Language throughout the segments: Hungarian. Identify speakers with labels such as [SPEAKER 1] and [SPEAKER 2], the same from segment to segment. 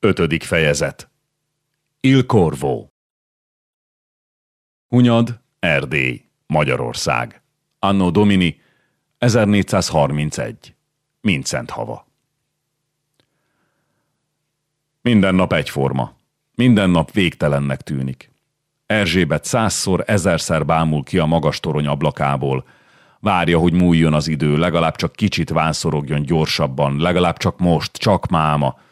[SPEAKER 1] Ötödik fejezet Il Corvo Hunyad, Erdély, Magyarország. Anno Domini 1431. Mincent hava. Minden nap egyforma. Minden nap végtelennek tűnik. Erzsébet százszor, ezerszer bámul ki a magas torony ablakából. Várja, hogy múljon az idő, legalább csak kicsit vánszorogjon gyorsabban, legalább csak most, csak máma –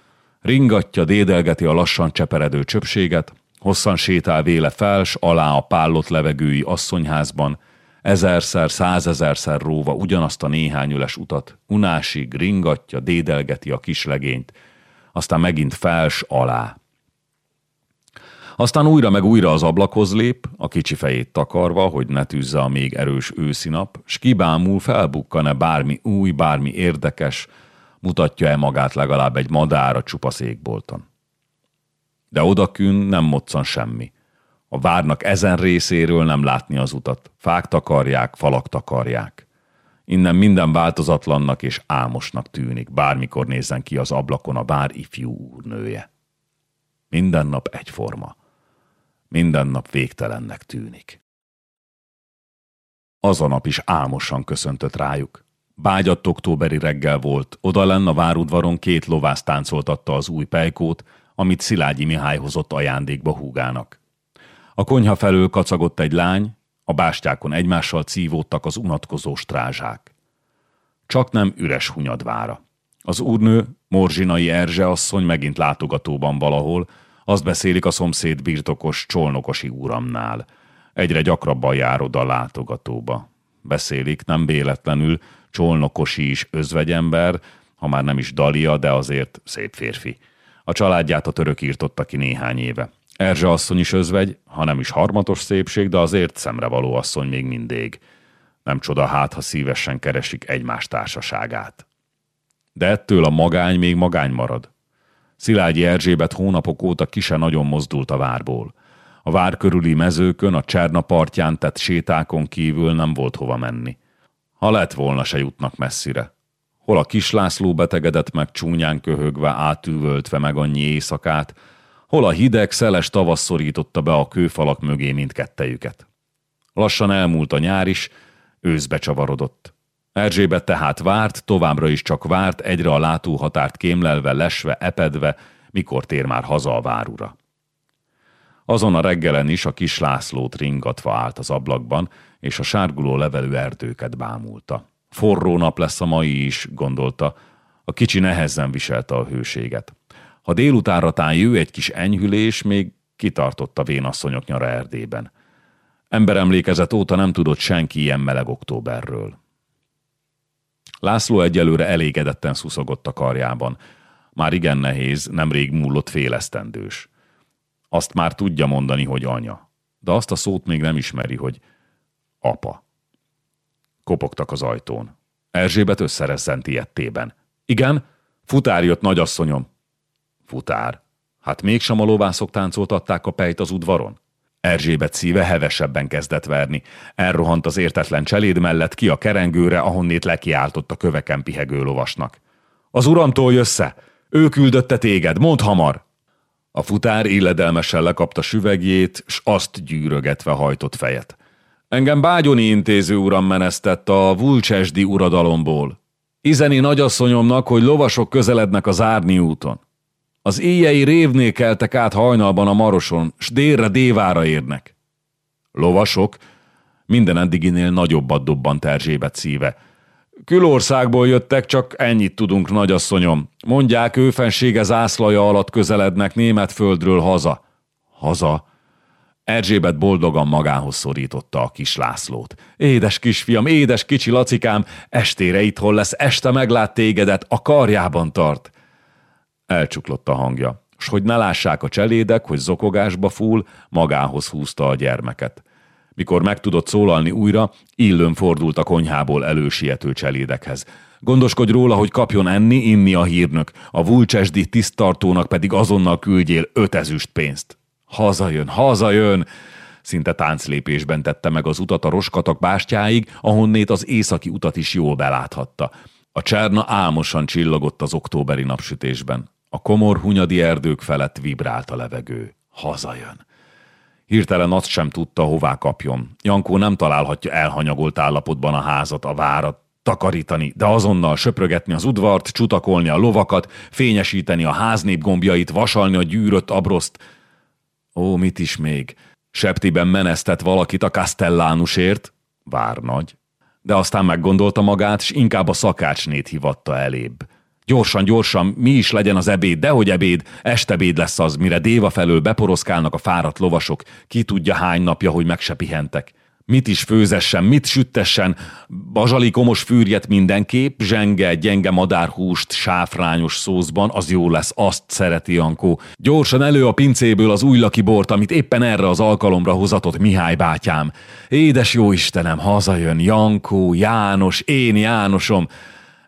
[SPEAKER 1] Ringatja, dédelgeti a lassan cseperedő csöpséget, hosszan sétál véle fels, alá a pállott levegői asszonyházban, ezerszer, százezerszer róva ugyanazt a néhány üles utat, unásig ringatja, dédelgeti a kislegényt, aztán megint fels alá. Aztán újra meg újra az ablakhoz lép, a kicsi fejét takarva, hogy ne tűzze a még erős őszi nap, s kibámul felbukkan-e bármi új, bármi érdekes, mutatja-e magát legalább egy madár a csupasz égbolton. De odakün nem moccan semmi. A várnak ezen részéről nem látni az utat. Fák takarják, falak takarják. Innen minden változatlannak és álmosnak tűnik, bármikor nézzen ki az ablakon a bár ifjú úrnője. Minden nap egyforma. Minden nap végtelennek tűnik. Azon nap is álmosan köszöntött rájuk. Bágyadt októberi reggel volt, oda lenn a várudvaron két lovász táncoltatta az új pejkót, amit Szilágyi Mihály hozott ajándékba húgának. A konyha felől kacagott egy lány, a bástyákon egymással cívódtak az unatkozó strázsák. Csak nem üres hunyadvára. Az úrnő, Morzsinai Erzse asszony megint látogatóban valahol, azt beszélik a szomszéd birtokos csolnokosi úramnál. Egyre gyakrabban jár oda látogatóba. Beszélik, nem véletlenül, Csolnokosi is özvegyember, ha már nem is Dalia, de azért szép férfi. A családját a török írtotta ki néhány éve. Erzse asszony is özvegy, ha nem is harmatos szépség, de azért szemrevaló asszony még mindig. Nem csoda hát, ha szívesen keresik egymás társaságát. De ettől a magány még magány marad. Szilágyi Erzsébet hónapok óta ki nagyon mozdult a várból. A vár körüli mezőkön, a Cserna partján tett sétákon kívül nem volt hova menni. Ha lett volna, se jutnak messzire. Hol a kislászló betegedett meg csúnyán köhögve, átűvöltve meg annyi éjszakát, hol a hideg, szeles tavasz szorította be a kőfalak mögé mindkettejüket. Lassan elmúlt a nyár is, őszbe csavarodott. Erzsébet tehát várt, továbbra is csak várt, egyre a látóhatárt kémlelve, lesve, epedve, mikor tér már haza a várura. Azon a reggelen is a kis Lászlót ringatva állt az ablakban, és a sárguló levelű erdőket bámulta. Forró nap lesz a mai is, gondolta. A kicsi nehezen viselte a hőséget. Ha délutánra tán jő egy kis enyhülés, még kitartott a vénasszonyok nyara Erdében. Emberemlékezet óta nem tudott senki ilyen meleg októberről. László egyelőre elégedetten szuszogott a karjában. Már igen nehéz, nemrég múlott félesztendős. Azt már tudja mondani, hogy anya. De azt a szót még nem ismeri, hogy apa. Kopogtak az ajtón. Erzsébet összerezzent ilyettében. Igen, futár jött nagyasszonyom. Futár. Hát mégsem a lovászok táncoltatták a pejt az udvaron? Erzsébet szíve hevesebben kezdett verni. Elrohant az értetlen cseléd mellett ki a kerengőre, ahonnét lekiáltott a köveken pihegő lovasnak. Az uramtól jössze! Ő küldötte téged, mondd hamar! A futár illedelmesen lekapta süvegjét, s azt gyűrögetve hajtott fejet. Engem Bágyoni intéző uram menesztett a Vulcsesdi uradalomból. Izeni nagyasszonyomnak, hogy lovasok közelednek az Árni úton. Az éjjei révnél keltek át hajnalban a Maroson, s délre dévára érnek. Lovasok? Minden eddiginél nagyobbat dobbant Erzsébet szíve. Külországból jöttek, csak ennyit tudunk, nagyasszonyom. Mondják, őfensége zászlaja alatt közelednek német földről haza. Haza? Erzsébet boldogan magához szorította a kis Lászlót. Édes kisfiam, édes kicsi lacikám, estére itthon lesz, este meglát tégedet, a karjában tart. Elcsuklott a hangja, s hogy ne lássák a cselédek, hogy zokogásba fúl, magához húzta a gyermeket. Mikor meg tudott szólalni újra, illőn fordult a konyhából elősiető cselédekhez. Gondoskodj róla, hogy kapjon enni, inni a hírnök, a vulcsesdi tisztartónak pedig azonnal küldjél öt ezüst pénzt. Hazajön, hazajön! Szinte tánclépésben tette meg az utat a roskatak bástyáig, ahonnét az északi utat is jól beláthatta. A cserna álmosan csillogott az októberi napsütésben. A komor hunyadi erdők felett vibrált a levegő. Hazajön. Hirtelen azt sem tudta, hová kapjon. Jankó nem találhatja elhanyagolt állapotban a házat, a várat, takarítani, de azonnal söprögetni az udvart, csutakolni a lovakat, fényesíteni a háznép gombjait, vasalni a gyűrött abroszt. Ó, mit is még? Septiben menesztett valakit a Castellánusért? Várnagy. De aztán meggondolta magát, s inkább a szakácsnét hivatta elébb. Gyorsan, gyorsan, mi is legyen az ebéd, dehogy ebéd, estebéd lesz az, mire déva felől beporoszkálnak a fáradt lovasok, ki tudja hány napja, hogy meg se pihentek. Mit is főzessen, mit süttessen, bazsalikomos fűrjet mindenképp, zsenge, gyenge madárhúst sáfrányos szózban, az jó lesz, azt szereti Jankó. Gyorsan elő a pincéből az új bort, amit éppen erre az alkalomra hozatott Mihály bátyám. Édes jó Istenem, hazajön Jankó, János, én Jánosom.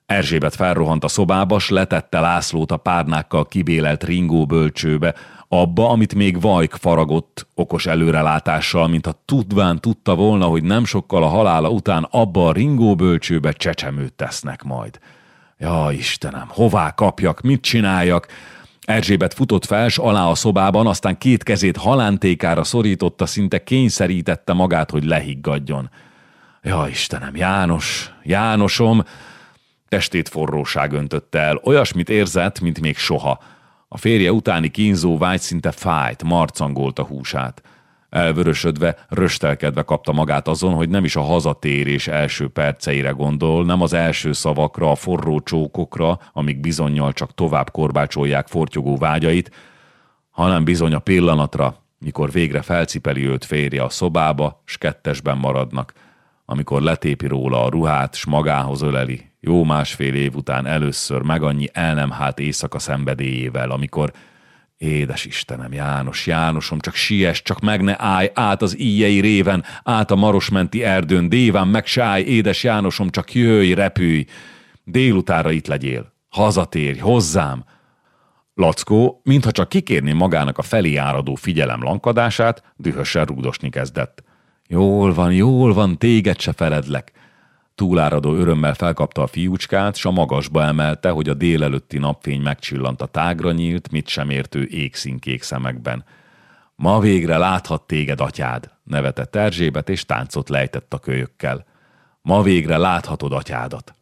[SPEAKER 1] Erzsébet felrohant a szobába, s letette Lászlót a párnákkal kibélelt ringó bölcsőbe, abba, amit még Vajk faragott okos előrelátással, mint a tudván tudta volna, hogy nem sokkal a halála után abba a ringó bölcsőbe csecsemőt tesznek majd. Ja, Istenem, hová kapjak, mit csináljak? Erzsébet futott fel, alá a szobában, aztán két kezét halántékára szorította, szinte kényszerítette magát, hogy lehiggadjon. Ja, Istenem, János, Jánosom! Testét forróság öntötte el, olyasmit érzett, mint még soha – a férje utáni kínzó vágy szinte fájt, marcangolt a húsát. Elvörösödve, röstelkedve kapta magát azon, hogy nem is a hazatérés első perceire gondol, nem az első szavakra, a forró csókokra, amik bizonyal csak tovább korbácsolják fortyogó vágyait, hanem bizony a pillanatra, mikor végre felcipeli őt férje a szobába, s kettesben maradnak, amikor letépi róla a ruhát, s magához öleli, jó másfél év után először meg annyi el nem hát éjszaka szenvedélyével, amikor Édes Istenem, János, Jánosom, csak siess, csak meg ne állj, át az íjjei réven, át a marosmenti erdőn, déván meg se állj, édes Jánosom, csak jöjj, repülj, délutára itt legyél, hazatérj, hozzám. Lackó, mintha csak kikérné magának a felé áradó figyelem lankadását, dühösen rúdosni kezdett. Jól van, jól van, téged se feledlek. Túláradó örömmel felkapta a fiúcskát, s a magasba emelte, hogy a délelőtti napfény megcsillant a tágra nyílt, mit sem értő égszínkék szemekben. Ma végre láthat téged, atyád, nevetett Erzsébet, és táncot lejtett a kölyökkel. Ma végre láthatod atyádat.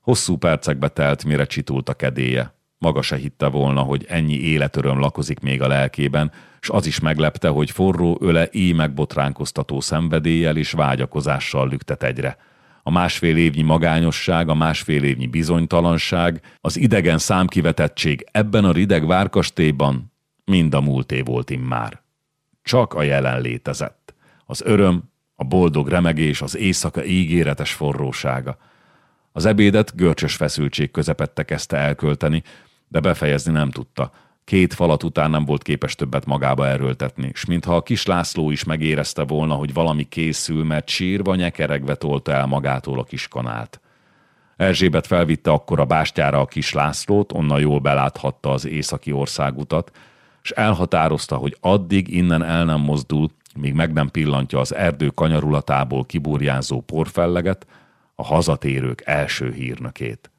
[SPEAKER 1] Hosszú percekbe telt, mire csitult a kedélye. Maga se hitte volna, hogy ennyi életöröm lakozik még a lelkében, s az is meglepte, hogy forró öle így megbotránkoztató szenvedéllyel és vágyakozással lüktet egyre – a másfél évnyi magányosság, a másfél évnyi bizonytalanság, az idegen számkivetettség ebben a rideg várkastélyban mind a múlté volt immár. Csak a jelen létezett. Az öröm, a boldog remegés, az éjszaka ígéretes forrósága. Az ebédet görcsös feszültség közepette kezdte elkölteni, de befejezni nem tudta – Két falat után nem volt képes többet magába erőltetni, s mintha a kis László is megérezte volna, hogy valami készül, mert sírva nyekeregve tolta el magától a kiskanát. Erzsébet felvitte akkor a bástyára a kis Lászlót, onnan jól beláthatta az északi országutat, és elhatározta, hogy addig innen el nem mozdul, míg meg nem pillantja az erdő kanyarulatából kiburjánzó porfelleget, a hazatérők első hírnökét.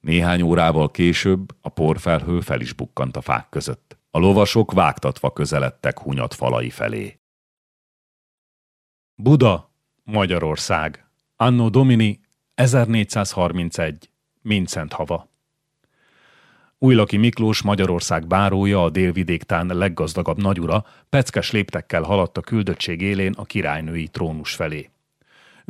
[SPEAKER 1] Néhány órával később a porfelhő fel is bukkant a fák között. A lovasok vágtatva közeledtek hunyat falai felé. Buda, Magyarország. Anno Domini 1431. Mincent hava. Újlaki Miklós Magyarország bárója, a délvidéktán leggazdagabb nagyura, peckes léptekkel haladt a küldöttség élén a királynői trónus felé.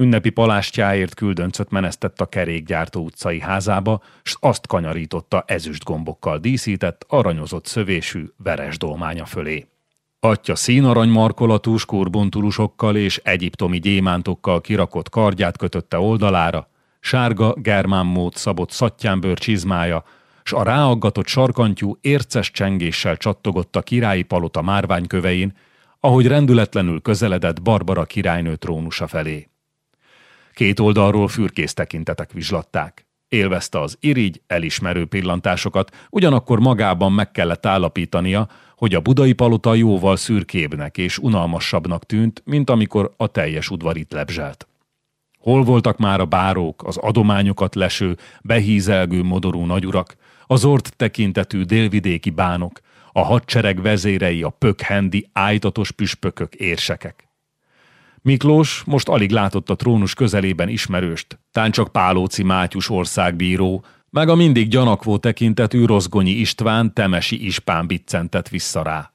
[SPEAKER 1] Ünnepi palástjáért küldöncöt menesztett a kerékgyártó utcai házába, s azt kanyarította ezüst gombokkal díszített, aranyozott szövésű, veres dolmánya fölé. Atya színarany markolatú skorbontulusokkal és egyiptomi gyémántokkal kirakott kardját kötötte oldalára, sárga germán mód szabott szattyánbőr csizmája, s a ráaggatott sarkantyú érces csengéssel csattogott a királyi palota márványkövein, ahogy rendületlenül közeledett Barbara királynő trónusa felé. Két oldalról fürkész tekintetek vizslatták. Élvezte az irigy, elismerő pillantásokat, ugyanakkor magában meg kellett állapítania, hogy a budai palota jóval szürkébbnek és unalmasabbnak tűnt, mint amikor a teljes udvar itt lebzselt. Hol voltak már a bárók, az adományokat leső, behízelgő modorú nagyurak, az ort tekintetű délvidéki bánok, a hadsereg vezérei, a pökhendi, ájtatos püspökök, érsekek. Miklós most alig látott a trónus közelében ismerőst, tán csak Pálóci Mátyus országbíró, meg a mindig gyanakvó tekintetű Rozgonyi István Temesi Ispán biccentett vissza rá.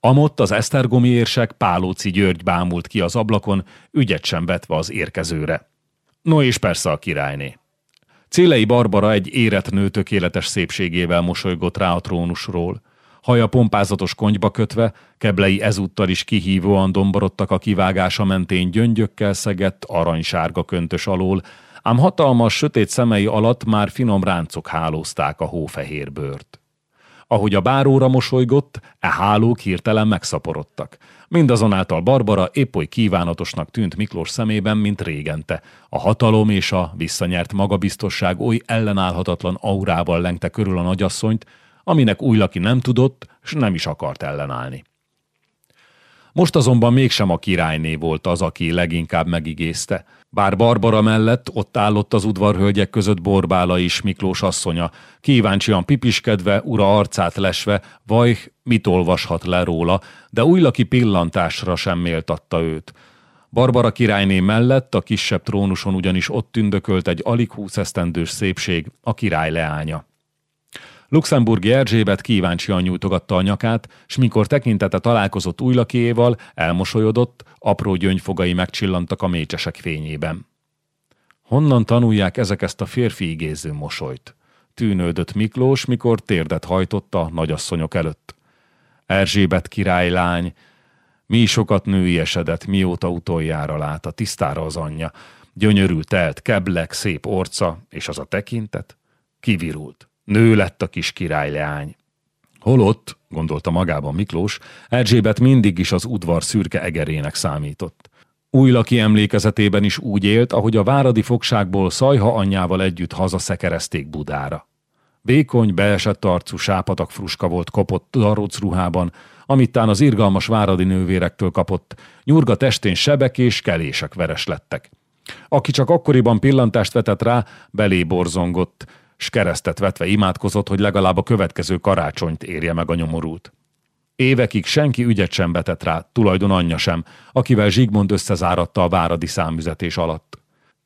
[SPEAKER 1] Amott az esztergomi érsek Pálóci György bámult ki az ablakon, ügyet sem vetve az érkezőre. No és persze a királyné. Célei Barbara egy érett nő tökéletes szépségével mosolygott rá a trónusról. Haja pompázatos konyba kötve, keblei ezúttal is kihívóan domborodtak a kivágása mentén gyöngyökkel szegett aranysárga köntös alól, ám hatalmas, sötét szemei alatt már finom ráncok hálózták a hófehér bőrt. Ahogy a báróra mosolygott, e hálók hirtelen megszaporodtak. Mindazonáltal Barbara épp oly kívánatosnak tűnt Miklós szemében, mint régente. A hatalom és a visszanyert magabiztosság oly ellenállhatatlan aurával lengte körül a nagyasszonyt, aminek újlaki nem tudott, s nem is akart ellenállni. Most azonban mégsem a királyné volt az, aki leginkább megigézte. Bár Barbara mellett ott állott az udvarhölgyek között Borbála is Miklós asszonya, kíváncsian pipiskedve, ura arcát lesve, vaj, mit olvashat le róla, de újlaki pillantásra sem méltatta őt. Barbara királyné mellett a kisebb trónuson ugyanis ott tündökölt egy alig húsz esztendős szépség, a király leánya. Luxemburgi Erzsébet kíváncsian nyújtogatta a nyakát, s mikor tekintete találkozott újlakéjéval, elmosolyodott, apró gyöngyfogai megcsillantak a mécsesek fényében. Honnan tanulják ezek ezt a férfi igéző mosolyt? Tűnődött Miklós, mikor térdet hajtotta a nagyasszonyok előtt. Erzsébet királylány, mi sokat nőiesedett, mióta utoljára látta, tisztára az anyja. Gyönyörű telt, keblek, szép orca, és az a tekintet? Kivirult. Nő lett a kis királyleány. Holott, gondolta magában Miklós, Erzsébet mindig is az udvar szürke egerének számított. Újlaki emlékezetében is úgy élt, ahogy a váradi fogságból Szajha anyjával együtt hazaszekerezték Budára. Vékony, beesett arcú sápatak fruska volt kopott daróc ruhában, amit tán az irgalmas váradi nővérektől kapott, nyurga testén sebek és kelések veres lettek. Aki csak akkoriban pillantást vetett rá, belé borzongott, s keresztet vetve imádkozott, hogy legalább a következő karácsonyt érje meg a nyomorult. Évekig senki ügyet sem betett rá, tulajdon anyja sem, akivel Zsigmond összezáratta a váradi számüzetés alatt.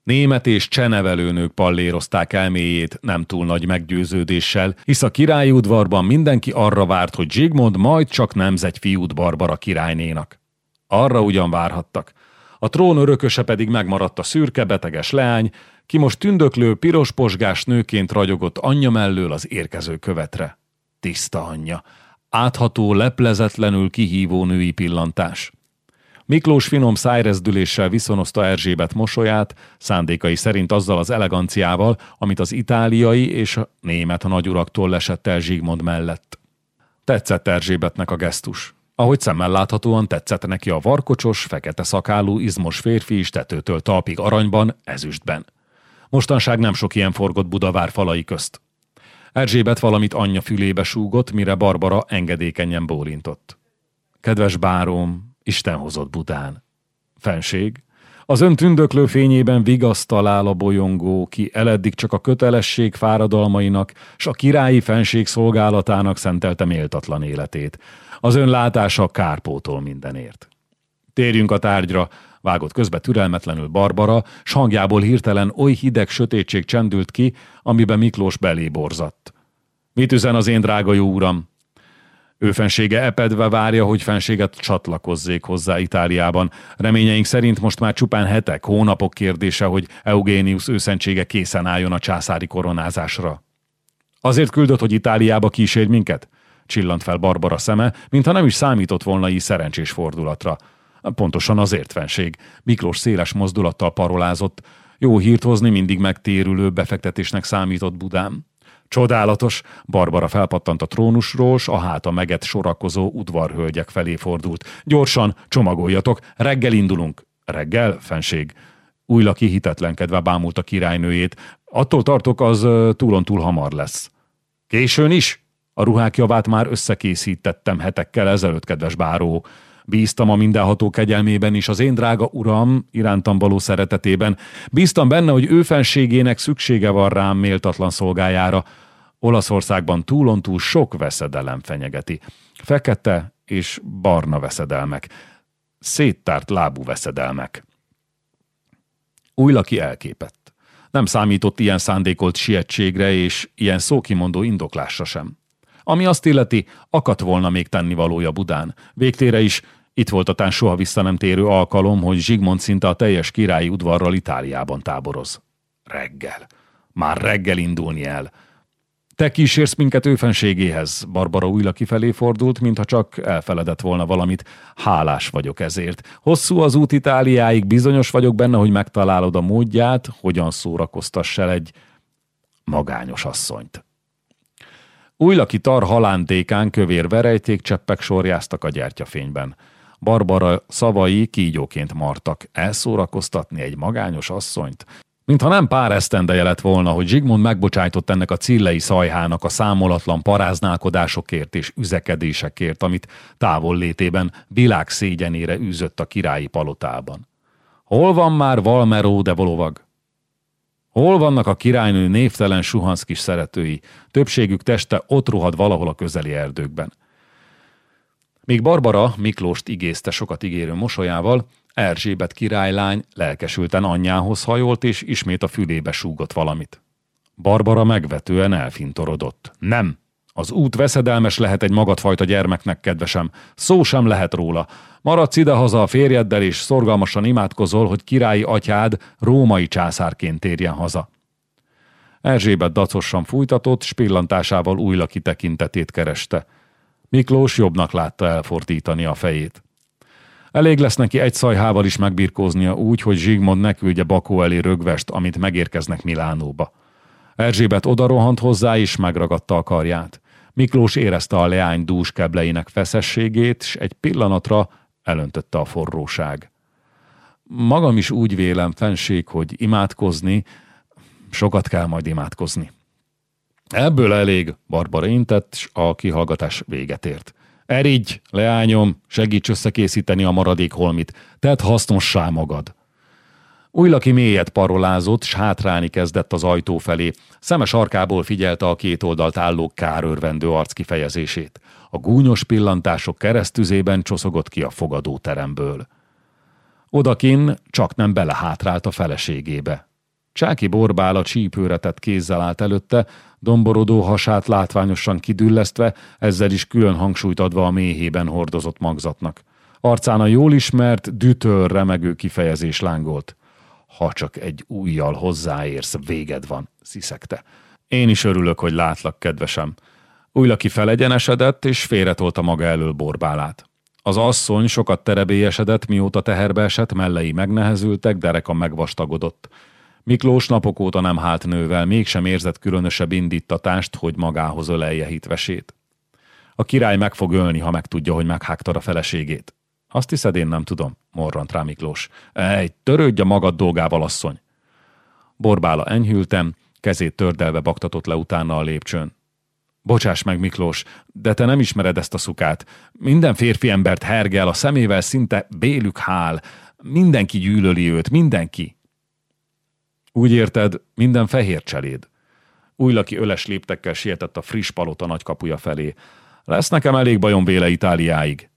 [SPEAKER 1] Német és csenevelőnők pallérozták elméjét nem túl nagy meggyőződéssel, hisz a királyi udvarban mindenki arra várt, hogy Zsigmond majd csak nemzegy fiút Barbara királynénak. Arra ugyan várhattak. A trón örököse pedig megmaradt a szürke, beteges leány, ki most tündöklő, piros posgás nőként ragyogott anyja mellől az érkező követre. Tiszta anyja, átható, leplezetlenül kihívó női pillantás. Miklós finom szájrezdüléssel viszonozta Erzsébet mosolyát, szándékai szerint azzal az eleganciával, amit az itáliai és a német nagyuraktól lesett el Zsigmond mellett. Tetszett Erzsébetnek a gesztus. Ahogy szemmel láthatóan tetszett neki a varkocsos, fekete szakálú, izmos férfi is tetőtől talpig aranyban, ezüstben. Mostanság nem sok ilyen forgott Budavár falai közt. Erzsébet valamit anyja fülébe súgott, mire Barbara engedékenyen bólintott. Kedves bárom, Isten hozott Budán. Fenség, az ön tündöklő fényében vigaszt talál a bolyongó, ki eleddig csak a kötelesség fáradalmainak, s a királyi fenség szolgálatának szentelte méltatlan életét. Az ön látása kárpótol mindenért. Térjünk a tárgyra, vágott közbe türelmetlenül Barbara, s hangjából hirtelen oly hideg sötétség csendült ki, amiben Miklós belé borzatt. Mit üzen az én drága jó uram? Ő epedve várja, hogy fenséget csatlakozzék hozzá Itáliában. Reményeink szerint most már csupán hetek, hónapok kérdése, hogy Eugénius őszentsége készen álljon a császári koronázásra. Azért küldött, hogy Itáliába kísérj minket? Csillant fel Barbara szeme, mintha nem is számított volna így szerencsés fordulatra. Pontosan az értvenség. Miklós széles mozdulattal parolázott. Jó hírt hozni mindig megtérülő befektetésnek számított Budán. Csodálatos! Barbara felpattant a trónusról, s a háta meget sorakozó udvarhölgyek felé fordult. Gyorsan, csomagoljatok, reggel indulunk. Reggel, fenség. Újlaki hitetlenkedve bámult a királynőjét. Attól tartok, az túlon túl hamar lesz. Későn is? A ruhák javát már összekészítettem hetekkel ezelőtt, kedves báró. Bíztam a mindenható kegyelmében is, az én drága uram irántam való szeretetében. Bíztam benne, hogy ő fenségének szüksége van rám méltatlan szolgájára. Olaszországban túlontúl sok veszedelem fenyegeti. Fekete és barna veszedelmek. Széttárt lábú veszedelmek. Újlaki elképett. Nem számított ilyen szándékolt sietségre és ilyen szókimondó indoklásra sem. Ami azt illeti, akadt volna még tennivalója Budán. Végtére is itt volt a tán soha vissza nem térő alkalom, hogy Zsigmond szinte a teljes királyi udvarral Itáliában táboroz. Reggel. Már reggel indulni el. Te kísérsz minket őfenségéhez, Barbara újra kifelé fordult, mintha csak elfeledett volna valamit. Hálás vagyok ezért. Hosszú az út Itáliáig, bizonyos vagyok benne, hogy megtalálod a módját, hogyan szórakoztass el egy magányos asszonyt. Újlaki tar halándékán kövér verejték cseppek sorjáztak a gyertyafényben. Barbara szavai kígyóként martak. Elszórakoztatni egy magányos asszonyt? Mintha nem pár esztendeje lett volna, hogy Zsigmond megbocsájtott ennek a cillei szajhának a számolatlan paráználkodásokért és üzekedésekért, amit távol létében világ szégyenére űzött a királyi palotában. Hol van már Valmeró de volovag? Hol vannak a királynő névtelen suhansz kis szeretői? Többségük teste ott rohad valahol a közeli erdőkben. Míg Barbara Miklóst igézte sokat ígérő mosolyával, Erzsébet királylány lelkesülten anyjához hajolt, és ismét a fülébe súgott valamit. Barbara megvetően elfintorodott. Nem! Az út veszedelmes lehet egy magadfajta gyermeknek, kedvesem. Szó sem lehet róla. Maradsz idehaza a férjeddel, és szorgalmasan imádkozol, hogy királyi atyád római császárként térjen haza. Erzsébet dacosan fújtatott, spillantásával újra kitekintetét kereste. Miklós jobbnak látta elfordítani a fejét. Elég lesz neki egy szajhával is megbirkóznia úgy, hogy Zsigmond ne küldje Bakó elé rögvest, amit megérkeznek Milánóba. Erzsébet odarohant hozzá, és megragadta a karját. Miklós érezte a leány dús kebleinek feszességét, és egy pillanatra elöntötte a forróság. Magam is úgy vélem, fenség, hogy imádkozni, sokat kell majd imádkozni. Ebből elég, Barbara intett, s a kihallgatás véget ért. Erigy, leányom, segíts összekészíteni a maradék holmit, tedd hasznossá magad. Újlaki mélyet parolázott, s hátrálni kezdett az ajtó felé. Szemes arkából figyelte a két oldalt álló kárörvendő arc kifejezését. A gúnyos pillantások keresztüzében csoszogott ki a fogadóteremből. Odakin csak nem belehátrált a feleségébe. Csáki borbál csípőre tett kézzel állt előtte, domborodó hasát látványosan kidüllesztve, ezzel is külön hangsúlyt adva a méhében hordozott magzatnak. Arcán a jól ismert, dütör remegő kifejezés lángolt. Ha csak egy újjal hozzáérsz, véged van, sziszegte. Én is örülök, hogy látlak, kedvesem. Újlaki felegyenesedett, és félretolta maga elől borbálát. Az asszony sokat terebélyesedett, mióta teherbe esett, mellei megnehezültek, dereka megvastagodott. Miklós napok óta nem hált nővel, mégsem érzett különösebb indítatást, hogy magához ölelje hitvesét. A király meg fog ölni, ha megtudja, hogy meghágtad a feleségét. Azt hiszed, én nem tudom, morrant rá Miklós. Ej, törődj a magad dolgával, asszony! Borbála enyhültem, kezét tördelve baktatott le utána a lépcsőn. Bocsáss meg, Miklós, de te nem ismered ezt a szukát. Minden férfi embert hergel, a szemével szinte bélük hál. Mindenki gyűlöli őt, mindenki. Úgy érted, minden fehér cseléd. Újlaki öles léptekkel sietett a friss palota nagykapuja felé. Lesz nekem elég bajom véle Itáliáig.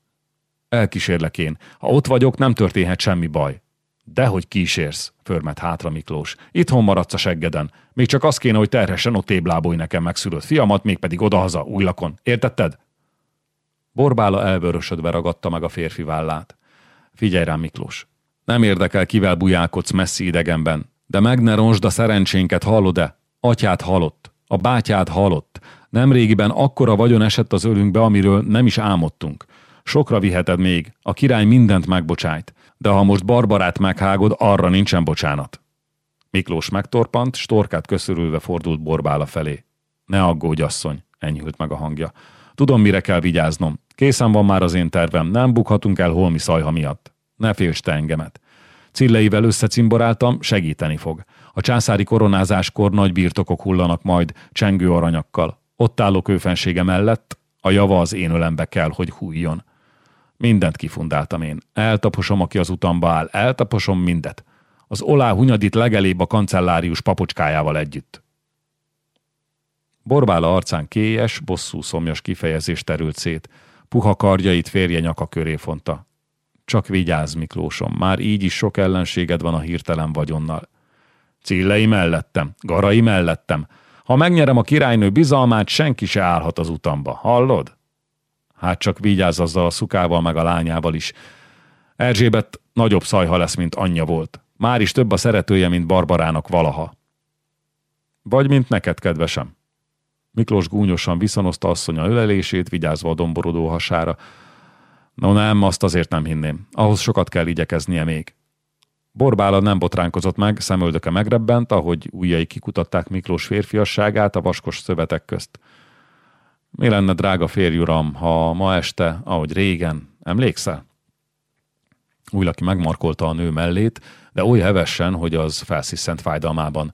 [SPEAKER 1] Elkísérlek én. Ha ott vagyok, nem történhet semmi baj. Dehogy kísérsz, förmet hátra Miklós. Itthon maradsz a seggeden. Még csak az kéne, hogy terhessen ott éblábolj nekem megszülött fiamat, még pedig odahaza, új lakon. Értetted? Borbála elvörösödve ragadta meg a férfi vállát. Figyelj rám, Miklós. Nem érdekel, kivel bujálkodsz messzi idegenben, de meg ne ronsd a szerencsénket, hallod-e? Atyát halott, a bátyád halott. Nemrégiben akkora vagyon esett az ölünkbe, amiről nem is álmodtunk. Sokra viheted még, a király mindent megbocsájt, de ha most Barbarát meghágod, arra nincsen bocsánat. Miklós megtorpant, storkát köszörülve fordult Borbála felé. Ne aggódj, asszony, enyhült meg a hangja. Tudom, mire kell vigyáznom. Készen van már az én tervem, nem bukhatunk el holmi szajha miatt. Ne félts te engemet. Cilleivel összecimboráltam, segíteni fog. A császári koronázáskor nagy birtokok hullanak majd csengő aranyakkal. Ott állok őfensége mellett, a java az én ölembe kell, hogy hújjon. Mindent kifundáltam én. Eltaposom, aki az utamba áll. Eltaposom mindet. Az olá hunyadit legelébb a kancellárius papocskájával együtt. Borbála arcán kélyes, bosszú szomjas kifejezés terült szét. Puha kardjait férje nyaka köré fonta. Csak vigyázz, Miklósom, már így is sok ellenséged van a hirtelen vagyonnal. Cillei mellettem, garai mellettem. Ha megnyerem a királynő bizalmát, senki se állhat az utamba. Hallod? Hát csak vigyázz azzal a szukával meg a lányával is. Erzsébet nagyobb szajha lesz, mint anyja volt. Már is több a szeretője, mint Barbarának valaha. Vagy mint neked, kedvesem. Miklós gúnyosan viszonozta asszonya ölelését, vigyázva a domborodó hasára. No nem, azt azért nem hinném. Ahhoz sokat kell igyekeznie még. Borbála nem botránkozott meg, szemöldöke megrebbent, ahogy ujjai kikutatták Miklós férfiasságát a vaskos szövetek közt. Mi lenne, drága férj uram, ha ma este, ahogy régen, emlékszel? Újlaki megmarkolta a nő mellét, de oly hevesen, hogy az felsziszent fájdalmában.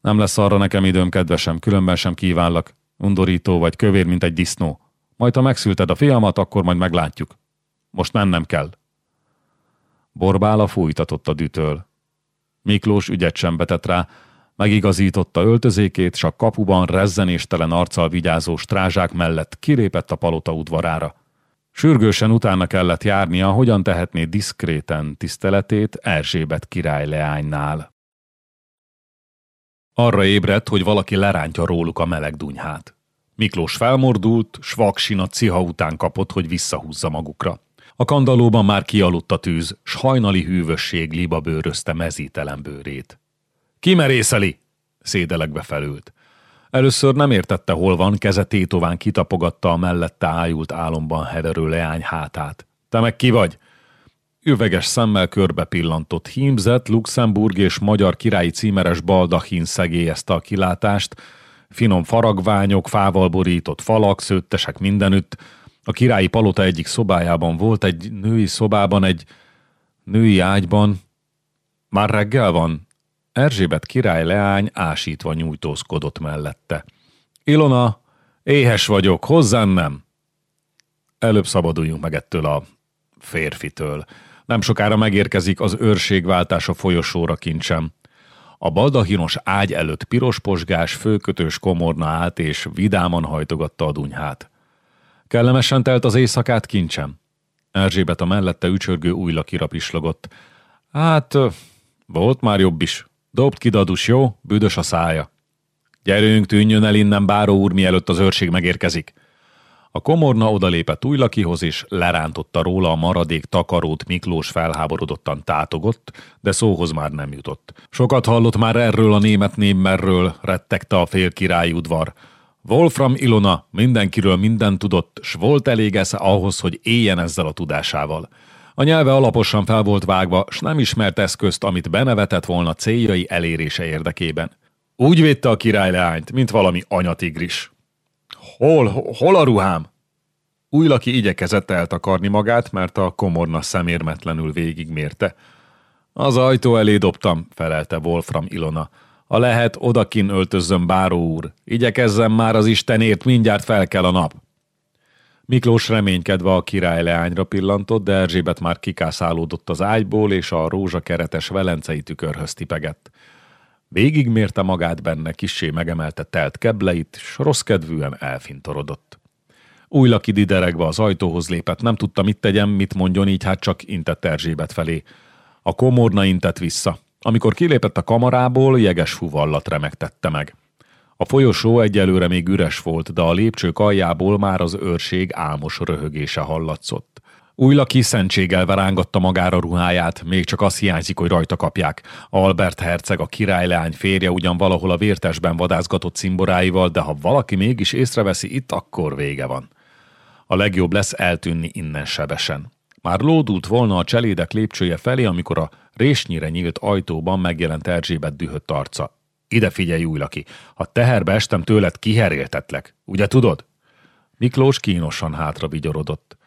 [SPEAKER 1] Nem lesz arra nekem időm, kedvesem, különben sem kívánlak. Undorító vagy kövér, mint egy disznó. Majd, ha megszülted a fiamat, akkor majd meglátjuk. Most mennem kell. Borbála fújtatott a dütől. Miklós ügyet sem betett rá, megigazította öltözékét, s a kapuban rezzenéstelen arccal vigyázó strázsák mellett kilépett a palota udvarára. Sürgősen utána kellett járnia, hogyan tehetné diszkréten tiszteletét Erzsébet király leánynál. Arra ébredt, hogy valaki lerántja róluk a meleg dunyhát. Miklós felmordult, s vaksin a ciha után kapott, hogy visszahúzza magukra. A kandalóban már kialudt a tűz, s hajnali hűvösség liba bőrözte mezítelen bőrét. Kimerészeli! Szédelegbe felült. Először nem értette, hol van, keze tétován kitapogatta a mellette ájult álomban heverő leány hátát. Te meg ki vagy? Üveges szemmel körbe pillantott hímzett, Luxemburg és magyar királyi címeres baldachin szegélyezte a kilátást, finom faragványok, fával borított falak, szőttesek mindenütt. A királyi palota egyik szobájában volt, egy női szobában, egy női ágyban. Már reggel van? Erzsébet király leány ásítva nyújtózkodott mellette. Ilona, éhes vagyok, hozzám nem. Előbb szabaduljunk meg ettől a férfitől. Nem sokára megérkezik az őrségváltás a folyosóra kincsem. A baldahinos ágy előtt piros posgás, főkötős komorna állt, és vidáman hajtogatta a dunyhát. Kellemesen telt az éjszakát kincsem. Erzsébet a mellette ücsörgő újlakira pislogott. Hát, volt már jobb is. Dobd ki, dadus, jó? Büdös a szája. Gyerünk, tűnjön el innen, báró úr, mielőtt az őrség megérkezik. A komorna odalépett Újlakihoz, és lerántotta róla a maradék takarót Miklós felháborodottan tátogott, de szóhoz már nem jutott. Sokat hallott már erről a német némmerről, rettegte a fél királyi udvar. Wolfram Ilona mindenkiről minden tudott, s volt elég esze ahhoz, hogy éljen ezzel a tudásával. A nyelve alaposan fel volt vágva, s nem ismert eszközt, amit benevetett volna céljai elérése érdekében. Úgy védte a királyleányt, mint valami anyatigris. Hol, hol a ruhám? Újlaki igyekezett eltakarni magát, mert a komorna szemérmetlenül végigmérte. Az ajtó elé dobtam, felelte Wolfram Ilona. A lehet, odakin öltözzön báró úr. Igyekezzem már az Istenért, mindjárt fel kell a nap. Miklós reménykedve a király leányra pillantott, de Erzsébet már kikászálódott az ágyból, és a rózsakeretes velencei tükörhöz tipegett. Végigmérte magát benne, kissé megemelte telt kebleit, s rossz kedvűen elfintorodott. Új laki dideregve az ajtóhoz lépett, nem tudta, mit tegyen, mit mondjon, így hát csak intett Erzsébet felé. A komorna intett vissza. Amikor kilépett a kamarából, jeges fuvallat remegtette meg. A folyosó egyelőre még üres volt, de a lépcsők aljából már az őrség álmos röhögése hallatszott. Újlaki szentségelve rángatta magára ruháját, még csak az hiányzik, hogy rajta kapják. Albert herceg, a királyleány férje ugyan valahol a vértesben vadászgatott cimboráival, de ha valaki mégis észreveszi itt, akkor vége van. A legjobb lesz eltűnni innen sebesen. Már lódult volna a cselédek lépcsője felé, amikor a résnyire nyílt ajtóban megjelent Erzsébet dühött arca. Ide figyelj, Újlaki, ha teherbe estem tőled, kiheréltetlek. Ugye tudod? Miklós kínosan hátra vigyorodott.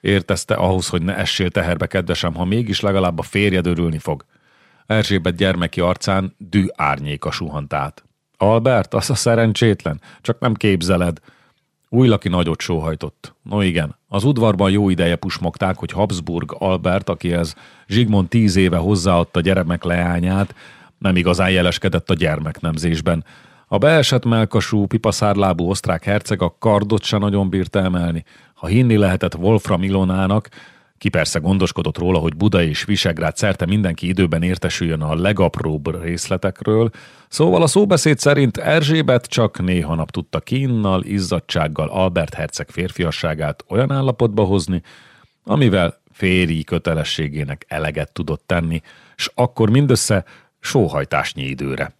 [SPEAKER 1] Értezte ahhoz, hogy ne essél teherbe, kedvesem, ha mégis legalább a férjed örülni fog. Erzsébet gyermeki arcán dű árnyéka suhant át. Albert, az a szerencsétlen, csak nem képzeled. Újlaki nagyot sóhajtott. No igen, az udvarban jó ideje pusmogták, hogy Habsburg Albert, akihez Zsigmond tíz éve hozzáadta gyermek leányát, nem igazán jeleskedett a gyermeknemzésben. A beesett melkasú, pipaszárlábú osztrák herceg a kardot se nagyon bírta emelni. Ha hinni lehetett Wolfram Ilonának, ki persze gondoskodott róla, hogy Buda és Visegrád szerte mindenki időben értesüljön a legapróbb részletekről, szóval a szóbeszéd szerint Erzsébet csak néha nap tudta kínnal, izzadsággal Albert herceg férfiasságát olyan állapotba hozni, amivel férji kötelességének eleget tudott tenni, s akkor mindössze sóhajtásnyi időre.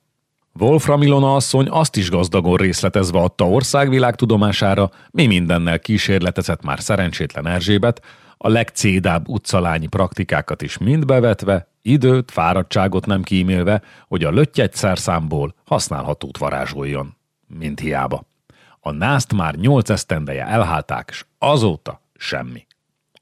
[SPEAKER 1] Wolfram Ilona asszony azt is gazdagon részletezve adta országvilág tudomására, mi mindennel kísérletezett már szerencsétlen Erzsébet, a legcédább utcalányi praktikákat is mind bevetve, időt, fáradtságot nem kímélve, hogy a löttyegy szerszámból használhatót varázsoljon. Mint hiába. A nászt már nyolc esztendeje elhálták, s azóta semmi.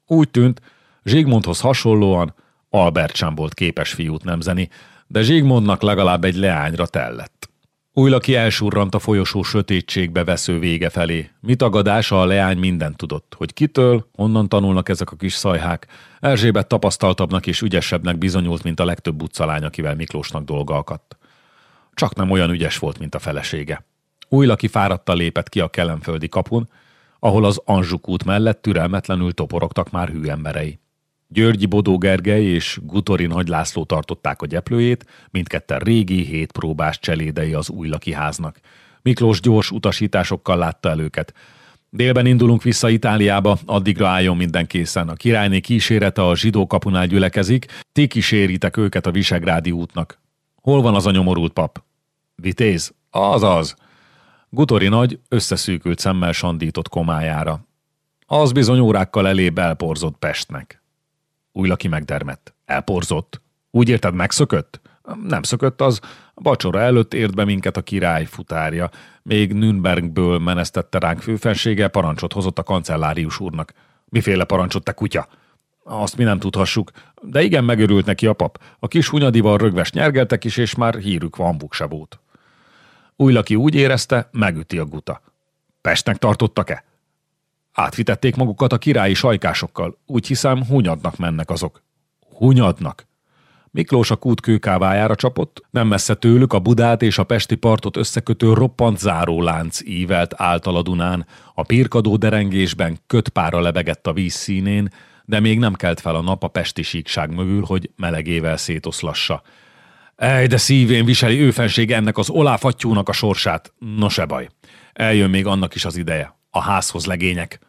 [SPEAKER 1] Úgy tűnt, Zsigmondhoz hasonlóan Albert sem volt képes fiút nemzeni, de Zsigmondnak legalább egy leányra tellett. Újlaki elsurrant a folyosó sötétségbe vesző vége felé. Mi tagadása a leány mindent tudott, hogy kitől, honnan tanulnak ezek a kis szajhák. Erzsébet tapasztaltabbnak és ügyesebbnek bizonyult, mint a legtöbb utcalány, akivel Miklósnak dolga akadt. Csak nem olyan ügyes volt, mint a felesége. Újlaki fáradta lépett ki a kelemföldi kapun, ahol az Anzsuk út mellett türelmetlenül toporogtak már hű emberei. Györgyi Bodó Gergely és Gutori Nagy László tartották a gyeplőjét, mindketten régi, hétpróbás cselédei az új lakiháznak. Miklós gyors utasításokkal látta el őket. Délben indulunk vissza Itáliába, addigra álljon minden készen. A királyné kísérete a zsidó kapunál gyülekezik, ti kíséritek őket a Visegrádi útnak. Hol van az a nyomorult pap? Vitéz? Az az. Gutori nagy összeszűkült szemmel sandított komájára. Az bizony órákkal elébb elporzott Pestnek. Újlaki megdermett. Elporzott. Úgy érted, megszökött? Nem szökött az. Bacsora előtt ért be minket a király futárja. Még Nürnbergből menesztette ránk főfensége, parancsot hozott a kancellárius úrnak. Miféle parancsot, te kutya? Azt mi nem tudhassuk, de igen megörült neki a pap. A kis hunyadival rögves nyergeltek is, és már hírük van buksebót. Újlaki úgy érezte, megüti a guta. Pestnek tartottak-e? Átvitették magukat a királyi sajkásokkal. Úgy hiszem, hunyadnak mennek azok. Hunyadnak. Miklós a kút kőkávájára csapott, nem messze tőlük a Budát és a Pesti partot összekötő roppant zárólánc ívelt által a Dunán, a pirkadó derengésben kötpára lebegett a víz színén, de még nem kelt fel a nap a pesti síkság mögül, hogy melegével szétoszlassa. Ej, de szívén viseli őfenség ennek az oláfattyúnak a sorsát. No se baj. Eljön még annak is az ideje. A házhoz legények.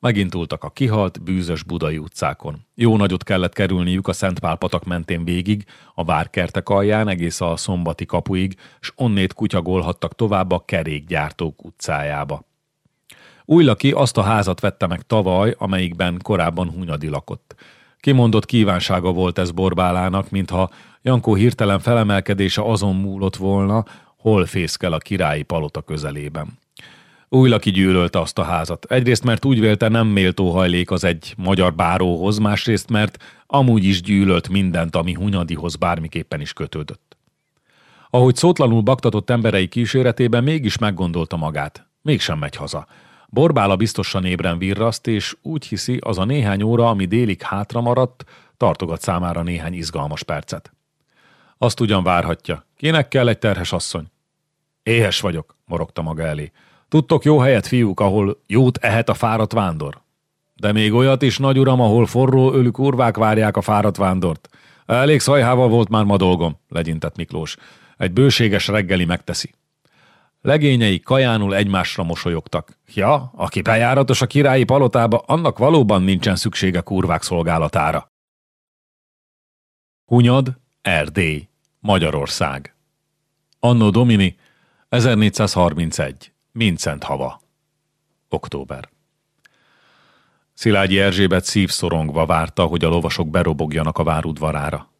[SPEAKER 1] Megint túltak a kihalt, bűzös budai utcákon. Jó nagyot kellett kerülniük a Szentpálpatak mentén végig, a várkertek alján egész a szombati kapuig, s onnét kutyagolhattak tovább a kerékgyártók utcájába. Újlaki azt a házat vette meg tavaly, amelyikben korábban Hunyadi lakott. Kimondott kívánsága volt ez Borbálának, mintha Jankó hirtelen felemelkedése azon múlott volna, hol fészkel a királyi palota közelében. Újlaki gyűlölte azt a házat. Egyrészt, mert úgy vélte nem méltó hajlék az egy magyar báróhoz, másrészt, mert amúgy is gyűlölt mindent, ami Hunyadihoz bármiképpen is kötődött. Ahogy szótlanul baktatott emberei kíséretében mégis meggondolta magát. Mégsem megy haza. Borbála biztosan ébren virraszt, és úgy hiszi, az a néhány óra, ami délig hátra maradt, tartogat számára néhány izgalmas percet. Azt ugyan várhatja. Kinek kell egy terhes asszony? Éhes vagyok, morogta maga elé. Tudtok jó helyet, fiúk, ahol jót ehet a fáradt vándor? De még olyat is, nagy uram, ahol forró ölü kurvák várják a fáradt vándort. Elég szajhával volt már ma dolgom, legyintett Miklós. Egy bőséges reggeli megteszi. Legényei kajánul egymásra mosolyogtak. Ja, aki bejáratos a királyi palotába, annak valóban nincsen szüksége kurvák szolgálatára. Hunyad, Erdély, Magyarország. Anno Domini, 1431. Mincent hava. Október. Szilágyi Erzsébet szívszorongva várta, hogy a lovasok berobogjanak a várudvarára.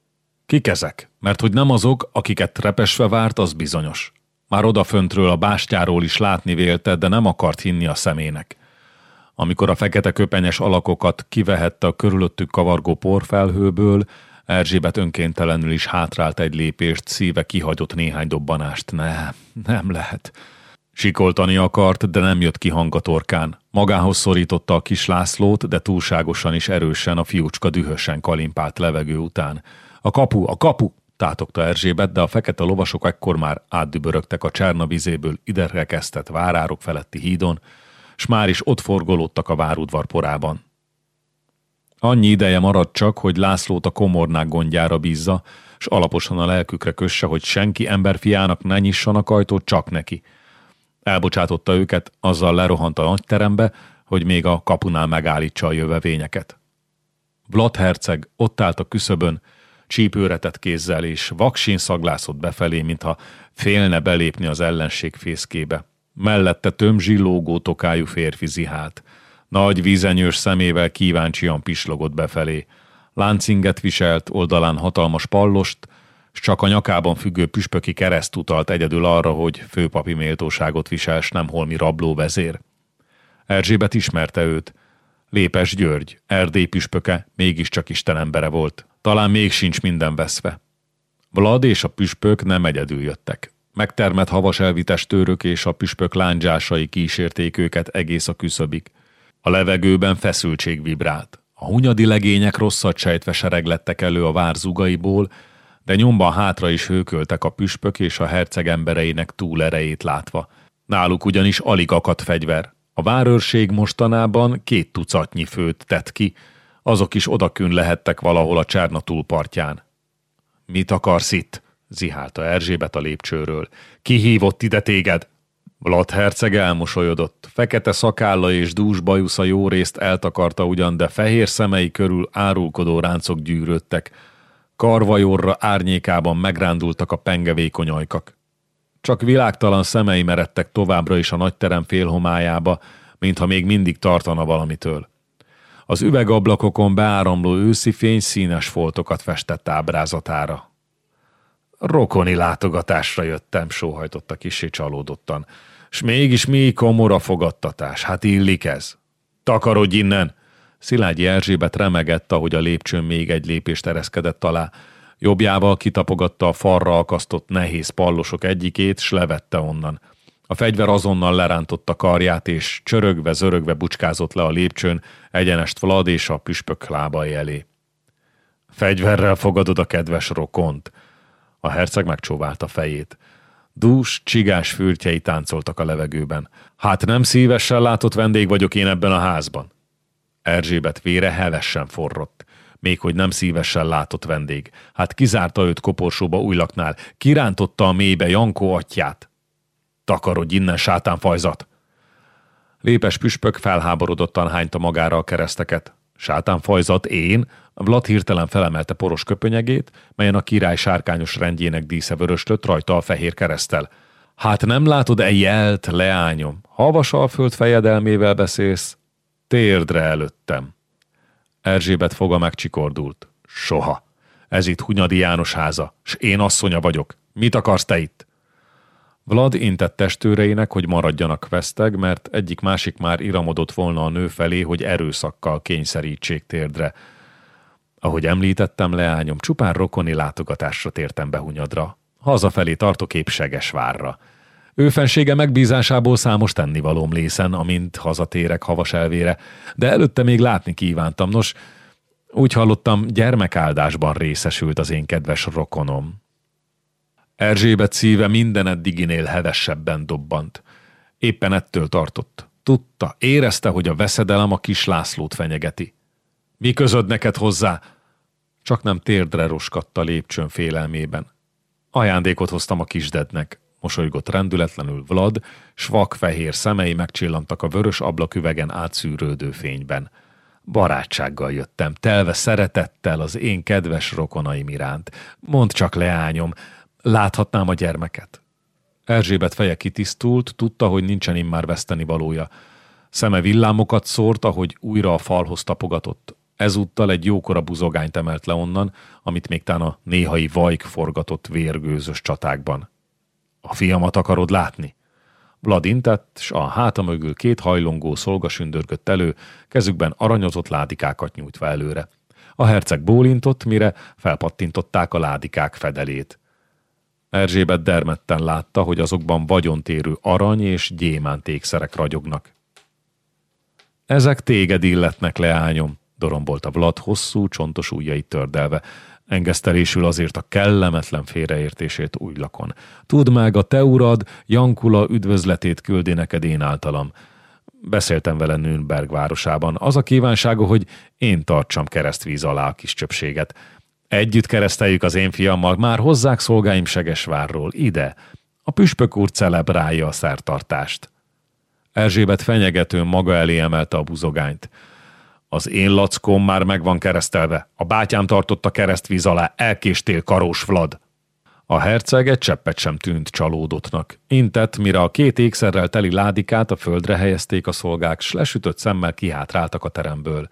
[SPEAKER 1] Kik ezek? Mert hogy nem azok, akiket trepesve várt, az bizonyos. Már odaföntről a bástyáról is látni vélte, de nem akart hinni a szemének. Amikor a fekete köpenyes alakokat kivehette a körülöttük kavargó porfelhőből, Erzsébet önkéntelenül is hátrált egy lépést, szíve kihagyott néhány dobbanást. Nem, nem lehet. Sikoltani akart, de nem jött ki hang a torkán. Magához szorította a kis Lászlót, de túlságosan is erősen a fiúcska dühösen kalimpált levegő után. A kapu, a kapu! tátogta Erzsébet, de a fekete lovasok ekkor már átdübörögtek a Cserna vizéből iderekeztett várárok feletti hídon, s már is ott forgolódtak a várudvar porában. Annyi ideje maradt csak, hogy Lászlót a komornák gondjára bízza, s alaposan a lelkükre kösse, hogy senki emberfiának ne nyissanak ajtót, csak neki. Elbocsátotta őket, azzal lerohant a nagyterembe, hogy még a kapunál megállítsa a jövevényeket. Vlad herceg ott állt a küszöbön, csípőretett kézzel és vaksin szaglászott befelé, mintha félne belépni az ellenség fészkébe. Mellette tömzsi tokájú férfi zihált. Nagy vízenyős szemével kíváncsian pislogott befelé. Láncinget viselt, oldalán hatalmas pallost, csak a nyakában függő püspöki kereszt utalt egyedül arra, hogy főpapi méltóságot visel, nem holmi rabló vezér. Erzsébet ismerte őt. Lépes György, Erdély püspöke, mégiscsak embere volt. Talán még sincs minden veszve. Vlad és a püspök nem egyedül jöttek. Megtermett havas elvitestőrök és a püspök lándzsásai kísérték őket egész a küszöbig. A levegőben feszültség vibrált. A hunyadi legények rosszat sejtve sereglettek elő a vár zugaiból, de nyomban hátra is hőköltek a püspök és a herceg embereinek túlerejét látva. Náluk ugyanis alig akadt fegyver. A várőrség mostanában két tucatnyi főt tett ki, azok is odakün lehettek valahol a Csárna túlpartján. Mit akarsz itt? zihálta Erzsébet a lépcsőről. Ki hívott ide téged? Vlad herceg elmosolyodott. Fekete szakálla és dús bajusza jó részt eltakarta ugyan, de fehér szemei körül árulkodó ráncok gyűrődtek. Karvajorra árnyékában megrándultak a pengevékony ajkak. Csak világtalan szemei meredtek továbbra is a nagyterem félhomájába, mintha még mindig tartana valamitől. Az üvegablakokon beáramló őszi fény színes foltokat festett ábrázatára. Rokoni látogatásra jöttem, sóhajtotta kisé csalódottan. S mégis mi komora fogadtatás, hát illik ez. Takarodj innen! Szilágyi Erzsébet remegett, ahogy a lépcsőn még egy lépést ereszkedett alá. Jobbjával kitapogatta a farra akasztott nehéz pallosok egyikét, s levette onnan. A fegyver azonnal lerántotta karját, és csörögve, zörögve bucskázott le a lépcsőn, egyenest Vlad és a püspök lábai elé. Fegyverrel fogadod a kedves rokont. A herceg megcsóválta fejét. Dús, csigás fürtjei táncoltak a levegőben. Hát nem szívesen látott vendég vagyok én ebben a házban. Erzsébet vére hevesen forrott. Még hogy nem szívesen látott vendég. Hát kizárta őt koporsóba újlaknál, kirántotta a mélybe Jankó atyát. Takarodj innen, sátánfajzat! Lépes püspök felháborodottan hányta magára a kereszteket. Sátánfajzat én? Vlad hirtelen felemelte poros köpönyegét, melyen a király sárkányos rendjének dísze vöröslött rajta a fehér keresztel. Hát nem látod-e jelt, leányom? Havas föld fejedelmével beszélsz? Térdre előttem. Erzsébet foga megcsikordult. Soha. Ez itt Hunyadi János háza, s én asszonya vagyok. Mit akarsz te itt? Vlad intett testőreinek, hogy maradjanak veszteg, mert egyik-másik már iramodott volna a nő felé, hogy erőszakkal kényszerítsék térdre. Ahogy említettem, leányom, csupán rokoni látogatásra tértem be Hunyadra. Hazafelé tartok épp Segesvárra. Ő fensége megbízásából számos tennivalóm lészen, amint hazatérek havas elvére, de előtte még látni kívántam. Nos, úgy hallottam, gyermekáldásban részesült az én kedves rokonom. Erzsébet szíve minden eddiginél hevesebben dobbant. Éppen ettől tartott. Tudta, érezte, hogy a veszedelem a kis Lászlót fenyegeti. Mi közöd neked hozzá? Csak nem térdre roskadt a lépcsőn félelmében. Ajándékot hoztam a kisdednek, mosolygott rendületlenül Vlad, s vak fehér szemei megcsillantak a vörös ablaküvegen átszűrődő fényben. Barátsággal jöttem, telve szeretettel az én kedves rokonaim iránt. Mondd csak, leányom, Láthatnám a gyermeket. Erzsébet feje kitisztult, tudta, hogy nincsen immár veszteni valója. Szeme villámokat szórt, ahogy újra a falhoz tapogatott. Ezúttal egy jókora buzogányt emelt le onnan, amit még tán a néhai vajk forgatott vérgőzös csatákban. A fiamat akarod látni? Vlad intett, s a háta mögül két hajlongó szolga sündörgött elő, kezükben aranyozott ládikákat nyújtva előre. A herceg bólintott, mire felpattintották a ládikák fedelét. Erzsébet dermedten látta, hogy azokban vagyontérő arany és gyémánt ékszerek ragyognak. Ezek téged illetnek, leányom, dorombolta Vlad hosszú, csontos ujjait tördelve. Engesztelésül azért a kellemetlen félreértését új lakon. Tudd meg, a te urad, Jankula üdvözletét küldi neked én általam. Beszéltem vele Nürnberg városában. Az a kívánsága, hogy én tartsam keresztvíz alá a kis csöpséget. Együtt kereszteljük az én fiammal, már hozzák szolgáim Segesvárról, ide. A püspök úr celebrálja a szertartást. Erzsébet fenyegetőn maga elé emelte a buzogányt. Az én lackóm már meg van keresztelve. A bátyám tartotta keresztvíz alá, elkéstél, karós Vlad. A herceg egy cseppet sem tűnt csalódottnak. Intett, mire a két ékszerrel teli ládikát a földre helyezték a szolgák, s lesütött szemmel kihátráltak a teremből.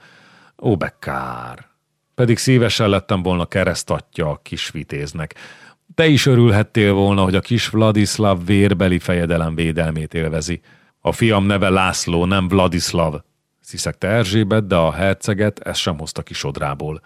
[SPEAKER 1] Ó, bekár! Pedig szívesen lettem volna keresztatja a kis vitéznek. Te is örülhettél volna, hogy a kis Vladislav vérbeli fejedelem védelmét élvezi. A fiam neve László, nem Vladislav, sziszegte Erzsébet, de a herceget ezt sem hozta ki sodrából.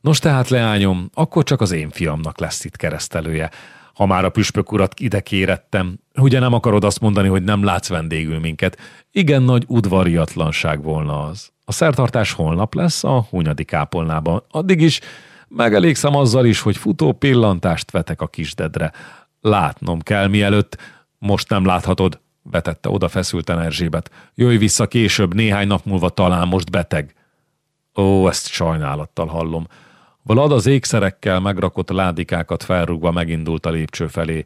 [SPEAKER 1] Nos tehát, leányom, akkor csak az én fiamnak lesz itt keresztelője. Ha már a püspök urat ide kérettem, ugye nem akarod azt mondani, hogy nem látsz vendégül minket? Igen nagy udvariatlanság volna az. A szertartás holnap lesz a Hunyadi kápolnában. Addig is megelégszem azzal is, hogy futó pillantást vetek a kisdedre. Látnom kell mielőtt. Most nem láthatod, vetette oda feszülten Erzsébet. Jöjj vissza később, néhány nap múlva talán most beteg. Ó, ezt sajnálattal hallom. Vlad az ékszerekkel megrakott ládikákat felrúgva megindult a lépcső felé.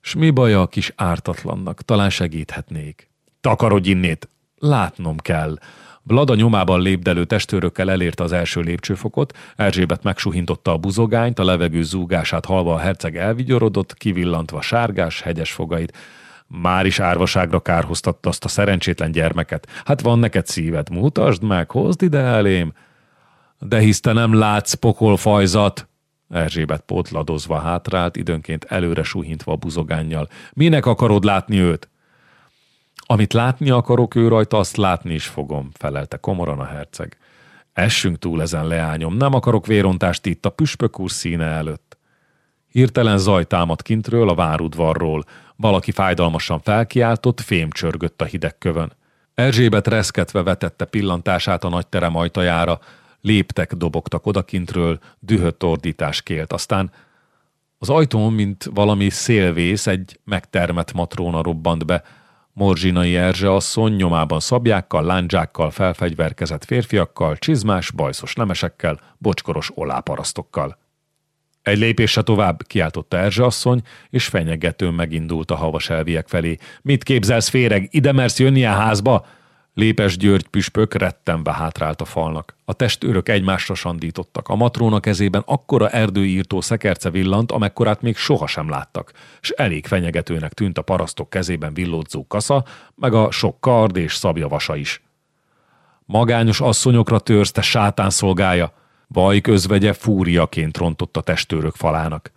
[SPEAKER 1] S mi baja a kis ártatlannak? Talán segíthetnék. Takarodj innét! Látnom kell. Vlad a nyomában lépdelő testőrökkel elérte az első lépcsőfokot, Erzsébet megsuhintotta a buzogányt, a levegő zúgását halva a herceg elvigyorodott, kivillantva sárgás, hegyes fogait. Már is árvaságra kárhoztatta azt a szerencsétlen gyermeket. Hát van neked szíved, mutasd meg, hozd ide elém. De hisz te nem látsz pokolfajzat, Erzsébet pótladozva hátrált, időnként előre suhintva a buzogánnyal. Minek akarod látni őt? Amit látni akarok ő rajta, azt látni is fogom, felelte komoran a herceg. Essünk túl ezen leányom, nem akarok vérontást itt a püspök úr színe előtt. Hirtelen zaj támadt kintről, a várudvarról. Valaki fájdalmasan felkiáltott, fém csörgött a hideg kövön. Erzsébet reszketve vetette pillantását a nagy terem ajtajára, léptek dobogtak odakintről, dühött ordítás kélt. Aztán az ajtón, mint valami szélvész, egy megtermett matróna robbant be, Morzsinai Erzse asszony nyomában szabjákkal, lándzsákkal, felfegyverkezett férfiakkal, csizmás, bajszos nemesekkel, bocskoros oláparasztokkal. Egy lépésre tovább, kiáltotta Erzse asszony, és fenyegetőn megindult a havas elviek felé. Mit képzelsz, féreg, ide mersz jönni a házba? Lépes György püspök rettenve hátrált a falnak. A testőrök egymásra sandítottak. A matróna kezében akkora erdőírtó szekerce villant, amekkorát még sohasem láttak, és elég fenyegetőnek tűnt a parasztok kezében villódzó kasza, meg a sok kard és szabjavasa is. Magányos asszonyokra törsz, sátán szolgája! Vaj közvegye fúriaként rontott a testőrök falának.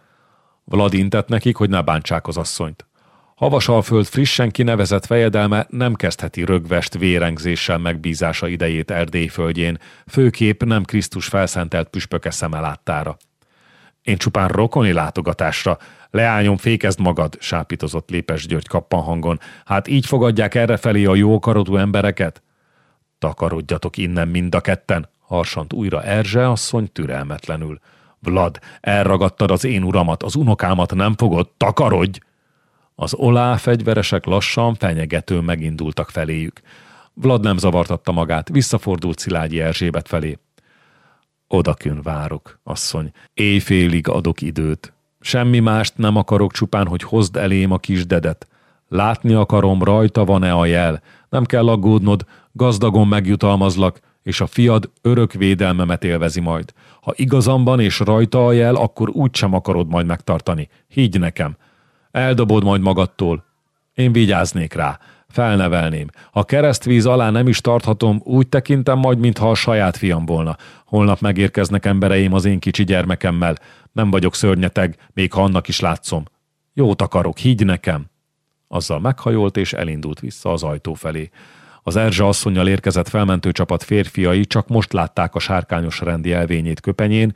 [SPEAKER 1] Vladintett nekik, hogy ne bántsák az asszonyt. Havasalföld frissen kinevezett fejedelme nem kezdheti rögvest vérengzéssel megbízása idejét Erdély földjén, főkép nem Krisztus felszentelt püspöke szeme láttára. Én csupán rokoni látogatásra. Leányom, fékezd magad, sápítozott Lépes György kappan hangon. Hát így fogadják errefelé a jókarodú embereket? Takarodjatok innen mind a ketten, harsant újra Erzse asszony türelmetlenül. Vlad, elragadtad az én uramat, az unokámat nem fogod, takarodj! Az olá fegyveresek lassan, fenyegetőn megindultak feléjük. Vlad nem zavartatta magát, visszafordult Szilágyi Erzsébet felé. Odakön várok, asszony. Éjfélig adok időt. Semmi mást nem akarok csupán, hogy hozd elém a kisdedet. Látni akarom, rajta van-e a jel. Nem kell aggódnod, gazdagon megjutalmazlak, és a fiad örök védelmemet élvezi majd. Ha igazamban és rajta a jel, akkor úgysem akarod majd megtartani. Higgy nekem, Eldobod majd magadtól. Én vigyáznék rá. Felnevelném. Ha keresztvíz alá nem is tarthatom, úgy tekintem majd, mintha a saját fiam volna. Holnap megérkeznek embereim az én kicsi gyermekemmel. Nem vagyok szörnyeteg, még ha annak is látszom. Jót akarok, higgy nekem. Azzal meghajolt és elindult vissza az ajtó felé. Az Erzsa asszonynal érkezett felmentő csapat férfiai csak most látták a sárkányos rendi elvényét köpenyén,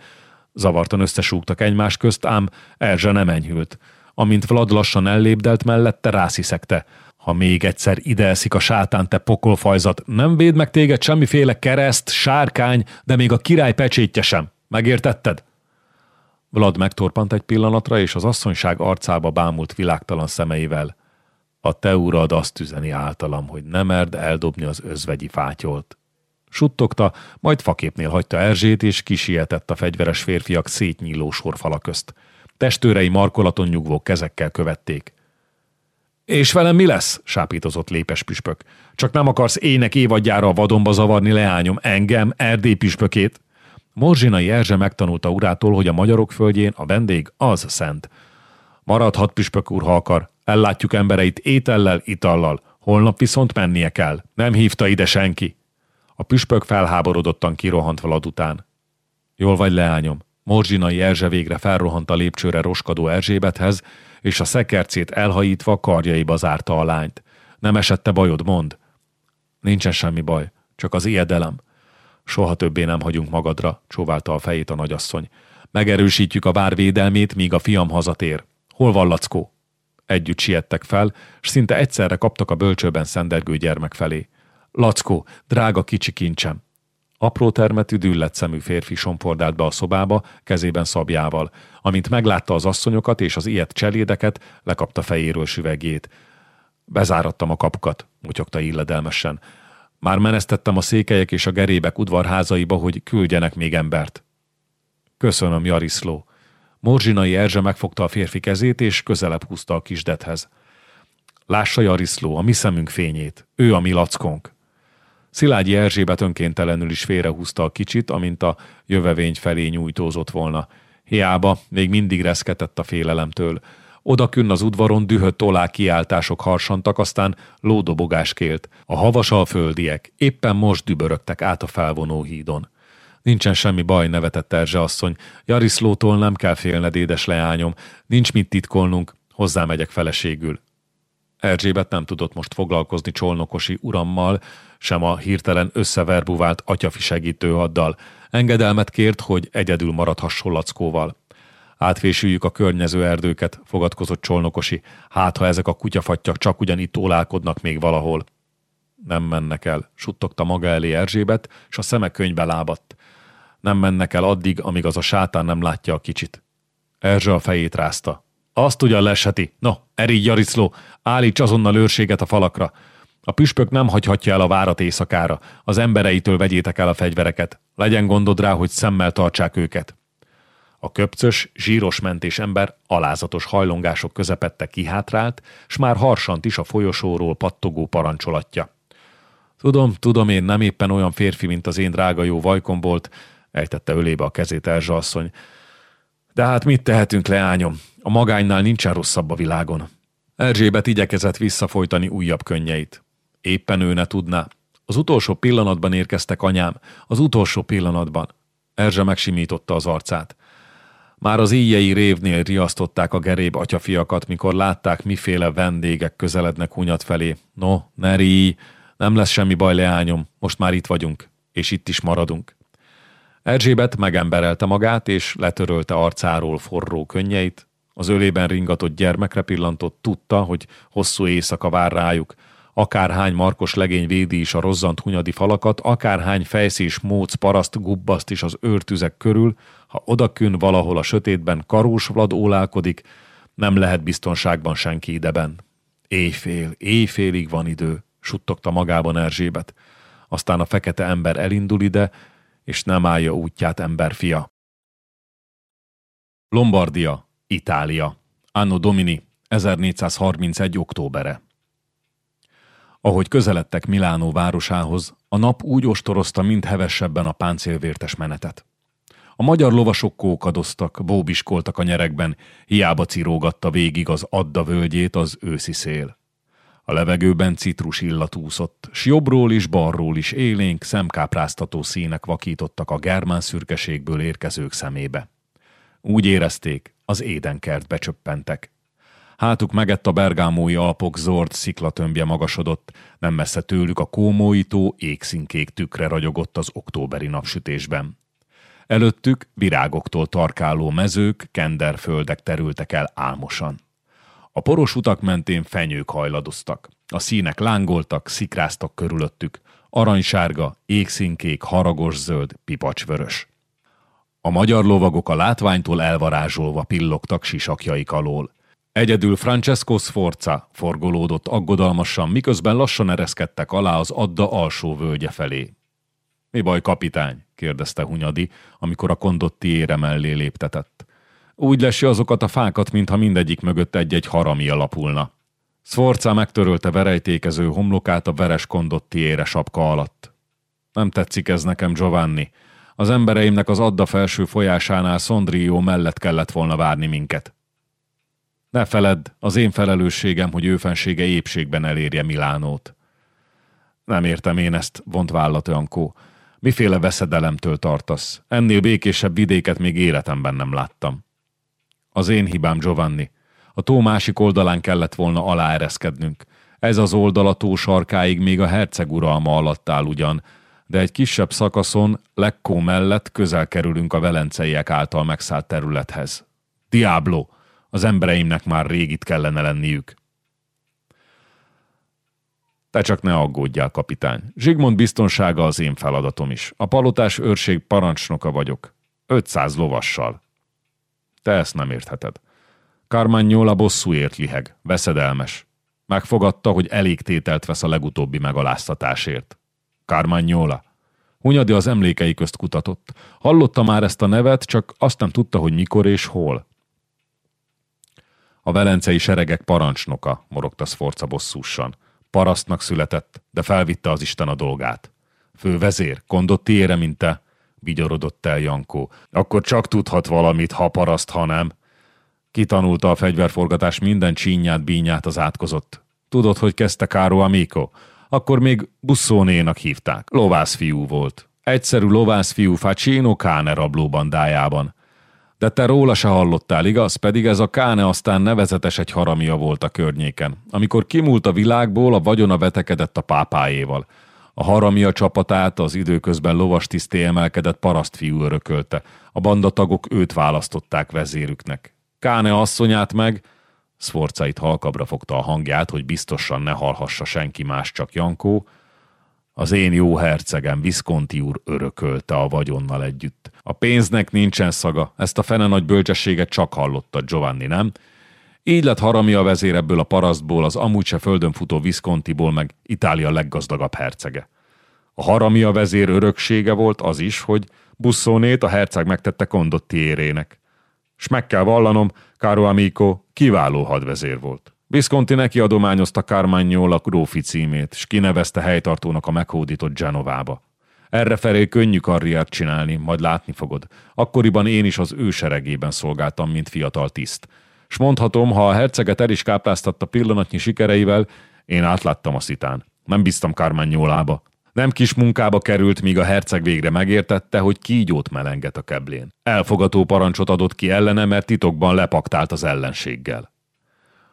[SPEAKER 1] zavartan összesúgtak egymás közt, ám Erzsa nem enyhült. Amint Vlad lassan ellépdelt mellette, rásziszegte. Ha még egyszer ideeszik a sátán, te pokolfajzat, nem véd meg téged semmiféle kereszt, sárkány, de még a király pecsétje sem. Megértetted? Vlad megtorpant egy pillanatra, és az asszonyság arcába bámult világtalan szemeivel. A te urad azt üzeni általam, hogy nem merd eldobni az özvegyi fátyolt. Suttogta, majd faképnél hagyta Erzsét, és kisietett a fegyveres férfiak szétnyíló sorfala közt. Testőrei markolaton nyugvó kezekkel követték. És velem mi lesz? sápítozott lépes püspök. Csak nem akarsz ének évadjára a vadonba zavarni leányom engem, Erdély püspökét? Morzsinai Erzse megtanulta urától, hogy a magyarok földjén a vendég az szent. Maradhat püspök úr, ha akar. Ellátjuk embereit étellel, itallal. Holnap viszont mennie kell. Nem hívta ide senki. A püspök felháborodottan kirohant Vlad után. Jól vagy, leányom. Morzsinai Erzse végre felrohant a lépcsőre roskadó Erzsébethez, és a szekercét elhajítva karjaiba zárta a lányt. Nem esette bajod, mond. Nincsen semmi baj, csak az ijedelem. Soha többé nem hagyunk magadra, csóválta a fejét a nagyasszony. Megerősítjük a vár védelmét, míg a fiam hazatér. Hol van Lackó? Együtt siettek fel, s szinte egyszerre kaptak a bölcsőben szendergő gyermek felé. Lackó, drága kicsi kincsem! Apró termetű, düllett szemű férfi sompordált be a szobába, kezében szabjával. Amint meglátta az asszonyokat és az ilyet cselédeket, lekapta fejéről süvegjét. Bezárattam a kapukat, mutyogta illedelmesen. Már menesztettem a székelyek és a gerébek udvarházaiba, hogy küldjenek még embert. Köszönöm, Jariszló. Morzsinai Erzse megfogta a férfi kezét, és közelebb húzta a kisdethez. Lássa, Jariszló, a mi szemünk fényét. Ő a mi lackónk. Szilágyi Erzsébet önkéntelenül is félrehúzta a kicsit, amint a jövevény felé nyújtózott volna. Hiába, még mindig reszketett a félelemtől. Odakünn az udvaron dühött olá kiáltások harsantak, aztán lódobogás kélt. A havasal földiek éppen most dübörögtek át a felvonó hídon. Nincsen semmi baj, nevetett Erzse asszony. Jariszlótól nem kell félned, édes leányom. Nincs mit titkolnunk, hozzámegyek feleségül. Erzsébet nem tudott most foglalkozni csolnokosi urammal, sem a hirtelen összeverbuvált atyafi segítőhaddal. Engedelmet kért, hogy egyedül maradhasson Lackóval. Átfésüljük a környező erdőket, fogadkozott csolnokosi, hát ha ezek a kutyafatyak csak ugyanitt ólálkodnak még valahol. Nem mennek el, suttogta maga elé Erzsébet, s a szeme könyvbe lábadt. Nem mennek el addig, amíg az a sátán nem látja a kicsit. Erzse a fejét rázta. Azt ugyan leseti. No, Eri Jariszló, állíts azonnal őrséget a falakra. A püspök nem hagyhatja el a várat éjszakára. Az embereitől vegyétek el a fegyvereket. Legyen gondod rá, hogy szemmel tartsák őket. A köpcös, zsíros mentés ember alázatos hajlongások közepette kihátrált, s már harsant is a folyosóról pattogó parancsolatja. Tudom, tudom, én nem éppen olyan férfi, mint az én drága jó vajkom volt, ejtette ölébe a kezét Erzsa asszony. De hát mit tehetünk, leányom? A magánynál nincsen rosszabb a világon. Erzsébet igyekezett visszafolytani újabb könnyeit. Éppen ő ne tudná. Az utolsó pillanatban érkeztek anyám, az utolsó pillanatban. Erzse megsimította az arcát. Már az íjjei révnél riasztották a geréb atyafiakat, mikor látták, miféle vendégek közelednek hunyat felé. No, Neri, nem lesz semmi baj, leányom, most már itt vagyunk, és itt is maradunk. Erzsébet megemberelte magát, és letörölte arcáról forró könnyeit. Az ölében ringatott gyermekre pillantott, tudta, hogy hosszú éjszaka vár rájuk. Akárhány markos legény védi is a rozzant hunyadi falakat, akárhány fejszés móc paraszt gubbaszt is az őrtüzek körül, ha odakün valahol a sötétben karós vlad ólálkodik, nem lehet biztonságban senki ideben. Éjfél, éjfélig van idő, suttogta magában Erzsébet. Aztán a fekete ember elindul ide, és nem állja útját emberfia. Lombardia, Itália. Anno Domini, 1431. októbere. Ahogy közeledtek Milánó városához, a nap úgy ostorozta, mint hevesebben a páncélvértes menetet. A magyar lovasok kókadoztak, bóbiskoltak a nyerekben, hiába cirógatta végig az adda völgyét az őszi szél. A levegőben citrus illat úszott, s jobbról is balról is élénk, szemkápráztató színek vakítottak a germán szürkeségből érkezők szemébe. Úgy érezték, az édenkertbe csöppentek. Hátuk megett a bergámói alpok zord sziklatömbje magasodott, nem messze tőlük a kómóító égszínkék tükre ragyogott az októberi napsütésben. Előttük virágoktól tarkáló mezők, kenderföldek terültek el álmosan. A poros utak mentén fenyők hajladoztak. A színek lángoltak, szikráztak körülöttük. Aranysárga, égszínkék, haragos zöld, pipacsvörös. A magyar lovagok a látványtól elvarázsolva pillogtak sisakjaik alól. Egyedül Francesco Sforza forgolódott aggodalmasan, miközben lassan ereszkedtek alá az adda alsó völgye felé. Mi baj, kapitány? kérdezte Hunyadi, amikor a kondotti ére mellé léptetett. Úgy lesi azokat a fákat, mintha mindegyik mögött egy-egy harami alapulna. Sforza megtörölte verejtékező homlokát a veres kondotti ére sapka alatt. Nem tetszik ez nekem, Giovanni. Az embereimnek az adda felső folyásánál Sondrio mellett kellett volna várni minket. Ne feledd, az én felelősségem, hogy ő fensége épségben elérje Milánót. Nem értem én ezt, vont vállat Jankó. Miféle veszedelemtől tartasz? Ennél békésebb vidéket még életemben nem láttam. Az én hibám, Giovanni. A tó másik oldalán kellett volna aláereszkednünk. Ez az oldal a tó sarkáig még a herceg uralma alatt áll ugyan, de egy kisebb szakaszon, Lekkó mellett közel kerülünk a velenceiek által megszállt területhez. Diablo! Az embereimnek már rég itt kellene lenniük. Te csak ne aggódjál, kapitány. Zsigmond biztonsága az én feladatom is. A palotás őrség parancsnoka vagyok. 500 lovassal. Te ezt nem értheted. Carmagnola bosszúért liheg, veszedelmes. Megfogadta, hogy elég tételt vesz a legutóbbi megaláztatásért. Carmagnola. Hunyadi az emlékei közt kutatott. Hallotta már ezt a nevet, csak azt nem tudta, hogy mikor és hol. A velencei seregek parancsnoka, morogta Sforza bosszúsan. Parasztnak született, de felvitte az Isten a dolgát. Fő vezér, kondotti mint te? Vigyorodott el Jankó. Akkor csak tudhat valamit, ha paraszt, ha nem. Kitanulta a fegyverforgatás minden csínyát, bínyát az átkozott. Tudod, hogy kezdte Káro Amico? Akkor még Busszónénak hívták. Lovászfiú volt. Egyszerű lovászfiú Facino Káne rablóbandájában. De te róla se hallottál, igaz? Pedig ez a Káne aztán nevezetes egy haramia volt a környéken. Amikor kimúlt a világból, a vagyona vetekedett a pápájéval. A haramia csapatát az időközben lovas tiszté emelkedett parasztfiú örökölte. A bandatagok őt választották vezérüknek. Káne asszonyát meg, Szforcait halkabra fogta a hangját, hogy biztosan ne hallhassa senki más, csak Jankó, az én jó hercegem, Visconti úr örökölte a vagyonnal együtt. A pénznek nincsen szaga, ezt a fene nagy bölcsességet csak hallotta Giovanni, nem? Így lett Harami a vezér ebből a parasztból, az amúgy se földön futó Viscontiból meg Itália leggazdagabb hercege. A Harami a vezér öröksége volt az is, hogy Busszónét a herceg megtette kondotti érének. S meg kell vallanom, Caro Amico kiváló hadvezér volt. Visconti neki adományozta Carmagnola grófi címét, s kinevezte helytartónak a meghódított Genovába. felé könnyű karriert csinálni, majd látni fogod. Akkoriban én is az ő seregében szolgáltam, mint fiatal tiszt. S mondhatom, ha a herceget el is kápráztatta pillanatnyi sikereivel, én átláttam a szitán. Nem bíztam Carmagnolába. Nem kis munkába került, míg a herceg végre megértette, hogy kígyót melenget a keblén. Elfogató parancsot adott ki ellene, mert titokban lepaktált az ellenséggel.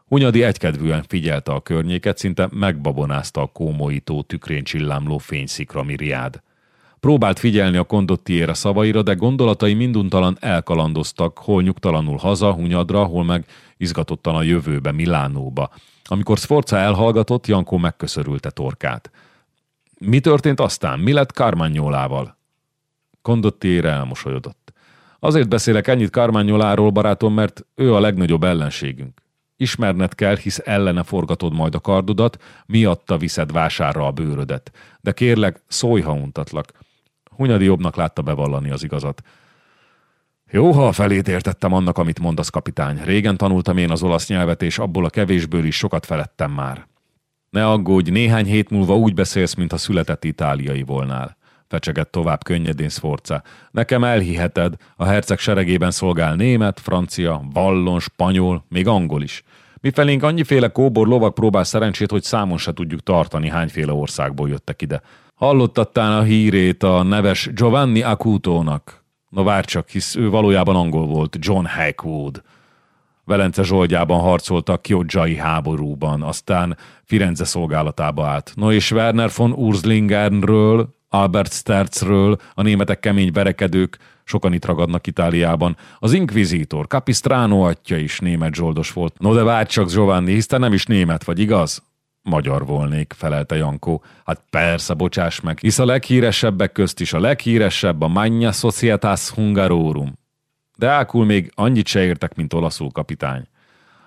[SPEAKER 1] Hunyadi egykedvűen figyelte a környéket, szinte megbabonázta a kómoító tükrén csillámló fényszikra miriád. Próbált figyelni a kondottiére szavaira, de gondolatai minduntalan elkalandoztak, hol nyugtalanul haza, Hunyadra, hol meg izgatottan a jövőbe, Milánóba. Amikor Sforza elhallgatott, Jankó megköszörülte torkát. Mi történt aztán? Mi lett Carmagnolával? Kondottiére elmosolyodott. Azért beszélek ennyit Carmagnoláról, barátom, mert ő a legnagyobb ellenségünk. Ismerned kell, hisz ellene forgatod majd a kardodat, miatta viszed vásárra a bőrödet. De kérlek, szólj, ha untatlak. Hunyadi jobbnak látta bevallani az igazat. Jó, ha a felét értettem annak, amit mondasz, kapitány. Régen tanultam én az olasz nyelvet, és abból a kevésből is sokat felettem már. Ne aggódj, néhány hét múlva úgy beszélsz, mintha született itáliai volnál. Fecsegett tovább könnyedén Sforza. Nekem elhiheted, a herceg seregében szolgál német, francia, vallon, spanyol, még angol is. Mifelénk annyiféle kóbor lovak próbál szerencsét, hogy számon se tudjuk tartani, hányféle országból jöttek ide. Hallottattán a hírét a neves Giovanni Acutónak. No várj csak, hisz ő valójában angol volt, John Hackwood. Velence Zsoldjában harcolt a Kiodzsai háborúban, aztán Firenze szolgálatába állt. No és Werner von Urslingenről, Albert Sterzről, a németek kemény verekedők, sokan itt ragadnak Itáliában. Az inkvizítor, Capistrano atya is német zsoldos volt. No de várj csak, Giovanni, hisz te nem is német vagy, igaz? Magyar volnék, felelte Jankó. Hát persze, bocsáss meg, hisz a leghíresebbek közt is a leghíresebb a Magna Societas Hungarorum. De ákul még annyit se értek, mint olaszul kapitány.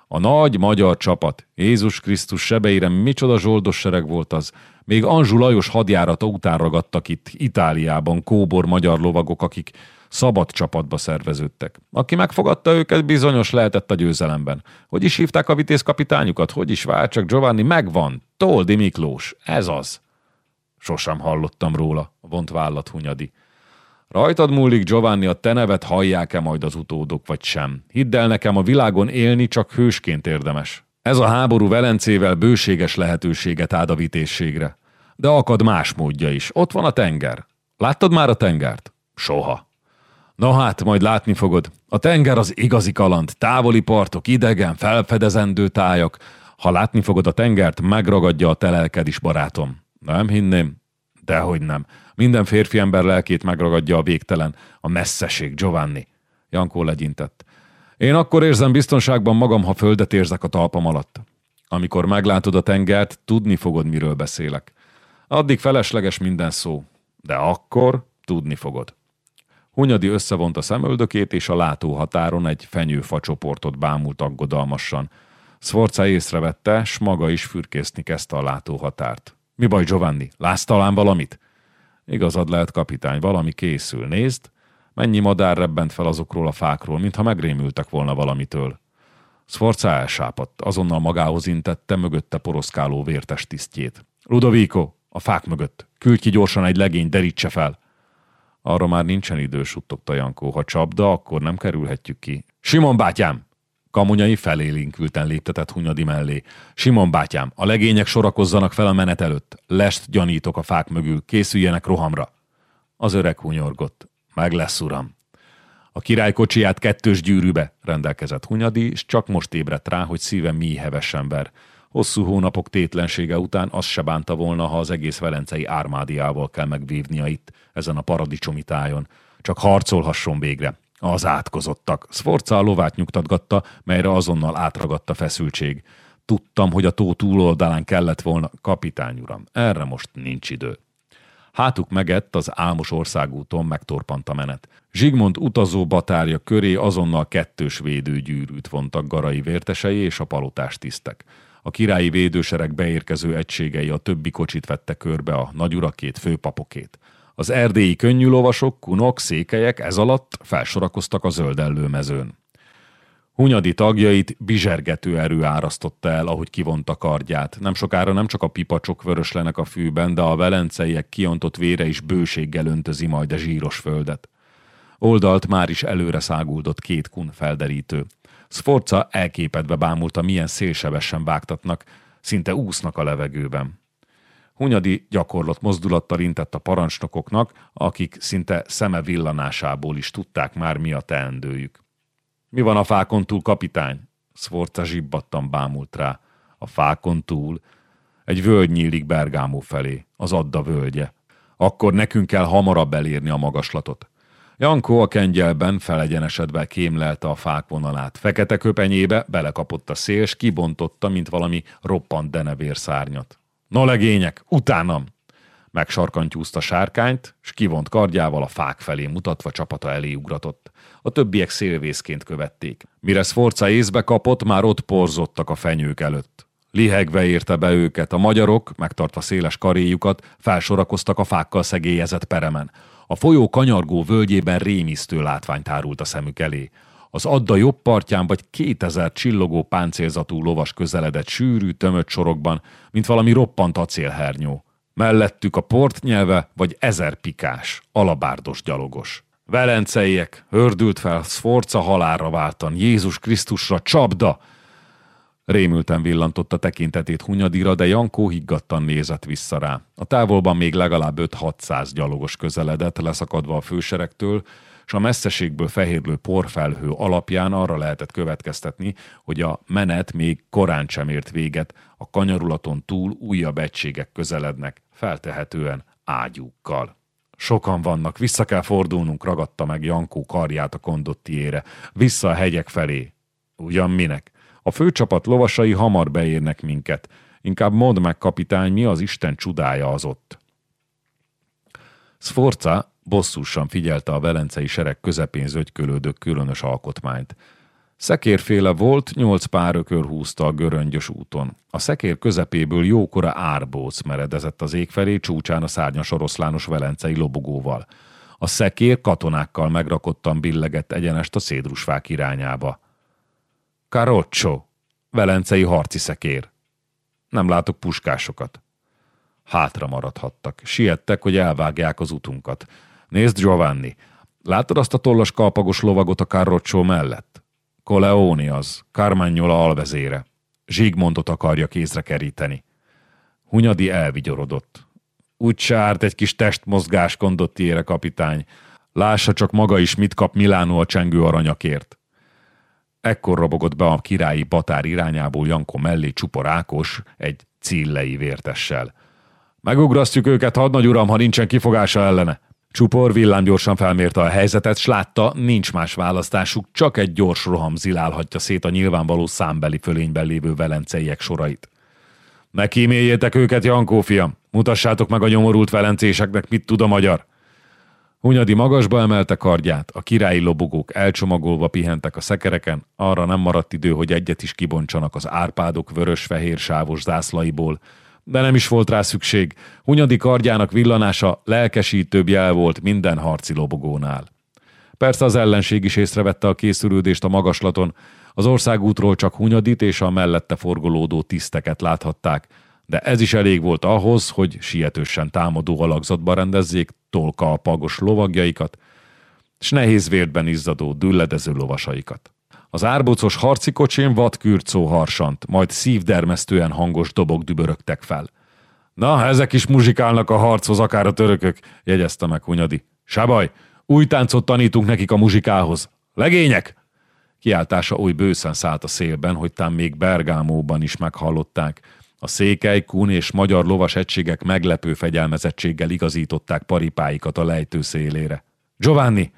[SPEAKER 1] A nagy magyar csapat, Jézus Krisztus sebeire micsoda zsoldos sereg volt az. Még Anzsu Lajos hadjárata után ragadtak itt, Itáliában, kóbor magyar lovagok, akik szabad csapatba szerveződtek. Aki megfogadta őket, bizonyos lehetett a győzelemben. Hogy is hívták a vitézkapitányukat? Hogy is vár csak Giovanni? Megvan! Toldi Miklós. Ez az. Sosem hallottam róla, vont vállat Hunyadi. Rajtad múlik, Giovanni, a te nevet hallják-e majd az utódok, vagy sem. Hidd el nekem, a világon élni csak hősként érdemes. Ez a háború Velencével bőséges lehetőséget ad a vitézségre. De akad más módja is. Ott van a tenger. Láttad már a tengert? Soha. Na hát, majd látni fogod. A tenger az igazi kaland, távoli partok, idegen, felfedezendő tájak. Ha látni fogod a tengert, megragadja a telelked is, barátom. Nem hinném? Dehogy nem. Minden férfi ember lelkét megragadja a végtelen, a messzeség, Giovanni. Jankó legyintett. Én akkor érzem biztonságban magam, ha földet érzek a talpam alatt. Amikor meglátod a tengert, tudni fogod, miről beszélek. Addig felesleges minden szó, de akkor tudni fogod. Hunyadi összevont a szemöldökét, és a látóhatáron egy fenyőfacsoportot bámult aggodalmasan. Sforca észrevette, s maga is fürkészni kezdte a látóhatárt. Mi baj, Giovanni? Látsz talán valamit? Igazad lehet, kapitány, valami készül. Nézd, mennyi madár rebbent fel azokról a fákról, mintha megrémültek volna valamitől. Sforca elsápadt, azonnal magához intette mögötte poroszkáló vértes tisztjét. Ludovico, a fák mögött. Küldj ki gyorsan egy legény, derítse fel. Arra már nincsen idő, suttogta Jankó. Ha csapda, akkor nem kerülhetjük ki. Simon bátyám! Kamunyai felélinkülten léptetett Hunyadi mellé. Simon bátyám, a legények sorakozzanak fel a menet előtt. Lest gyanítok a fák mögül, készüljenek rohamra. Az öreg hunyorgott. Meg lesz, uram. A király kocsiját kettős gyűrűbe rendelkezett Hunyadi, és csak most ébredt rá, hogy szíve mi heves ember. Hosszú hónapok tétlensége után azt se bánta volna, ha az egész velencei ármádiával kell megvívnia itt, ezen a paradicsomi tájon. Csak harcolhasson végre. Az átkozottak. Sforca a lovát nyugtatgatta, melyre azonnal átragadta feszültség. Tudtam, hogy a tó túloldalán kellett volna. Kapitány uram, erre most nincs idő. Hátuk megett, az álmos országúton megtorpant a menet. Zsigmond utazó batárja köré azonnal kettős védőgyűrűt vontak garai vértesei és a palotás tisztek. A királyi védősereg beérkező egységei a többi kocsit vette körbe a nagyurakét, főpapokét. Az erdélyi könnyű lovasok, kunok, székelyek ez alatt felsorakoztak a zöldellő mezőn. Hunyadi tagjait bizsergető erő árasztotta el, ahogy kivonta kardját. Nem sokára nem csak a pipacsok vöröslenek a fűben, de a velenceiek kiontott vére is bőséggel öntözi majd a zsíros földet. Oldalt már is előre száguldott két kun felderítő. Sforca elképedve bámulta, milyen szélsebesen vágtatnak, szinte úsznak a levegőben. Hunyadi gyakorlott mozdulattal intett a parancsnokoknak, akik szinte szeme villanásából is tudták már mi a teendőjük. Mi van a fákon túl, kapitány? Sforza zsibbattan bámult rá. A fákon túl? Egy völgy nyílik Bergámó felé, az Adda völgye. Akkor nekünk kell hamarabb elérni a magaslatot. Jankó a kengyelben felegyenesedve kémlelte a fák vonalát. Fekete köpenyébe belekapott a szél, s kibontotta, mint valami roppant denevér szárnyat. No legények, utánam! Megsarkantyúzta sárkányt, s kivont kardjával a fák felé mutatva csapata elé ugratott. A többiek szélvészként követték. Mire Sforca észbe kapott, már ott porzottak a fenyők előtt. Lihegve érte be őket, a magyarok, megtartva széles karéjukat, felsorakoztak a fákkal szegélyezett peremen. A folyó kanyargó völgyében rémisztő látvány tárult a szemük elé. Az adda jobb partján vagy kétezer csillogó páncélzatú lovas közeledett sűrű, tömött sorokban, mint valami roppant acélhernyó. Mellettük a port nyelve, vagy ezer pikás, alabárdos gyalogos. Velenceiek, hördült fel, Sforca halálra váltan, Jézus Krisztusra, csapda! Rémülten villantotta tekintetét Hunyadira, de Jankó higgadtan nézett vissza rá. A távolban még legalább 5-600 gyalogos közeledett, leszakadva a főseregtől, és a messzeségből fehérlő porfelhő alapján arra lehetett következtetni, hogy a menet még korán sem ért véget, a kanyarulaton túl újabb egységek közelednek, feltehetően ágyúkkal. Sokan vannak, vissza kell fordulnunk, ragadta meg Jankó karját a kondottiére. Vissza a hegyek felé. Ugyan minek? A főcsapat lovasai hamar beérnek minket. Inkább mondd meg, kapitány, mi az Isten csudája az ott. Sforza bosszúsan figyelte a velencei sereg közepén zögykölődő különös alkotmányt. Szekérféle volt, nyolc pár ökör húzta a göröngyös úton. A szekér közepéből jókora árbóc meredezett az ég felé, csúcsán a szárnyas oroszlános velencei lobogóval. A szekér katonákkal megrakottan billegett egyenest a szédrusfák irányába. Caroccio, velencei harci szekér. Nem látok puskásokat. Hátra maradhattak. Siettek, hogy elvágják az utunkat. Nézd, Giovanni, látod azt a tollas kalpagos lovagot a Carroccio mellett? Coleoni az, Carmagnola alvezére. Zsigmondot akarja kézre keríteni. Hunyadi elvigyorodott. Úgy sárt egy kis testmozgás ére kapitány. Lássa csak maga is, mit kap Milánó a csengő aranyakért. Ekkor robogott be a királyi batár irányából Janko mellé csupa rákos, egy cillei vértessel. Megugrasztjuk őket, hadnagy uram, ha nincsen kifogása ellene. Csupor villám gyorsan felmérte a helyzetet, s látta, nincs más választásuk, csak egy gyors roham zilálhatja szét a nyilvánvaló számbeli fölényben lévő velenceiek sorait. Ne őket, Jankó fiam! Mutassátok meg a nyomorult velencéseknek, mit tud a magyar! Hunyadi magasba emelte kardját, a királyi lobogók elcsomagolva pihentek a szekereken, arra nem maradt idő, hogy egyet is kibontsanak az árpádok vörös-fehér sávos zászlaiból, de nem is volt rá szükség. Hunyadi kardjának villanása lelkesítőbb jel volt minden harci lobogónál. Persze az ellenség is észrevette a készülődést a magaslaton, az országútról csak Hunyadit és a mellette forgolódó tiszteket láthatták, de ez is elég volt ahhoz, hogy sietősen támadó alakzatba rendezzék tolka a pagos lovagjaikat, s nehéz vértben izzadó, dülledező lovasaikat. Az árbocos harci kocsin vadkürcó harsant, majd szívdermesztően hangos dobok dübörögtek fel. Na, ezek is muzsikálnak a harchoz, akár a törökök, jegyezte meg Hunyadi. Sábaj, új táncot tanítunk nekik a muzsikához. Legények! Kiáltása oly bőszen szállt a szélben, hogy tám még Bergámóban is meghallották. A székely, kun és magyar lovas egységek meglepő fegyelmezettséggel igazították paripáikat a lejtő szélére. Giovanni,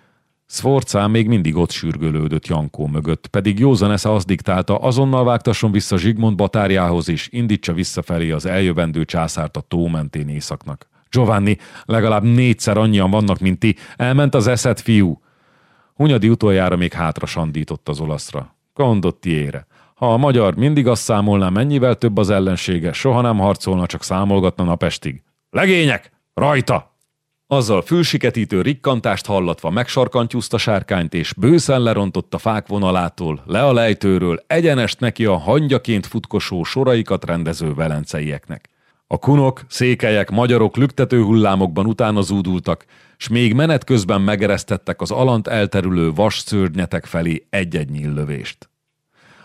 [SPEAKER 1] Sforcán még mindig ott sürgölődött Jankó mögött, pedig józan esze azt diktálta, azonnal vágtasson vissza Zsigmond batárjához és indítsa visszafelé az eljövendő császárt a tó mentén északnak. Giovanni, legalább négyszer annyian vannak, mint ti. Elment az eszed, fiú. Hunyadi utoljára még hátra sandított az olaszra. Gondot tiére. Ha a magyar mindig azt számolná, mennyivel több az ellensége, soha nem harcolna, csak számolgatna napestig. Legények! Rajta! Azzal fülsiketítő rikkantást hallatva megsarkantyúzta sárkányt, és bőszen lerontott a fák vonalától, le a lejtőről, egyenest neki a hangyaként futkosó soraikat rendező velenceieknek. A kunok, székelyek, magyarok lüktető hullámokban utána zúdultak, s még menet közben megeresztettek az alant elterülő vas szörnyetek felé egy-egy nyíllövést.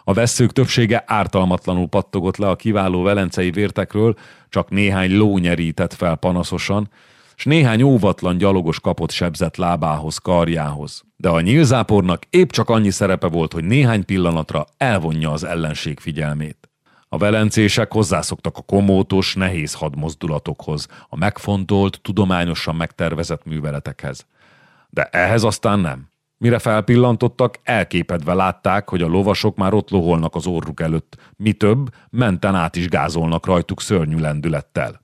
[SPEAKER 1] A vesszők többsége ártalmatlanul pattogott le a kiváló velencei vértekről, csak néhány ló nyerített fel panaszosan, s néhány óvatlan gyalogos kapott sebzett lábához, karjához. De a nyílzápornak épp csak annyi szerepe volt, hogy néhány pillanatra elvonja az ellenség figyelmét. A velencések hozzászoktak a komótos, nehéz hadmozdulatokhoz, a megfontolt, tudományosan megtervezett műveletekhez. De ehhez aztán nem. Mire felpillantottak, elképedve látták, hogy a lovasok már ott loholnak az orruk előtt, mi több, menten át is gázolnak rajtuk szörnyű lendülettel.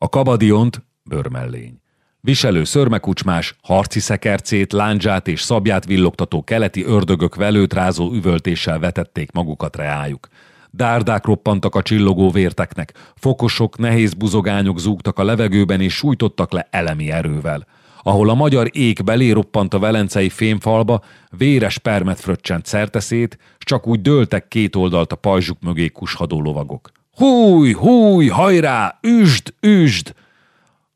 [SPEAKER 1] A kabadiont, bőrmellény, viselő szörmekucsmás, harci szekercét, lándzsát és szabját villogtató keleti ördögök velőt rázó üvöltéssel vetették magukat reájuk. Dárdák roppantak a csillogó vérteknek, fokosok, nehéz buzogányok zúgtak a levegőben és sújtottak le elemi erővel. Ahol a magyar ég belé roppant a velencei fémfalba, véres permet fröccsent szerteszét, csak úgy dőltek két oldalt a pajzsuk mögé kushadó lovagok. Húj, húj, hajrá, üsd, üsd!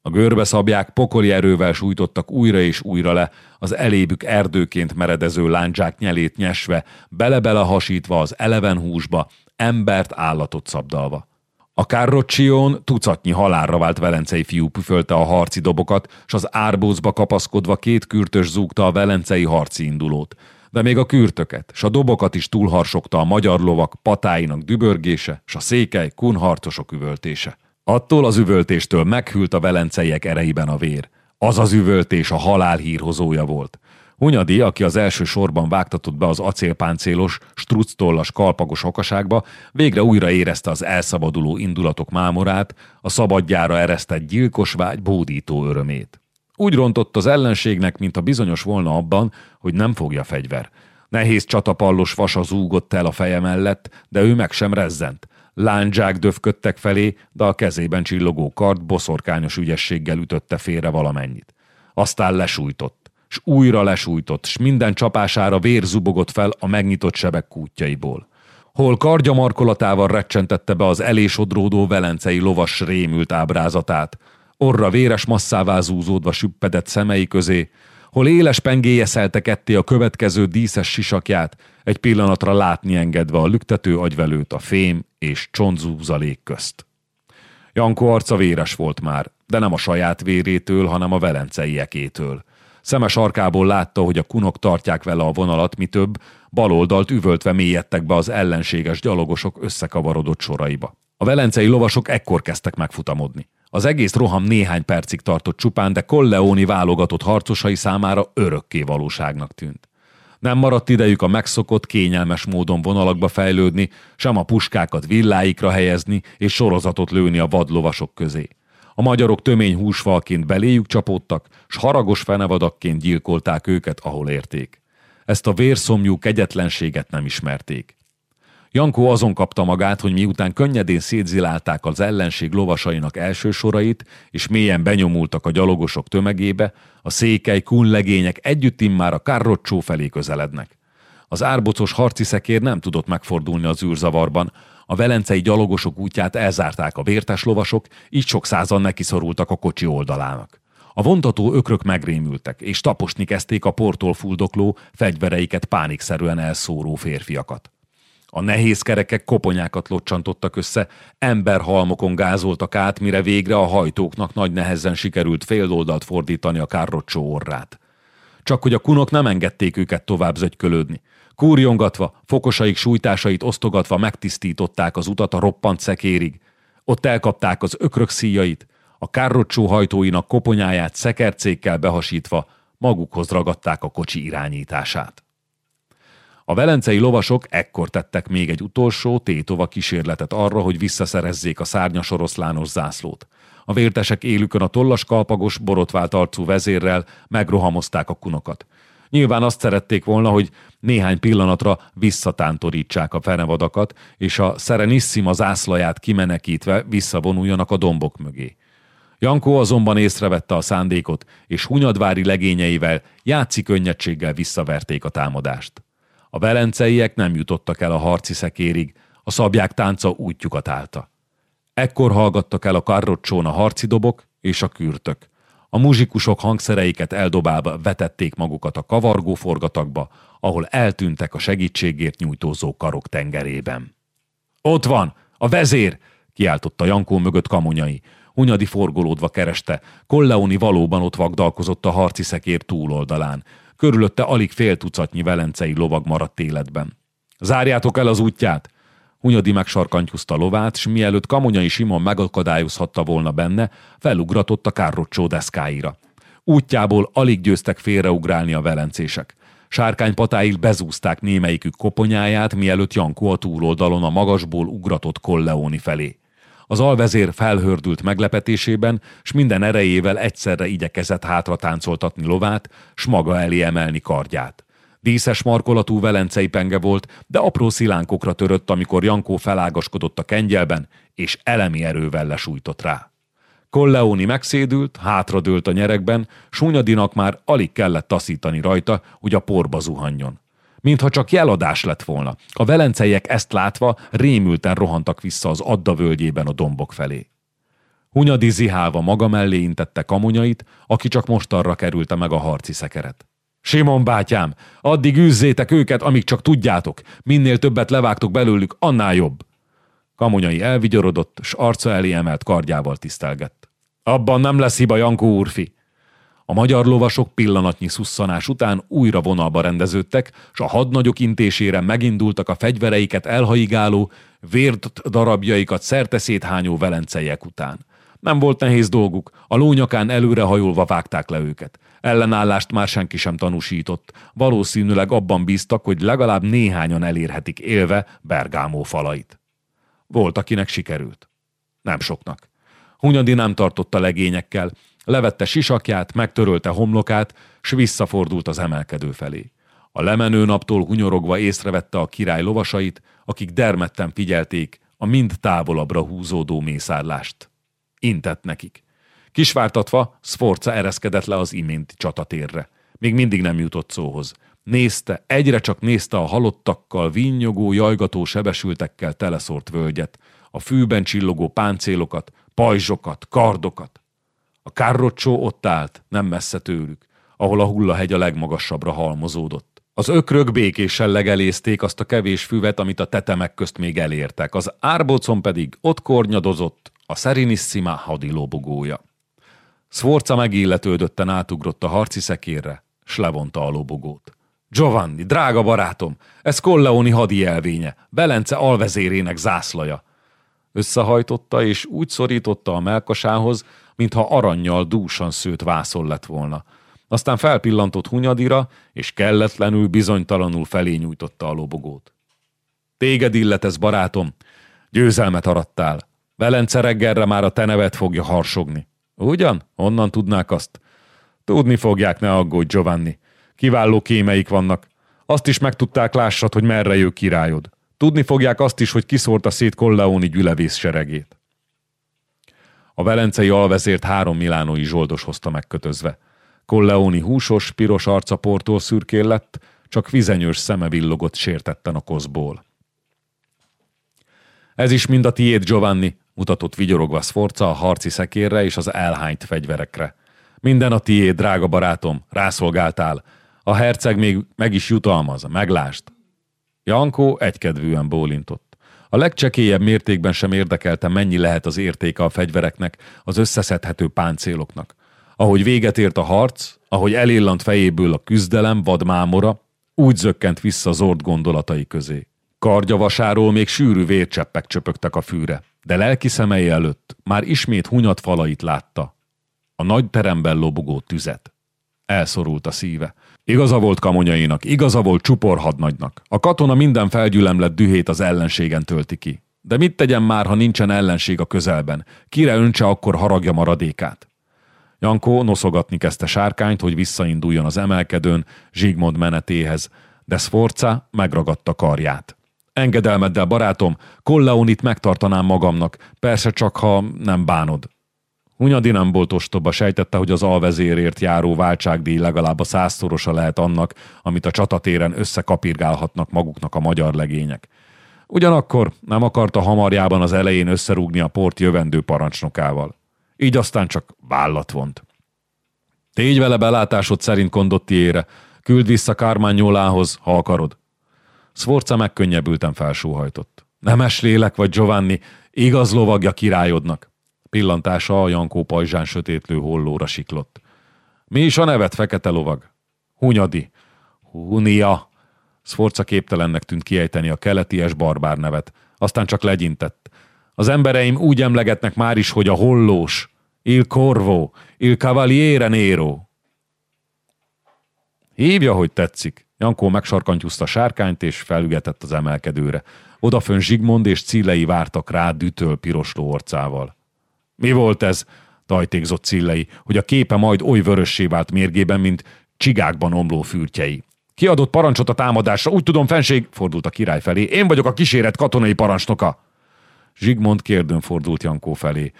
[SPEAKER 1] A görbeszabják pokoli erővel sújtottak újra és újra le, az elébük erdőként meredező láncsák nyelét nyesve, bele-bele hasítva az eleven húsba, embert állatot szabdalva. A Kárrocsion tucatnyi halálra vált velencei fiú püfölte a harci dobokat, s az árbózba kapaszkodva két kürtös zúgta a velencei harci indulót de még a kürtöket, s a dobokat is túlharsogta a magyar lovak patáinak dübörgése, s a székely kunharcosok üvöltése. Attól az üvöltéstől meghűlt a velenceiek ereiben a vér. Az az üvöltés a halál hírhozója volt. Hunyadi, aki az első sorban vágtatott be az acélpáncélos, structollas kalpagos okaságba, végre újra érezte az elszabaduló indulatok mámorát, a szabadjára eresztett gyilkos vágy bódító örömét. Úgy rontott az ellenségnek, mint a bizonyos volna abban, hogy nem fogja fegyver. Nehéz csatapallos vasa zúgott el a feje mellett, de ő meg sem rezzent. Lándzsák döfködtek felé, de a kezében csillogó kard boszorkányos ügyességgel ütötte félre valamennyit. Aztán lesújtott, s újra lesújtott, s minden csapására vér zubogott fel a megnyitott sebek kútjaiból. Hol kardja markolatával recsentette be az elésodródó velencei lovas rémült ábrázatát, orra véres masszává zúzódva süppedett szemei közé, hol éles pengéje szelte ketté a következő díszes sisakját, egy pillanatra látni engedve a lüktető agyvelőt a fém és csontzúzalék közt. Janko arca véres volt már, de nem a saját vérétől, hanem a velenceijekétől. Szeme sarkából látta, hogy a kunok tartják vele a vonalat, mi több, baloldalt üvöltve mélyedtek be az ellenséges gyalogosok összekavarodott soraiba. A velencei lovasok ekkor kezdtek megfutamodni. Az egész roham néhány percig tartott csupán, de Colleoni válogatott harcosai számára örökké valóságnak tűnt. Nem maradt idejük a megszokott, kényelmes módon vonalakba fejlődni, sem a puskákat villáikra helyezni és sorozatot lőni a vadlovasok közé. A magyarok tömény húsfalként beléjük csapódtak, s haragos fenevadakként gyilkolták őket, ahol érték. Ezt a vérszomjú kegyetlenséget nem ismerték. Jankó azon kapta magát, hogy miután könnyedén szétzilálták az ellenség lovasainak első sorait, és mélyen benyomultak a gyalogosok tömegébe, a székely kun legények együtt immár a Kárrocsó felé közelednek. Az árbocos harci szekér nem tudott megfordulni az űrzavarban, a velencei gyalogosok útját elzárták a vértes lovasok, így sok százan nekiszorultak a kocsi oldalának. A vontató ökrök megrémültek, és taposni kezdték a portól fuldokló, fegyvereiket pánikszerűen elszóró férfiakat. A nehéz kerekek koponyákat locsantottak össze, emberhalmokon gázoltak át, mire végre a hajtóknak nagy nehezen sikerült féloldalt fordítani a kárrocsó orrát. Csak hogy a kunok nem engedték őket tovább zögykölődni. Kúrjongatva, fokosaik sújtásait osztogatva megtisztították az utat a roppant szekérig. Ott elkapták az ökrök szíjait, a kárrocsó hajtóinak koponyáját szekercékkel behasítva magukhoz ragadták a kocsi irányítását. A velencei lovasok ekkor tettek még egy utolsó, tétova kísérletet arra, hogy visszaszerezzék a szárnyas oroszlános zászlót. A vértesek élükön a tollas kalpagos, borotvált arcú vezérrel megrohamozták a kunokat. Nyilván azt szerették volna, hogy néhány pillanatra visszatántorítsák a fenevadakat, és a Serenissima zászlaját kimenekítve visszavonuljanak a dombok mögé. Jankó azonban észrevette a szándékot, és hunyadvári legényeivel játszik könnyedséggel visszaverték a támadást. A velenceiek nem jutottak el a harci szekérig, a szabják tánca útjukat állta. Ekkor hallgattak el a karrocsón a harci dobok és a kürtök. A muzsikusok hangszereiket eldobálva vetették magukat a kavargó forgatakba, ahol eltűntek a segítségért nyújtózó karok tengerében. Ott van! A vezér! kiáltotta Jankó mögött kamonyai. Hunyadi forgolódva kereste. Kolleoni valóban ott vagdalkozott a harci szekér túloldalán. Körülötte alig fél tucatnyi velencei lovag maradt életben. Zárjátok el az útját! Hunyadi megsarkantyúzta lovát, s mielőtt Kamonyai Simon megakadályozhatta volna benne, felugratott a kárrocsó deszkáira. Útjából alig győztek félreugrálni a velencések. Sárkánypatáig bezúzták némelyikük koponyáját, mielőtt Jankó a túloldalon a magasból ugratott Kolleóni felé. Az alvezér felhördült meglepetésében, s minden erejével egyszerre igyekezett hátra táncoltatni lovát, s maga elé emelni kardját. Díszes markolatú velencei penge volt, de apró szilánkokra törött, amikor Jankó felágaskodott a kengyelben, és elemi erővel lesújtott rá. Colleoni megszédült, hátradőlt a nyerekben, Súnyadinak már alig kellett taszítani rajta, hogy a porba zuhanjon mintha csak jeladás lett volna. A velenceiek ezt látva rémülten rohantak vissza az Adda völgyében a dombok felé. Hunyadi zihálva maga mellé intette kamonyait, aki csak arra kerülte meg a harci szekeret. Simon bátyám, addig űzzétek őket, amíg csak tudjátok. Minél többet levágtok belőlük, annál jobb. Kamonyai elvigyorodott, s arca elé emelt kardjával tisztelgett. Abban nem lesz hiba, Jankó úrfi. A magyar lovasok pillanatnyi szusszanás után újra vonalba rendeződtek, s a hadnagyok intésére megindultak a fegyvereiket elhaigáló, vért darabjaikat szerte széthányó velenceiek után. Nem volt nehéz dolguk, a lónyakán előrehajolva vágták le őket. Ellenállást már senki sem tanúsított. Valószínűleg abban bíztak, hogy legalább néhányan elérhetik élve Bergámó falait. Volt, akinek sikerült. Nem soknak. Hunyadi nem tartotta legényekkel, levette sisakját, megtörölte homlokát, s visszafordult az emelkedő felé. A lemenő naptól hunyorogva észrevette a király lovasait, akik dermedten figyelték a mind távolabbra húzódó mészárlást. Intett nekik. Kisvártatva, Sforza ereszkedett le az iménti csatatérre. Még mindig nem jutott szóhoz. Nézte, egyre csak nézte a halottakkal, vinnyogó, jajgató sebesültekkel teleszort völgyet, a fűben csillogó páncélokat, pajzsokat, kardokat. A kárrocsó ott állt, nem messze tőlük, ahol a hullahegy a legmagasabbra halmozódott. Az ökrök békésen legelézték azt a kevés füvet, amit a tetemek közt még elértek, az árbocon pedig ott kornyadozott a Serenissima hadilóbogója. Sforza megilletődötten átugrott a harci szekérre, s levonta a lobogót. Giovanni, drága barátom, ez Colleoni hadi elvénye, Belence alvezérének zászlaja. Összehajtotta és úgy szorította a melkasához, mintha aranyjal dúsan szőtt vászol lett volna. Aztán felpillantott Hunyadira, és kelletlenül, bizonytalanul felé nyújtotta a lobogót. Téged illet ez, barátom, győzelmet arattál. Velence reggelre már a te nevet fogja harsogni. Ugyan? Onnan tudnák azt? Tudni fogják, ne aggódj, Giovanni. Kiváló kémeik vannak. Azt is megtudták, lássad, hogy merre jő királyod. Tudni fogják azt is, hogy kiszórta szét Colleoni gyülevész seregét. A velencei alvezért három milánói zsoldos hozta megkötözve. Colleoni húsos, piros arcaportól szürkél lett, csak vizenyős szeme villogott sértetten a koszból. Ez is mind a tiéd, Giovanni, mutatott vigyorogva Sforza a harci szekérre és az elhányt fegyverekre. Minden a tiéd, drága barátom, rászolgáltál. A herceg még meg is jutalmaz, meglást. Jankó egykedvűen bólintott. A legcsekélyebb mértékben sem érdekelte, mennyi lehet az értéke a fegyvereknek, az összeszedhető páncéloknak. Ahogy véget ért a harc, ahogy elillant fejéből a küzdelem vadmámora, úgy zökkent vissza Zord gondolatai közé. Kardjavasáról még sűrű vércseppek csöpögtek a fűre, de lelki szemei előtt már ismét hunyat falait látta. A nagy teremben lobogó tüzet. Elszorult a szíve. Igaza volt kamonyainak, igaza volt csupor hadnagynak. A katona minden felgyülemlett dühét az ellenségen tölti ki. De mit tegyen már, ha nincsen ellenség a közelben? Kire öntse akkor haragja maradékát? Jankó noszogatni kezdte sárkányt, hogy visszainduljon az emelkedőn Zsigmond menetéhez, de Sforza megragadta karját. Engedelmeddel, barátom, Colleonit megtartanám magamnak, persze csak, ha nem bánod. Hunyadi nem volt ostoba, sejtette, hogy az alvezérért járó váltságdíj legalább a százszorosa lehet annak, amit a csatatéren összekapirgálhatnak maguknak a magyar legények. Ugyanakkor nem akarta hamarjában az elején összerúgni a port jövendő parancsnokával. Így aztán csak vállat vont. Tégy vele belátásod szerint kondottiére, küld vissza Kármányólához, ha akarod. Sforza megkönnyebbülten felsóhajtott. Nemes lélek vagy Giovanni, igaz lovagja királyodnak. Pillantása a Jankó pajzsán sötétlő hollóra siklott. Mi is a nevet, fekete lovag? Hunyadi. Hunia. Sforza képtelennek tűnt kiejteni a keleties barbár nevet. Aztán csak legyintett. Az embereim úgy emlegetnek már is, hogy a hollós. Il Corvo, Il Cavaliere Nero. Hívja, hogy tetszik. Jankó megsarkantyúzta sárkányt, és felügetett az emelkedőre. Odafön Zsigmond és Cillei vártak rá dütöl piros orcával. Mi volt ez? tajtékzott Cillei, hogy a képe majd oly vörössé vált mérgében, mint csigákban omló fürtjei. Kiadott parancsot a támadásra, úgy tudom, fenség, fordult a király felé. Én vagyok a kíséret katonai parancsnoka. Zsigmond kérdőn fordult Jankó felé.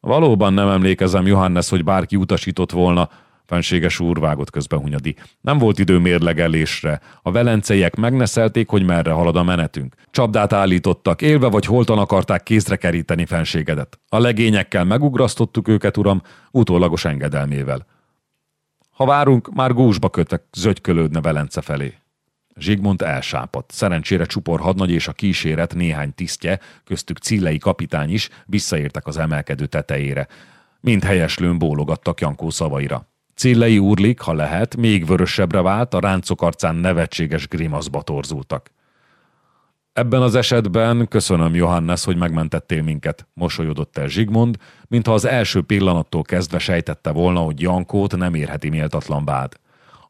[SPEAKER 1] Valóban nem emlékezem, Johannes, hogy bárki utasított volna, Fenséges úr vágott közbe Hunyadi. Nem volt idő mérlegelésre. A velenceiek megneszelték, hogy merre halad a menetünk. Csapdát állítottak, élve vagy holtan akarták kézre keríteni fenségedet. A legényekkel megugrasztottuk őket, uram, utólagos engedelmével. Ha várunk, már gúzsba kötek, zögykölődne Velence felé. Zsigmond elsápadt. Szerencsére csupor hadnagy és a kíséret néhány tisztje, köztük Cillei kapitány is visszaértek az emelkedő tetejére. Mind helyeslőn bólogattak Jankó szavaira. Cillei úrlik, ha lehet, még vörösebbre vált, a ráncok arcán nevetséges grimaszba torzultak. Ebben az esetben köszönöm, Johannes, hogy megmentettél minket, mosolyodott el Zsigmond, mintha az első pillanattól kezdve sejtette volna, hogy Jankót nem érheti méltatlan vád.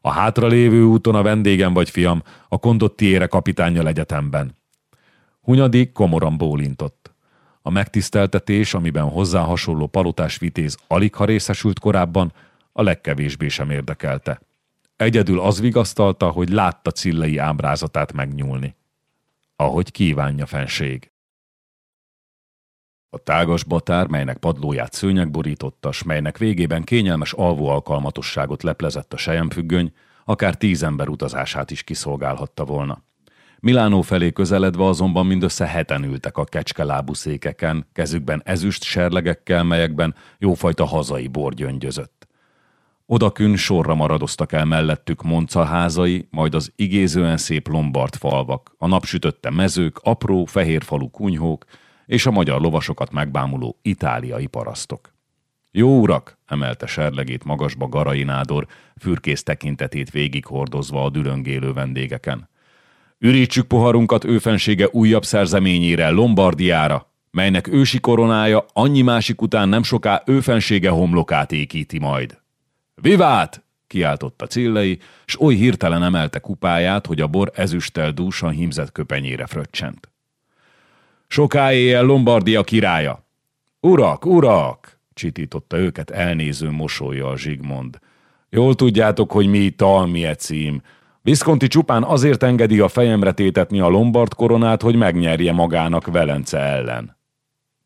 [SPEAKER 1] A hátralévő úton a vendégem vagy, fiam, a kondottiére kapitánya legyetemben. Hunyadi komoran bólintott. A megtiszteltetés, amiben hozzá hasonló palotás vitéz alig ha részesült korábban, a legkevésbé sem érdekelte. Egyedül az vigasztalta, hogy látta Cillei ábrázatát megnyúlni. Ahogy kívánja fenség. A tágas batár, melynek padlóját szőnyeg borította, s melynek végében kényelmes alvó alkalmatosságot leplezett a sejemfüggöny, akár tíz ember utazását is kiszolgálhatta volna. Milánó felé közeledve azonban mindössze heten ültek a kecskelábú székeken, kezükben ezüst serlegekkel, melyekben jófajta hazai bor gyöngyözött. Odakün sorra maradoztak el mellettük Monca házai, majd az igézően szép lombard falvak, a napsütötte mezők, apró, fehér falu kunyhók és a magyar lovasokat megbámuló itáliai parasztok. Jó urak, emelte serlegét magasba Garai nádor, fürkész tekintetét végighordozva a dülöngélő vendégeken. Ürítsük poharunkat őfensége újabb szerzeményére, Lombardiára, melynek ősi koronája annyi másik után nem soká őfensége homlokát ékíti majd. Vivát! kiáltotta Cillei, s oly hirtelen emelte kupáját, hogy a bor ezüsttel dúsan hímzett köpenyére fröccsent. Soká éjjel Lombardia királya! Urak, urak! csitította őket elnéző mosolya a Zsigmond. Jól tudjátok, hogy mi talmie cím. Visconti csupán azért engedi a fejemre tétetni a Lombard koronát, hogy megnyerje magának Velence ellen.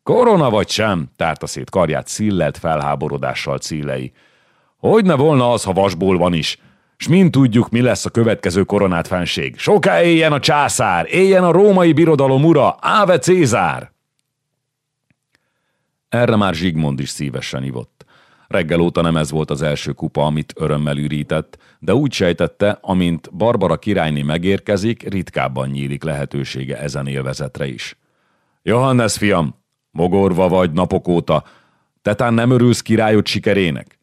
[SPEAKER 1] Korona vagy sem, tárta szét karját szillelt felháborodással Cillei. Hogyne volna az, ha vasból van is? S mind tudjuk, mi lesz a következő koronát fenség. Soká éljen a császár, éljen a római birodalom ura, Áve Cézár! Erre már Zsigmond is szívesen ivott. Reggel óta nem ez volt az első kupa, amit örömmel ürített, de úgy sejtette, amint Barbara királyné megérkezik, ritkábban nyílik lehetősége ezen élvezetre is. Johannes fiam, mogorva vagy napok óta, tetán nem örülsz királyod sikerének?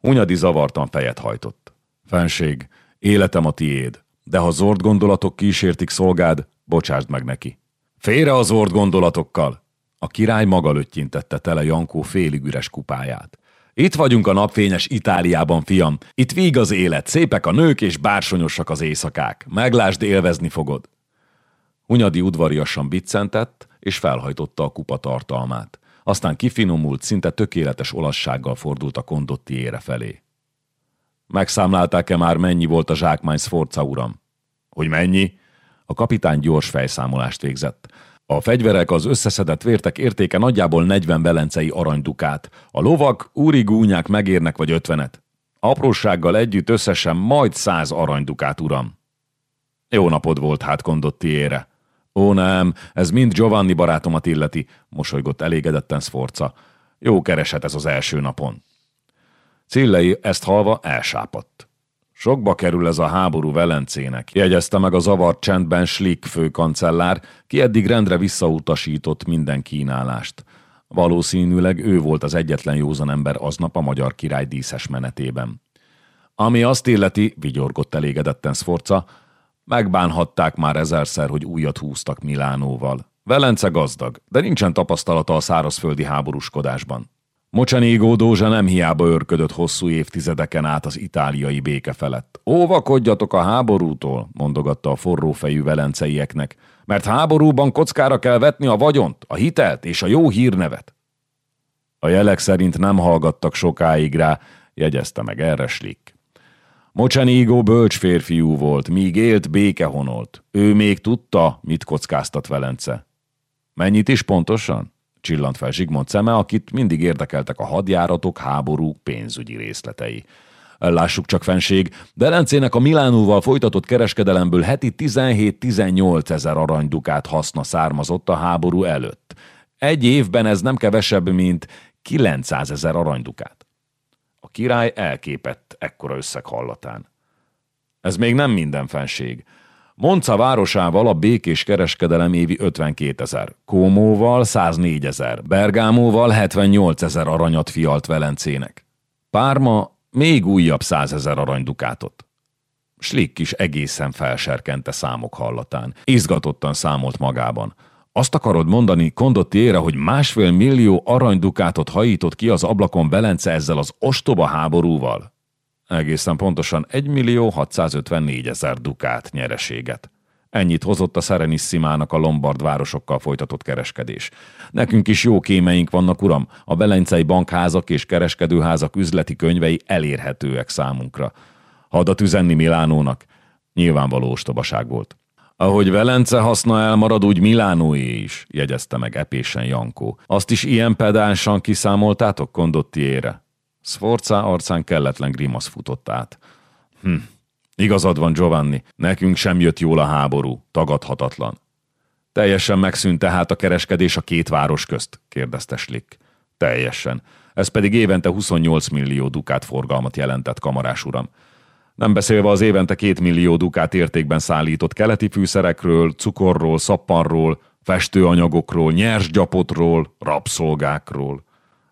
[SPEAKER 1] Hunyadi zavartan fejet hajtott. Fenség, életem a tiéd, de ha zord gondolatok kísértik szolgád, bocsásd meg neki. Félre a zord gondolatokkal! A király maga löttyintette tele Jankó félig üres kupáját. Itt vagyunk a napfényes Itáliában, fiam. Itt víg az élet, szépek a nők és bársonyosak az éjszakák. Meglásd, élvezni fogod. Hunyadi udvariasan biccentett, és felhajtotta a kupa tartalmát aztán kifinomult, szinte tökéletes olassággal fordult a kondottiére felé. Megszámlálták-e már, mennyi volt a zsákmány Sforza uram? Hogy mennyi? A kapitány gyors fejszámolást végzett. A fegyverek, az összeszedett vértek értéke nagyjából 40 velencei aranydukát. A lovak, úri gúnyák megérnek vagy ötvenet. Aprósággal együtt összesen majd száz aranydukát, uram. Jó napod volt hát kondottiére. Ó nem, ez mind Giovanni barátomat illeti, mosolygott elégedetten Sforza. Jó kereset ez az első napon. Cillei ezt halva elsápadt. Sokba kerül ez a háború Velencének, jegyezte meg a zavart csendben Schlick főkancellár, ki eddig rendre visszautasított minden kínálást. Valószínűleg ő volt az egyetlen józan ember aznap a magyar király díszes menetében. Ami azt illeti, vigyorgott elégedetten Sforza, Megbánhatták már ezerszer, hogy újat húztak Milánóval. Velence gazdag, de nincsen tapasztalata a szárazföldi háborúskodásban. Mocsanégó Dózsa nem hiába örködött hosszú évtizedeken át az itáliai béke felett. Óvakodjatok a háborútól, mondogatta a forrófejű velenceieknek, mert háborúban kockára kell vetni a vagyont, a hitelt és a jó hírnevet. A jelek szerint nem hallgattak sokáig rá, jegyezte meg erre Slick. Mocsanígó bölcs férfiú volt, míg élt békehonolt. Ő még tudta, mit kockáztat Velence. Mennyit is pontosan? Csillant fel Zsigmond szeme, akit mindig érdekeltek a hadjáratok, háborúk, pénzügyi részletei. Lássuk csak fenség, Velencének a Milánóval folytatott kereskedelemből heti 17-18 ezer aranydukát haszna származott a háború előtt. Egy évben ez nem kevesebb, mint 900 ezer aranydukát. A király elképett ekkora összeg hallatán. Ez még nem minden fenség. Monca városával a békés kereskedelem évi 52 ezer, Kómóval 104 ezer, Bergámóval 78 ezer aranyat fialt Velencének. Párma még újabb 100 ezer aranydukátot. Slick is egészen felserkente számok hallatán. Izgatottan számolt magában. Azt akarod mondani Kondottiére, hogy másfél millió aranydukátot hajított ki az ablakon Belence ezzel az ostoba háborúval? Egészen pontosan 1 millió 654 ezer dukát nyereséget. Ennyit hozott a Szerenissimának a Lombard városokkal folytatott kereskedés. Nekünk is jó kémeink vannak, uram, a belencei bankházak és kereskedőházak üzleti könyvei elérhetőek számunkra. Hadat üzenni Milánónak? Nyilvánvaló ostobaság volt. Ahogy Velence haszna elmarad, úgy Milánóé is, jegyezte meg epésen Jankó. Azt is ilyen pedánsan kiszámoltátok Kondottiére? Sforza arcán kelletlen grimasz futott át. Hm, igazad van, Giovanni, nekünk sem jött jól a háború, tagadhatatlan. Teljesen megszűnt tehát a kereskedés a két város közt? kérdezte Slick. Teljesen. Ez pedig évente 28 millió dukát forgalmat jelentett, kamarás uram. Nem beszélve az évente két millió dukát értékben szállított keleti fűszerekről, cukorról, szappanról, festőanyagokról, nyers gyapotról, rabszolgákról.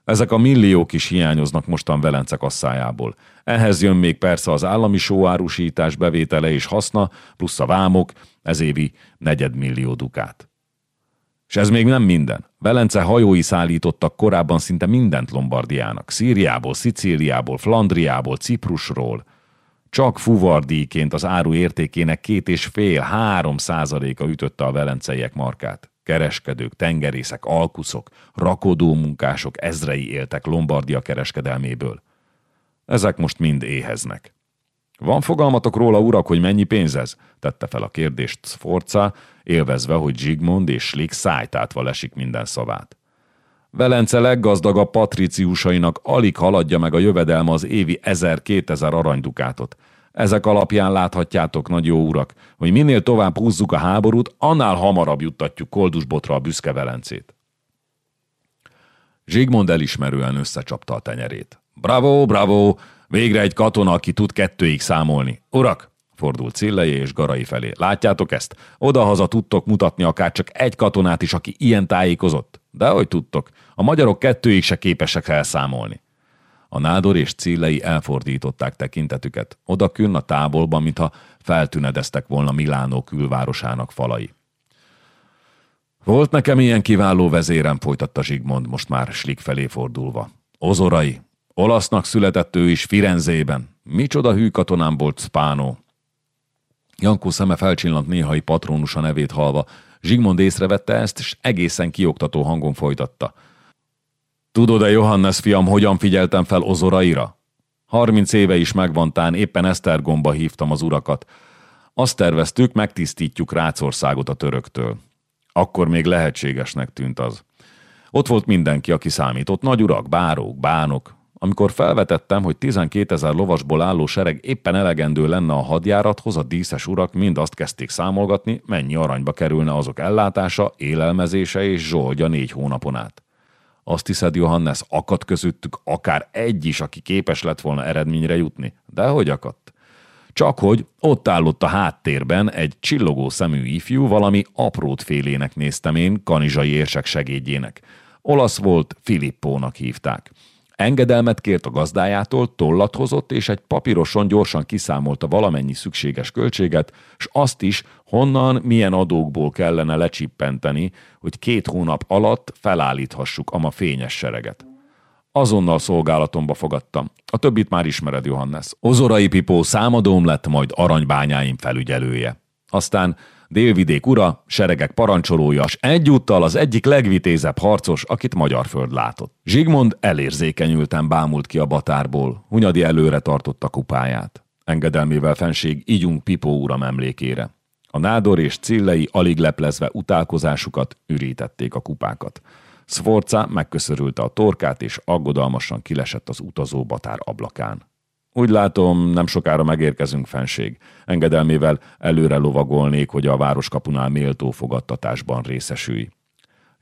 [SPEAKER 1] Ezek a milliók is hiányoznak mostan Velence kasszájából. Ehhez jön még persze az állami sóárusítás bevétele és haszna, plusz a vámok, ez évi negyedmillió dukát. És ez még nem minden. Velence hajói szállítottak korábban szinte mindent Lombardiának. Szíriából, Szicíliából, Flandriából, Ciprusról – csak fuvardíjként az áru értékének két és fél, három százaléka ütötte a velenceiek markát. Kereskedők, tengerészek, alkuszok, rakodó munkások ezrei éltek Lombardia kereskedelméből. Ezek most mind éheznek. Van fogalmatok róla, urak, hogy mennyi pénz ez? Tette fel a kérdést Sforza, élvezve, hogy Zsigmond és Slick szájtátva lesik minden szavát. Velence leggazdagabb patriciusainak alig haladja meg a jövedelme az évi 1000-2000 aranydukátot. Ezek alapján láthatjátok, nagy jó urak, hogy minél tovább húzzuk a háborút, annál hamarabb juttatjuk koldusbotra a büszke Velencét. Zsigmond elismerően összecsapta a tenyerét. Bravo, bravo! Végre egy katona, aki tud kettőig számolni. Urak, fordult Cillei és Garai felé. Látjátok ezt? Odahaza tudtok mutatni akár csak egy katonát is, aki ilyen tájékozott. De hogy tudtok, a magyarok kettőig se képesek elszámolni. A nádor és Cillei elfordították tekintetüket, odakünn a távolban, mintha feltünedeztek volna Milánó külvárosának falai. Volt nekem ilyen kiváló vezérem, folytatta Zsigmond, most már Slik felé fordulva. Ozorai, olasznak született ő is Firenzében. Micsoda hű katonám volt Spánó. Jankó szeme felcsillant néhai patronusa nevét halva. Zsigmond észrevette ezt, és egészen kioktató hangon folytatta – Tudod-e, Johannes fiam, hogyan figyeltem fel Ozoraira? Harminc éve is megvantán, éppen Esztergomba hívtam az urakat. Azt terveztük, megtisztítjuk Rácországot a töröktől. Akkor még lehetségesnek tűnt az. Ott volt mindenki, aki számított, nagy urak, bárók, bánok. Amikor felvetettem, hogy 12 ezer lovasból álló sereg éppen elegendő lenne a hadjárathoz, a díszes urak mind azt kezdték számolgatni, mennyi aranyba kerülne azok ellátása, élelmezése és zsoldja négy hónapon át. Azt hiszed, Johannes, akadt közöttük akár egy is, aki képes lett volna eredményre jutni? De hogy akadt? Csak hogy ott állott a háttérben egy csillogó szemű ifjú, valami aprót félének néztem én, kanizsai érsek segédjének. Olasz volt, Filippónak hívták. Engedelmet kért a gazdájától, tollat hozott, és egy papíroson gyorsan kiszámolta valamennyi szükséges költséget, s azt is, honnan, milyen adókból kellene lecsippenteni, hogy két hónap alatt felállíthassuk a ma fényes sereget. Azonnal szolgálatomba fogadtam. A többit már ismered, Johannes. Ozorai Pipó számadóm lett, majd aranybányáim felügyelője. Aztán délvidék ura, seregek parancsolója, s egyúttal az egyik legvitézebb harcos, akit magyar föld látott. Zsigmond elérzékenyülten bámult ki a batárból, Hunyadi előre tartotta kupáját. Engedelmével fenség ígyunk Pipó uram emlékére. A nádor és cillei alig leplezve utálkozásukat ürítették a kupákat. Sforca megköszörülte a torkát, és aggodalmasan kilesett az utazó batár ablakán. Úgy látom, nem sokára megérkezünk fenség. Engedelmével előre lovagolnék, hogy a városkapunál méltó fogadtatásban részesülj.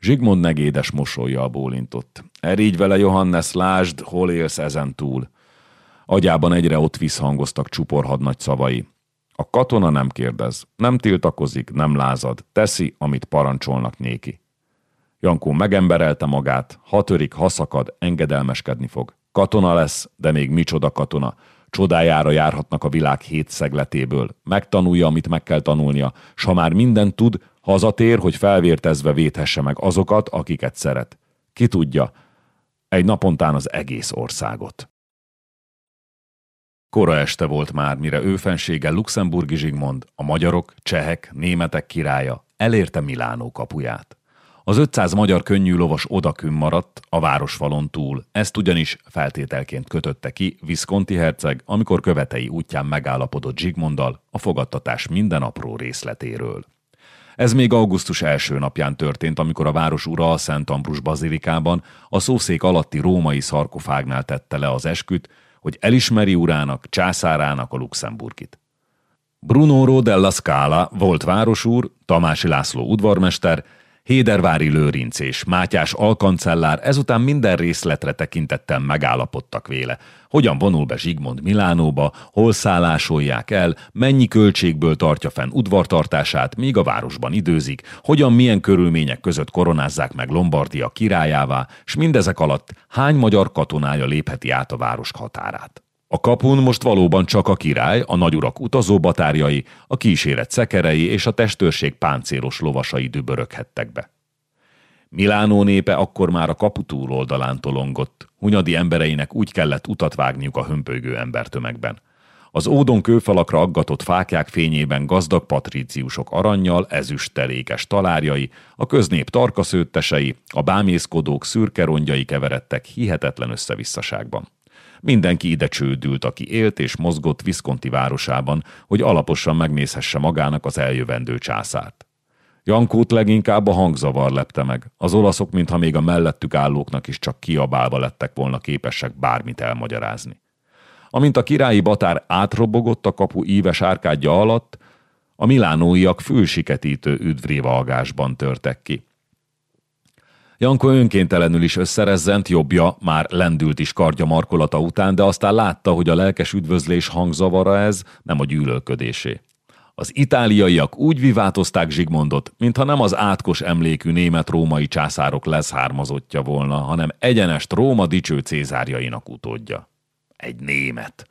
[SPEAKER 1] Zsigmond negédes mosolyjal bólintott. Erígy vele, Johannes, lásd, hol élsz ezen túl. Agyában egyre ott visszhangoztak csuporhadnagy szavai. A katona nem kérdez, nem tiltakozik, nem lázad, teszi, amit parancsolnak néki. Jankó megemberelte magát, ha törik, engedelmeskedni fog. Katona lesz, de még micsoda katona. csodájára járhatnak a világ hét szegletéből. Megtanulja, amit meg kell tanulnia, s ha már mindent tud, hazatér, hogy felvértezve védhesse meg azokat, akiket szeret. Ki tudja, egy napontán az egész országot. Kora este volt már, mire ő fensége Luxemburgi Zsigmond, a magyarok, csehek, németek királya elérte Milánó kapuját. Az 500 magyar könnyű lovas odakün maradt a városfalon túl, ezt ugyanis feltételként kötötte ki Visconti herceg, amikor követei útján megállapodott Zsigmonddal a fogadtatás minden apró részletéről. Ez még augusztus első napján történt, amikor a város ura a Szent Ambrus bazilikában a szószék alatti római szarkofágnál tette le az esküt, hogy elismeri urának, császárának a luxemburgit. Bruno della Scala volt városúr, Tamási László udvarmester, Hédervári Lőrinc és Mátyás alkancellár ezután minden részletre tekintettel megállapodtak véle. Hogyan vonul be Zsigmond Milánóba, hol szállásolják el, mennyi költségből tartja fenn udvartartását, míg a városban időzik, hogyan milyen körülmények között koronázzák meg Lombardia királyává, s mindezek alatt hány magyar katonája lépheti át a város határát. A kapun most valóban csak a király, a nagyurak utazóbatárjai, a kíséret szekerei és a testőrség páncélos lovasai düböröghettek be. Milánó népe akkor már a kapu túloldalán tolongott, Hunyadi embereinek úgy kellett utat vágniuk a hömpölygő embertömegben. Az ódon kőfalakra aggatott fákják fényében gazdag patríciusok aranyjal, ezüsttelékes talárjai, a köznép tarkaszőttesei, a bámészkodók szürke rongyai keveredtek hihetetlen összevisszaságban. Mindenki ide csődült, aki élt és mozgott Viszkonti városában, hogy alaposan megnézhesse magának az eljövendő császárt. Jankót leginkább a hangzavar lepte meg. Az olaszok, mintha még a mellettük állóknak is csak kiabálva lettek volna képesek bármit elmagyarázni. Amint a királyi batár átrobogott a kapu íves árkádja alatt, a milánóiak fülsiketítő üdvrévalgásban törtek ki. Janko önkéntelenül is összerezzent, jobbja már lendült is kardja markolata után, de aztán látta, hogy a lelkes üdvözlés hangzavara ez, nem a gyűlölködésé. Az itáliaiak úgy vivátozták Zsigmondot, mintha nem az átkos emlékű német-római császárok leszármazottja volna, hanem egyenest Róma dicső cézárjainak utódja. Egy német.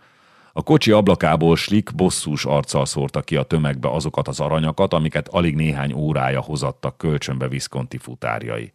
[SPEAKER 1] A kocsi ablakából slik, bosszús arccal szórta ki a tömegbe azokat az aranyakat, amiket alig néhány órája hozattak kölcsönbe Viszkonti futárjai.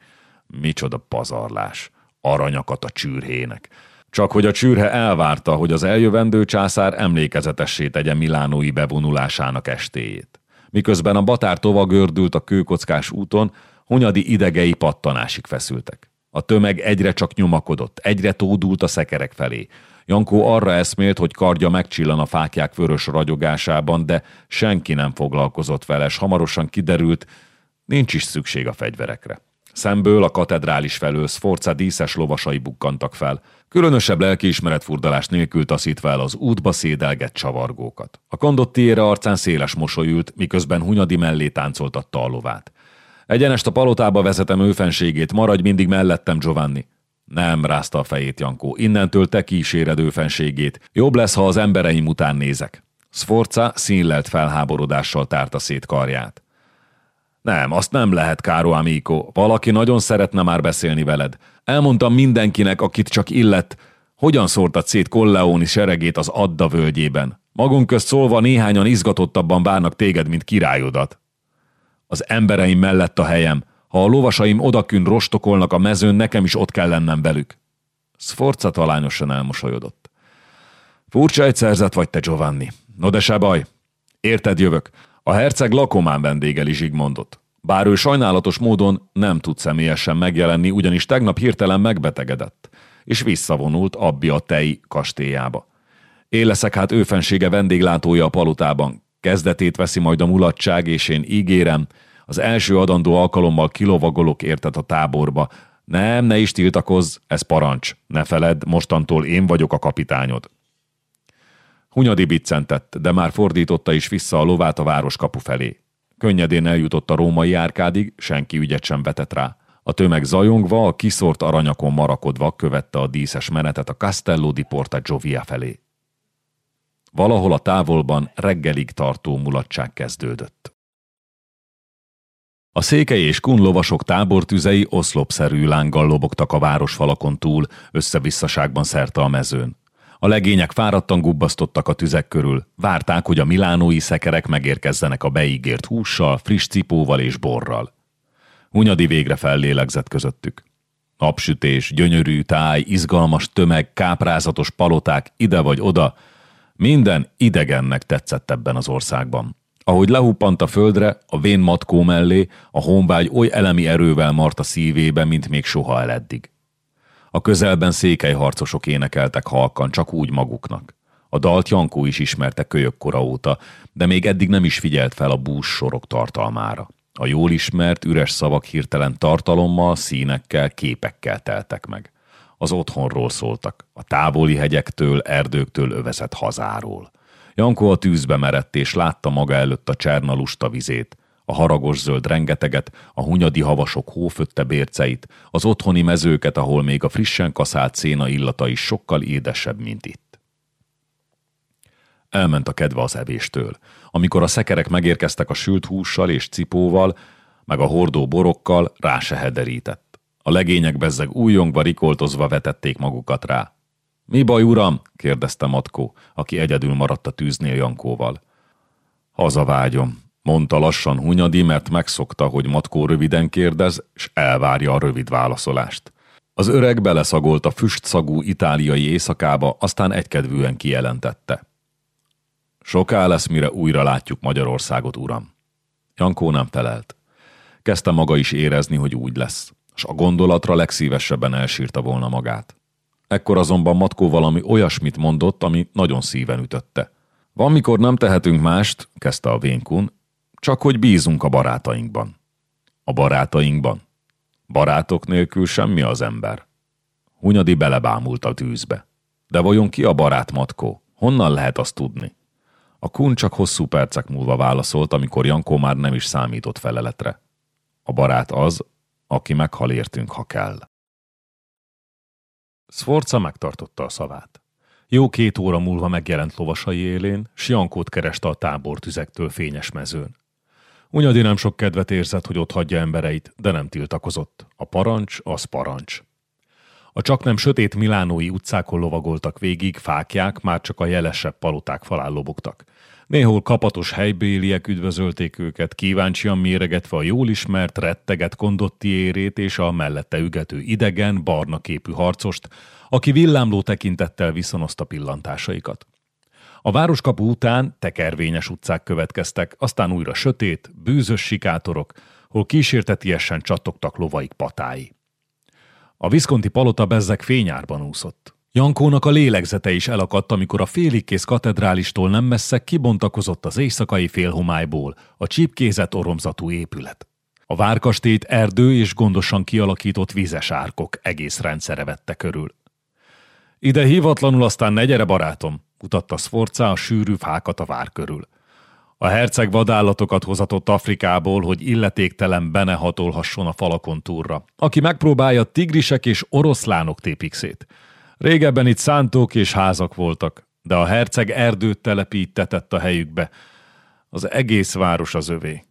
[SPEAKER 1] Micsoda pazarlás. Aranyakat a csűrhének. Csak hogy a csűrhe elvárta, hogy az eljövendő császár emlékezetessé tegye Milánói bevonulásának estéjét. Miközben a batár tova gördült a kőkockás úton, Hunyadi idegei pattanásig feszültek. A tömeg egyre csak nyomakodott, egyre tódult a szekerek felé. Jankó arra eszmélt, hogy kardja megcsillan a fákják vörös ragyogásában, de senki nem foglalkozott vele, s hamarosan kiderült, nincs is szükség a fegyverekre. Szemből a katedrális felől Sforza díszes lovasai bukkantak fel, különösebb lelkiismeretfurdalás nélkül taszítva el az útba szédelgett csavargókat. A kondottiére arcán széles mosolyült, miközben Hunyadi mellé táncoltatta a lovát. Egyenest a palotába vezetem őfenségét, maradj mindig mellettem, Giovanni. Nem, rázta a fejét Jankó, innentől te kíséred őfenségét. Jobb lesz, ha az embereim után nézek. Sforza színlelt felháborodással tárta szét karját. Nem, azt nem lehet, Káro Amico. Valaki nagyon szeretne már beszélni veled. Elmondtam mindenkinek, akit csak illet, hogyan szórtad szét Colleoni seregét az Adda völgyében. Magunk közt szólva néhányan izgatottabban várnak téged, mint királyodat. Az embereim mellett a helyem. Ha a lovasaim odakün rostokolnak a mezőn, nekem is ott kell lennem velük. Sforza talányosan elmosolyodott. Furcsa egy szerzet vagy te, Giovanni. No de se baj. Érted jövök. A herceg lakomán vendégeli Zsigmondot. Bár ő sajnálatos módon nem tud személyesen megjelenni, ugyanis tegnap hirtelen megbetegedett, és visszavonult Abbi a Tei kastélyába. Én leszek hát őfensége vendéglátója a palotában. Kezdetét veszi majd a mulatság, és én ígérem, az első adandó alkalommal kilovagolok érted a táborba. Nem, ne is tiltakozz, ez parancs. Ne feledd, mostantól én vagyok a kapitányod. Hunyadi biccentett, de már fordította is vissza a lovát a városkapu felé. Könnyedén eljutott a római árkádig, senki ügyet sem vetett rá. A tömeg zajongva, a kiszort aranyakon marakodva követte a díszes menetet a Castello di Porta Giovia felé. Valahol a távolban reggelig tartó mulatság kezdődött. A székely és kun lovasok tábortüzei oszlopszerű lánggal lobogtak a városfalakon túl, összevisszaságban szerte a mezőn. A legények fáradtan gubbasztottak a tüzek körül, várták, hogy a milánói szekerek megérkezzenek a beígért hússal, friss cipóval és borral. Hunyadi végre fellélegzett közöttük. Napsütés, gyönyörű táj, izgalmas tömeg, káprázatos paloták, ide vagy oda, minden idegennek tetszett ebben az országban. Ahogy lehuppant a földre, a vén matkó mellé, a honvágy oly elemi erővel mart a szívébe, mint még soha eleddig. A közelben székely harcosok énekeltek halkan, csak úgy maguknak. A dalt Jankó is ismerte kölyök kora óta, de még eddig nem is figyelt fel a bús sorok tartalmára. A jól ismert, üres szavak hirtelen tartalommal, színekkel, képekkel teltek meg. Az otthonról szóltak, a távoli hegyektől, erdőktől övezett hazáról. Jankó a tűzbe merett, és látta maga előtt a cserna lusta vizét, a haragos zöld rengeteget, a hunyadi havasok hófötte bérceit, az otthoni mezőket, ahol még a frissen kaszált széna illata is sokkal édesebb, mint itt. Elment a kedve az evéstől. Amikor a szekerek megérkeztek a sült hússal és cipóval, meg a hordó borokkal, rá se hederített. A legények bezzeg újongva rikoltozva vetették magukat rá. Mi baj, uram? kérdezte Matkó, aki egyedül maradt a tűznél Jankóval. Hazavágyom, mondta lassan Hunyadi, mert megszokta, hogy Matkó röviden kérdez, és elvárja a rövid válaszolást. Az öreg beleszagolt a füstszagú itáliai éjszakába, aztán egykedvűen kijelentette. Soká lesz, mire újra látjuk Magyarországot, uram. Jankó nem felelt. Kezdte maga is érezni, hogy úgy lesz, és a gondolatra legszívesebben elsírta volna magát. Ekkor azonban Matkó valami olyasmit mondott, ami nagyon szíven ütötte. Van, mikor nem tehetünk mást, kezdte a vénkun, csak hogy bízunk a barátainkban. A barátainkban? Barátok nélkül semmi az ember. Hunyadi belebámult a tűzbe. De vajon ki a barát Matkó? Honnan lehet azt tudni? A kun csak hosszú percek múlva válaszolt, amikor Jankó már nem is számított feleletre. A barát az, aki meghal értünk, ha kell. Sforza megtartotta a szavát. Jó két óra múlva megjelent lovasai élén, s Jankót kereste a tábortüzektől fényes mezőn. Unyadi nem sok kedvet érzett, hogy ott hagyja embereit, de nem tiltakozott. A parancs az parancs. A csak nem sötét milánói utcákon lovagoltak végig, fákják, már csak a jelesebb paloták falán lobogtak. Néhol kapatos helybéliek üdvözölték őket, kíváncsian méregetve a jól ismert, retteget kondotti érét és a mellette ügető idegen, barna képű harcost, aki villámló tekintettel viszonozta pillantásaikat. A városkapu után tekervényes utcák következtek, aztán újra sötét, bűzös sikátorok, hol kísértetiesen csattogtak lovaik patái. A Viszkonti palota bezzek fényárban úszott. Jankónak a lélegzete is elakadt, amikor a féligkész katedrálistól nem messze kibontakozott az éjszakai félhomályból a csípkézett oromzatú épület. A várkastélyt erdő és gondosan kialakított vízes árkok egész rendszere vette körül. Ide hívatlanul aztán ne gyere, barátom, mutatta Sforza a sűrű fákat a vár körül. A herceg vadállatokat hozatott Afrikából, hogy illetéktelen bene hatolhasson a falakon túlra. Aki megpróbálja, tigrisek és oroszlánok tépik szét. Régebben itt szántók és házak voltak, de a herceg erdőt telepítetett a helyükbe. Az egész város az övé.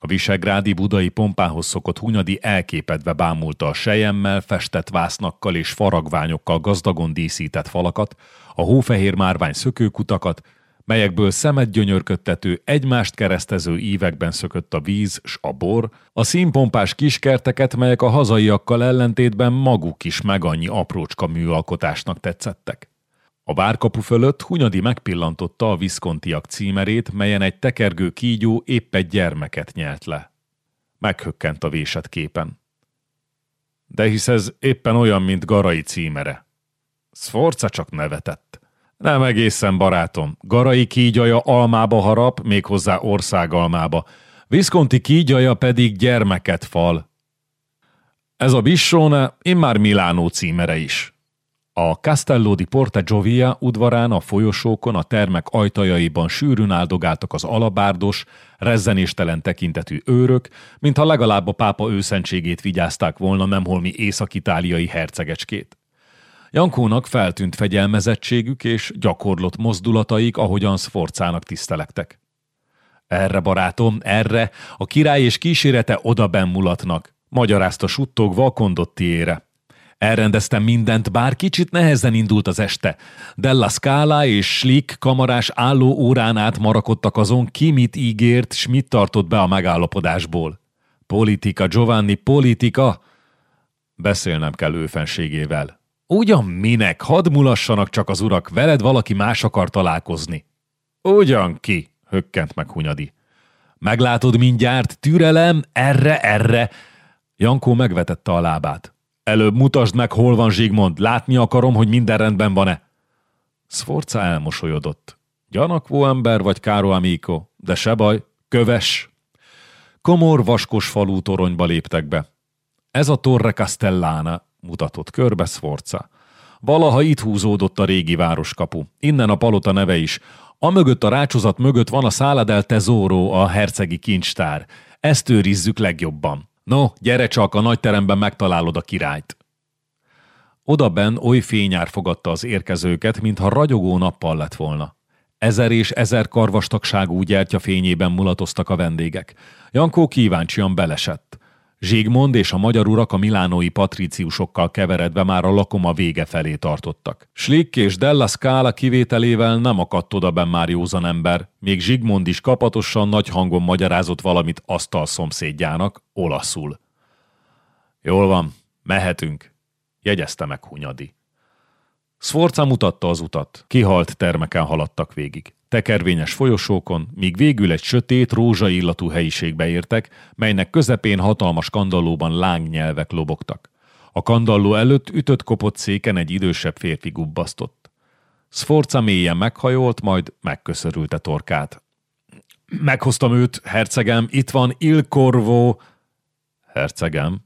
[SPEAKER 1] A visegrádi budai pompához szokott Hunyadi elképedve bámulta a sejemmel, festett vásznakkal és faragványokkal gazdagon díszített falakat, a hófehér márvány szökőkutakat, melyekből szemet gyönyörködtető, egymást keresztező ívekben szökött a víz s a bor, a színpompás kiskerteket, melyek a hazaiakkal ellentétben maguk is meg annyi aprócska műalkotásnak tetszettek. A várkapu fölött Hunyadi megpillantotta a Viszkontiak címerét, melyen egy tekergő kígyó épp egy gyermeket nyelt le. Meghökkent a vésett képen. De hisz ez éppen olyan, mint Garai címere. Sforca csak nevetett. Nem egészen, barátom. Garai kígyaja almába harap, méghozzá országalmába. Viszkonti kígyaja pedig gyermeket fal. Ez a Bissone immár Milánó címere is. A Castello di Porta Giovia udvarán a folyosókon a termek ajtajaiban sűrűn áldogáltak az alabárdos, rezzenéstelen tekintetű őrök, mintha legalább a pápa őszentségét vigyázták volna nemholmi észak-itáliai hercegecskét. Jankónak feltűnt fegyelmezettségük és gyakorlott mozdulataik, ahogyan Sforcának tisztelektek. Erre, barátom, erre, a király és kísérete oda mulatnak, magyarázta suttogva a kondottiére. Elrendeztem mindent, bár kicsit nehezen indult az este. Della Scala és Schlick kamarás álló órán át marakodtak azon, ki mit ígért, s mit tartott be a megállapodásból. Politika, Giovanni, politika! Beszélnem kell ő fenségével. Ugyan minek, hadd mulassanak csak az urak, veled valaki más akar találkozni. Ugyan ki, hökkent meg Hunyadi. Meglátod mindjárt, türelem, erre, erre. Jankó megvetette a lábát. Előbb mutasd meg, hol van Zsigmond, látni akarom, hogy minden rendben van-e. Sforca elmosolyodott. Gyanakvó ember vagy Káro Amiko, de se baj, köves. Komor vaskos falú toronyba léptek be. Ez a Torre Castellana, mutatott körbe Sforza. Valaha itt húzódott a régi városkapu. Innen a palota neve is. A mögött a rácsozat mögött van a Sala del Tesoro, a hercegi kincstár. Ezt őrizzük legjobban. No, gyere csak, a nagyteremben megtalálod a királyt. Odaben oly fényár fogadta az érkezőket, mintha ragyogó nappal lett volna. Ezer és ezer karvastagságú gyertya fényében mulatoztak a vendégek. Jankó kíváncsian belesett. Zsigmond és a magyar urak a milánói patriciusokkal keveredve már a lakoma vége felé tartottak. Slick és Della Scala kivételével nem akadt odaben már józan ember, még Zsigmond is kapatosan nagy hangon magyarázott valamit asztal szomszédjának, olaszul. Jól van, mehetünk, jegyezte meg Hunyadi. Sforca mutatta az utat, kihalt termeken haladtak végig tekervényes folyosókon, míg végül egy sötét, rózsai illatú helyiségbe értek, melynek közepén hatalmas kandallóban lángnyelvek lobogtak. A kandalló előtt ütött kopott széken egy idősebb férfi gubbasztott. Sforca mélyen meghajolt, majd megköszörülte torkát. Meghoztam őt, hercegem, itt van Il Corvo. Hercegem?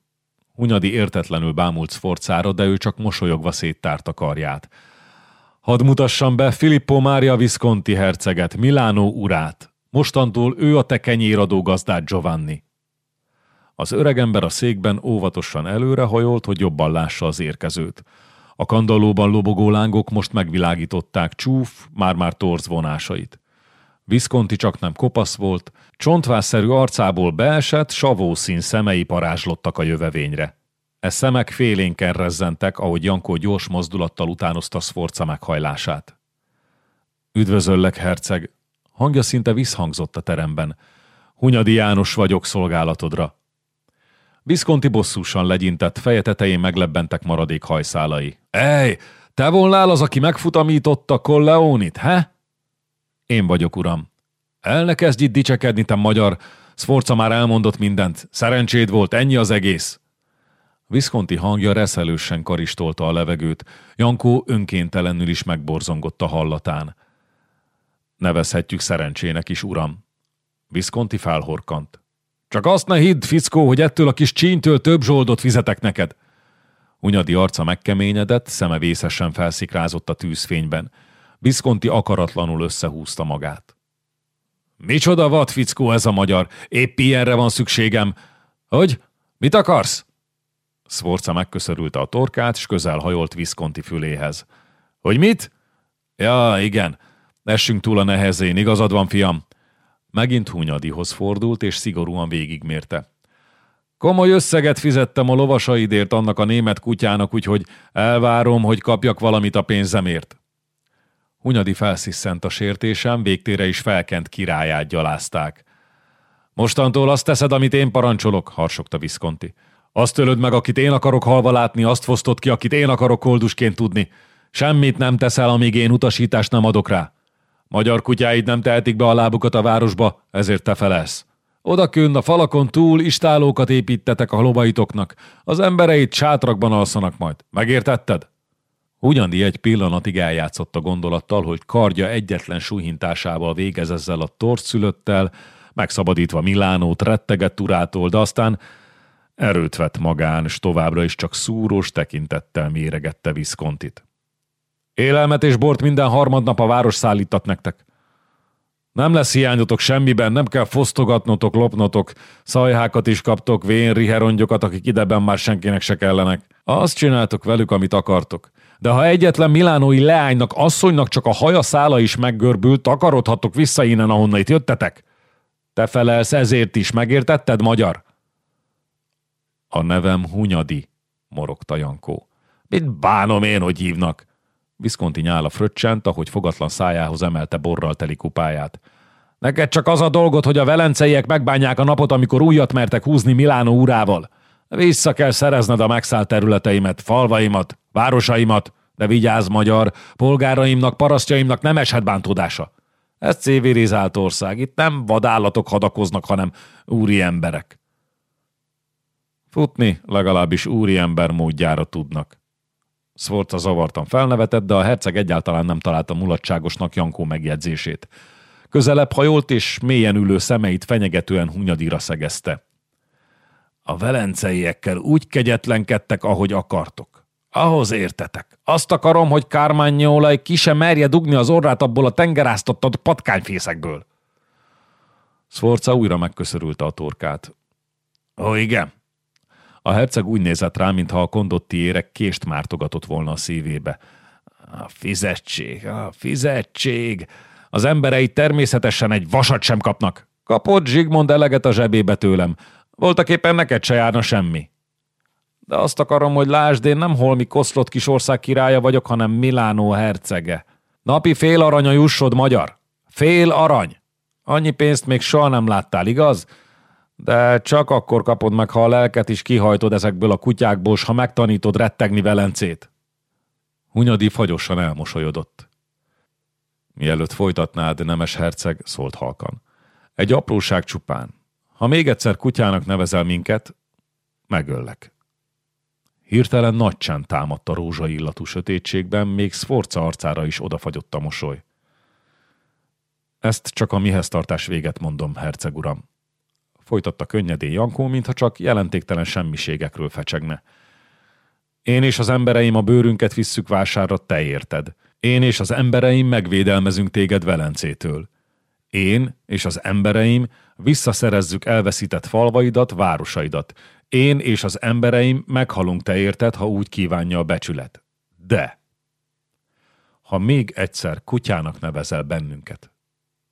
[SPEAKER 1] Hunyadi értetlenül bámult Sforcára, de ő csak mosolyogva széttárta karját. Hadd mutassam be Filippo Mária Visconti herceget, Milánó urát. Mostantól ő a te kenyéradó gazdát Giovanni. Az öregember a székben óvatosan előrehajolt, hogy jobban lássa az érkezőt. A kandallóban lobogó lángok most megvilágították csúf, már-már torz vonásait. Visconti csak nem kopasz volt, csontvásszerű arcából beesett, savószín szemei parázslottak a jövevényre. E szemek félénken rezzentek, ahogy Jankó gyors mozdulattal utánozta Sforca meghajlását. Üdvözöllek, herceg! Hangja szinte visszhangzott a teremben. Hunyadi János vagyok szolgálatodra. Viszkonti bosszúsan legyintett, feje tetején meglebbentek maradék hajszálai. Ej, te volnál az, aki megfutamította Colleonit, he? Én vagyok, uram. El ne kezdj itt dicsekedni, te magyar. Sforca már elmondott mindent. Szerencséd volt, ennyi az egész. Viszkonti hangja reszelősen karistolta a levegőt, Jankó önkéntelenül is megborzongott a hallatán. Nevezhetjük szerencsének is, uram. Viszkonti felhorkant. Csak azt ne hidd, fickó, hogy ettől a kis csíntől több zsoldot fizetek neked. Unyadi arca megkeményedett, szeme vészesen felszikrázott a tűzfényben. Viszkonti akaratlanul összehúzta magát. Micsoda vad, fickó ez a magyar, épp ilyenre van szükségem. Hogy? Mit akarsz? Sforza megköszörülte a torkát, s közel hajolt Visconti füléhez. Hogy mit? Ja, igen. Essünk túl a nehezén, igazad van, fiam. Megint Hunyadihoz fordult, és szigorúan végigmérte. Komoly összeget fizettem a lovasaidért annak a német kutyának, úgyhogy elvárom, hogy kapjak valamit a pénzemért. Hunyadi felsziszent a sértésem, végtére is felkent királyát gyalázták. Mostantól azt teszed, amit én parancsolok, harsogta Visconti. Azt ölöd meg, akit én akarok halva látni, azt fosztod ki, akit én akarok koldusként tudni. Semmit nem teszel, amíg én utasítást nem adok rá. Magyar kutyáid nem tehetik be a lábukat a városba, ezért te felelsz. Odakön a falakon túl istálókat építetek a lobaitoknak, az embereit sátrakban alszanak majd. Megértetted? Ugyandi egy pillanatig eljátszott a gondolattal, hogy kardja egyetlen súlyhintásával végez ezzel a torcszülöttel, megszabadítva Milánót rettegett urától, de aztán Erőt vett magán, és továbbra is csak szúrós tekintettel méregette Viszkontit. Élelmet és bort minden harmadnap a város szállítat nektek. Nem lesz hiányotok semmiben, nem kell fosztogatnotok, lopnotok, szajhákat is kaptok, vén riherongyokat, akik ideben már senkinek se kellenek. Azt csináltok velük, amit akartok. De ha egyetlen milánói leánynak, asszonynak csak a haja szála is meggörbült, takarodhatok vissza innen, ahonnan itt jöttetek. Te felelsz ezért is, megértetted, magyar? A nevem Hunyadi, morogta Jankó. Mit bánom én, hogy hívnak? Visconti nyála fröccsent, ahogy fogatlan szájához emelte borral teli kupáját. Neked csak az a dolgot, hogy a velenceiek megbánják a napot, amikor újat mertek húzni Milánó urával. Vissza kell szerezned a megszállt területeimet, falvaimat, városaimat, de vigyázz, magyar, polgáraimnak, parasztjaimnak nem eshet bántódása. Ez civilizált ország, itt nem vadállatok hadakoznak, hanem úri emberek. Futni legalábbis úri ember módjára tudnak. Szforca zavartan felnevetett, de a herceg egyáltalán nem találta mulatságosnak Jankó megjegyzését. Közelebb hajolt, és mélyen ülő szemeit fenyegetően hunyadira szegezte. A velenceiekkel úgy kegyetlenkedtek, ahogy akartok. Ahhoz értetek. Azt akarom, hogy Kármányolaj ki sem merje dugni az orrát abból a tengeráztatott patkányfészekből. Szforca újra megköszörülte a torkát. Ó, igen. A herceg úgy nézett rá, mintha a kondotti érek kést mártogatott volna a szívébe. A fizetség, a fizetség. Az emberei természetesen egy vasat sem kapnak. Kapott Zsigmond eleget a zsebébe tőlem. Voltak éppen neked se járna semmi. De azt akarom, hogy lásd, én nem holmi koszlott kis ország királya vagyok, hanem Milánó hercege. Napi fél arany a jussod, magyar. Fél arany. Annyi pénzt még soha nem láttál, igaz? De csak akkor kapod meg, ha a lelket is kihajtod ezekből a kutyákból, s ha megtanítod rettegni Velencét. Hunyadi fagyosan elmosolyodott. Mielőtt folytatnád, nemes herceg, szólt halkan. Egy apróság csupán. Ha még egyszer kutyának nevezel minket, megöllek. Hirtelen nagy csend támadt a rózsaillatú sötétségben, még Sforca arcára is odafagyott a mosoly. Ezt csak a mihez tartás véget mondom, herceg uram. Folytatta könnyedén Jankó, mintha csak jelentéktelen semmiségekről fecsegne. Én és az embereim a bőrünket visszük vásárra, te érted. Én és az embereim megvédelmezünk téged Velencétől. Én és az embereim visszaszerezzük elveszített falvaidat, városaidat. Én és az embereim meghalunk te érted, ha úgy kívánja a becsület. De, ha még egyszer kutyának nevezel bennünket,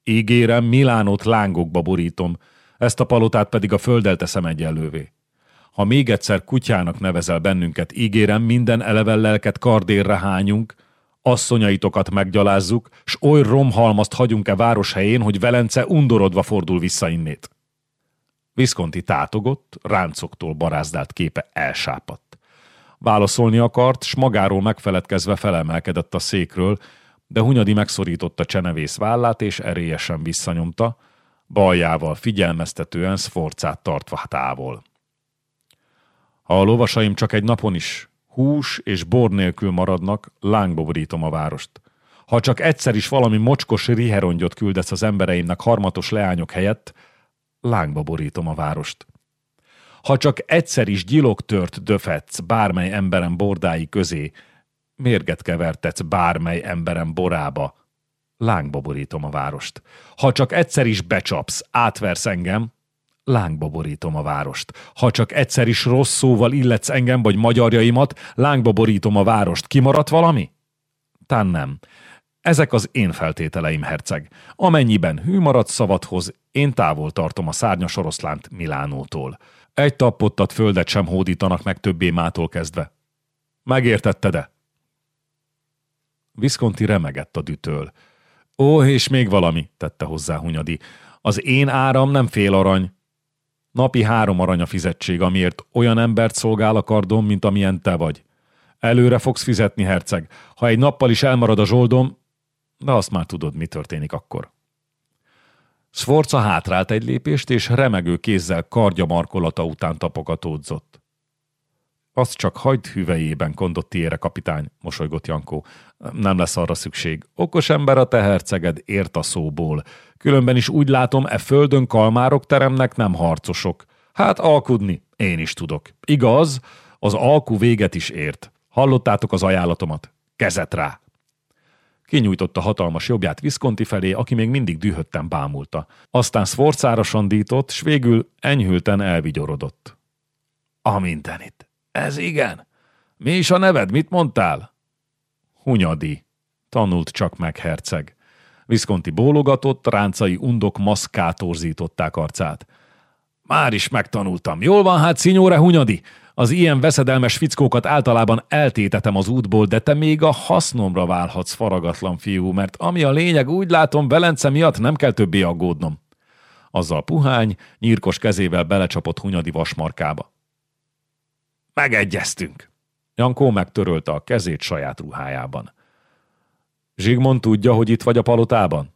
[SPEAKER 1] ígérem, Milánót lángokba borítom, ezt a palotát pedig a földdel teszem egyenlővé. Ha még egyszer kutyának nevezel bennünket, ígérem, minden eleven lelket kardérre hányunk, asszonyaitokat meggyalázzuk, s oly romhalmazt hagyunk-e városhelyén, hogy Velence undorodva fordul vissza innét. Viszkonti tátogott, ráncoktól barázdált képe elsápadt. Válaszolni akart, s magáról megfeledkezve felemelkedett a székről, de Hunyadi megszorította csenevész vállát, és erélyesen visszanyomta, baljával figyelmeztetően szforcát tartva távol. Ha a lovasaim csak egy napon is hús és bor nélkül maradnak, lángba borítom a várost. Ha csak egyszer is valami mocskos riherongyot küldesz az embereimnek harmatos leányok helyett, lángba borítom a várost. Ha csak egyszer is gyilogtört döfetsz bármely emberem bordái közé, mérget kevertetsz bármely emberem borába, lángba borítom a várost. Ha csak egyszer is becsapsz, átversz engem, lángba borítom a várost. Ha csak egyszer is rossz szóval illetsz engem vagy magyarjaimat, lángba borítom a várost. Kimaradt valami? Tán nem. Ezek az én feltételeim, herceg. Amennyiben hű maradt szavadhoz, én távol tartom a szárnyas oroszlánt Milánótól. Egy tappottat földet sem hódítanak meg többé mától kezdve. Megértetted-e? Visconti remegett a dütől. Ó, és még valami, tette hozzá Hunyadi. Az én áram nem fél arany. Napi három arany a fizetség, amiért olyan embert szolgál a kardom, mint amilyen te vagy. Előre fogsz fizetni, herceg. Ha egy nappal is elmarad a zsoldom, de azt már tudod, mi történik akkor. Sforca hátrált egy lépést, és remegő kézzel kardja markolata után tapogatódzott. Azt csak hagyd hüvejében, kondotti ére kapitány, mosolygott Jankó. Nem lesz arra szükség. Okos ember a te herceged, ért a szóból. Különben is úgy látom, e földön kalmárok teremnek, nem harcosok. Hát alkudni, én is tudok. Igaz, az alku véget is ért. Hallottátok az ajánlatomat? Kezet rá! Kinyújtotta hatalmas jobbját Visconti felé, aki még mindig dühötten bámulta. Aztán szforcára sandított, s végül enyhülten elvigyorodott. A mindenit. Ez igen. Mi is a neved? Mit mondtál? Hunyadi. Tanult csak meg, herceg. Visconti bólogatott, ráncai undok maszkát torzították arcát. Már is megtanultam. Jól van hát, szinyóre Hunyadi? Az ilyen veszedelmes fickókat általában eltétetem az útból, de te még a hasznomra válhatsz, faragatlan fiú, mert ami a lényeg, úgy látom, Velence miatt nem kell többé aggódnom. Azzal puhány, nyírkos kezével belecsapott Hunyadi vasmarkába. Megegyeztünk. Jankó megtörölte a kezét saját ruhájában. Zsigmond tudja, hogy itt vagy a palotában?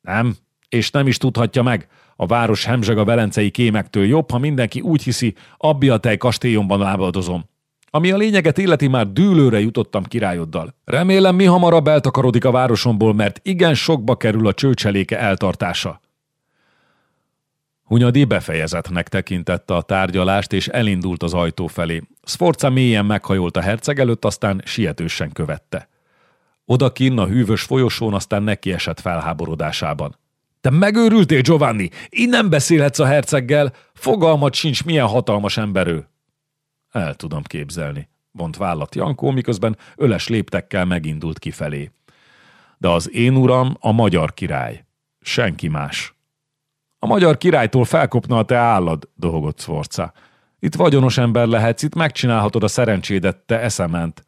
[SPEAKER 1] Nem, és nem is tudhatja meg. A város hemzseg a velencei kémektől jobb, ha mindenki úgy hiszi, abbi a tej kastélyomban lábadozom. Ami a lényeget illeti, már dűlőre jutottam királyoddal. Remélem, mi hamarabb eltakarodik a városomból, mert igen sokba kerül a csőcseléke eltartása. Hunyadi befejezetnek tekintette a tárgyalást, és elindult az ajtó felé. Sforza mélyen meghajolt a herceg előtt, aztán sietősen követte. Odakinn a hűvös folyosón, aztán neki esett felháborodásában. Te megőrültél, Giovanni? Innen beszélhetsz a herceggel? Fogalmat sincs, milyen hatalmas ember ő. El tudom képzelni, vont vállat Jankó, miközben öles léptekkel megindult kifelé. De az én uram a magyar király. Senki más. A magyar királytól felkopna a te állad, dohogott Sforca. Itt vagyonos ember lehetsz, itt megcsinálhatod a szerencsédet, te eszement.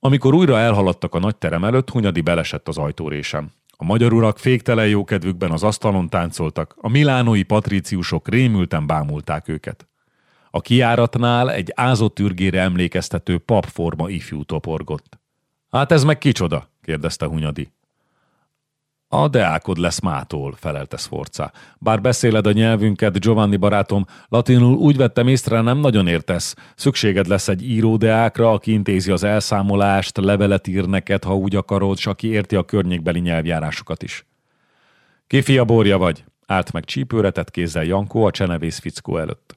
[SPEAKER 1] Amikor újra elhaladtak a nagy terem előtt, Hunyadi belesett az ajtórésem. A magyar urak féktelen jókedvükben az asztalon táncoltak, a milánói patríciusok rémülten bámulták őket. A kiáratnál egy ázott ürgére emlékeztető papforma ifjú toporgott. Hát ez meg kicsoda? kérdezte Hunyadi. A deákod lesz mától, felelte Sforza. Bár beszéled a nyelvünket, Giovanni barátom, latinul úgy vettem észre, nem nagyon értesz. Szükséged lesz egy íródeákra, aki intézi az elszámolást, levelet ír neked, ha úgy akarod, s aki érti a környékbeli nyelvjárásokat is. Kifia borja vagy, állt meg csípőretett kézzel Jankó a csenevész fickó előtt.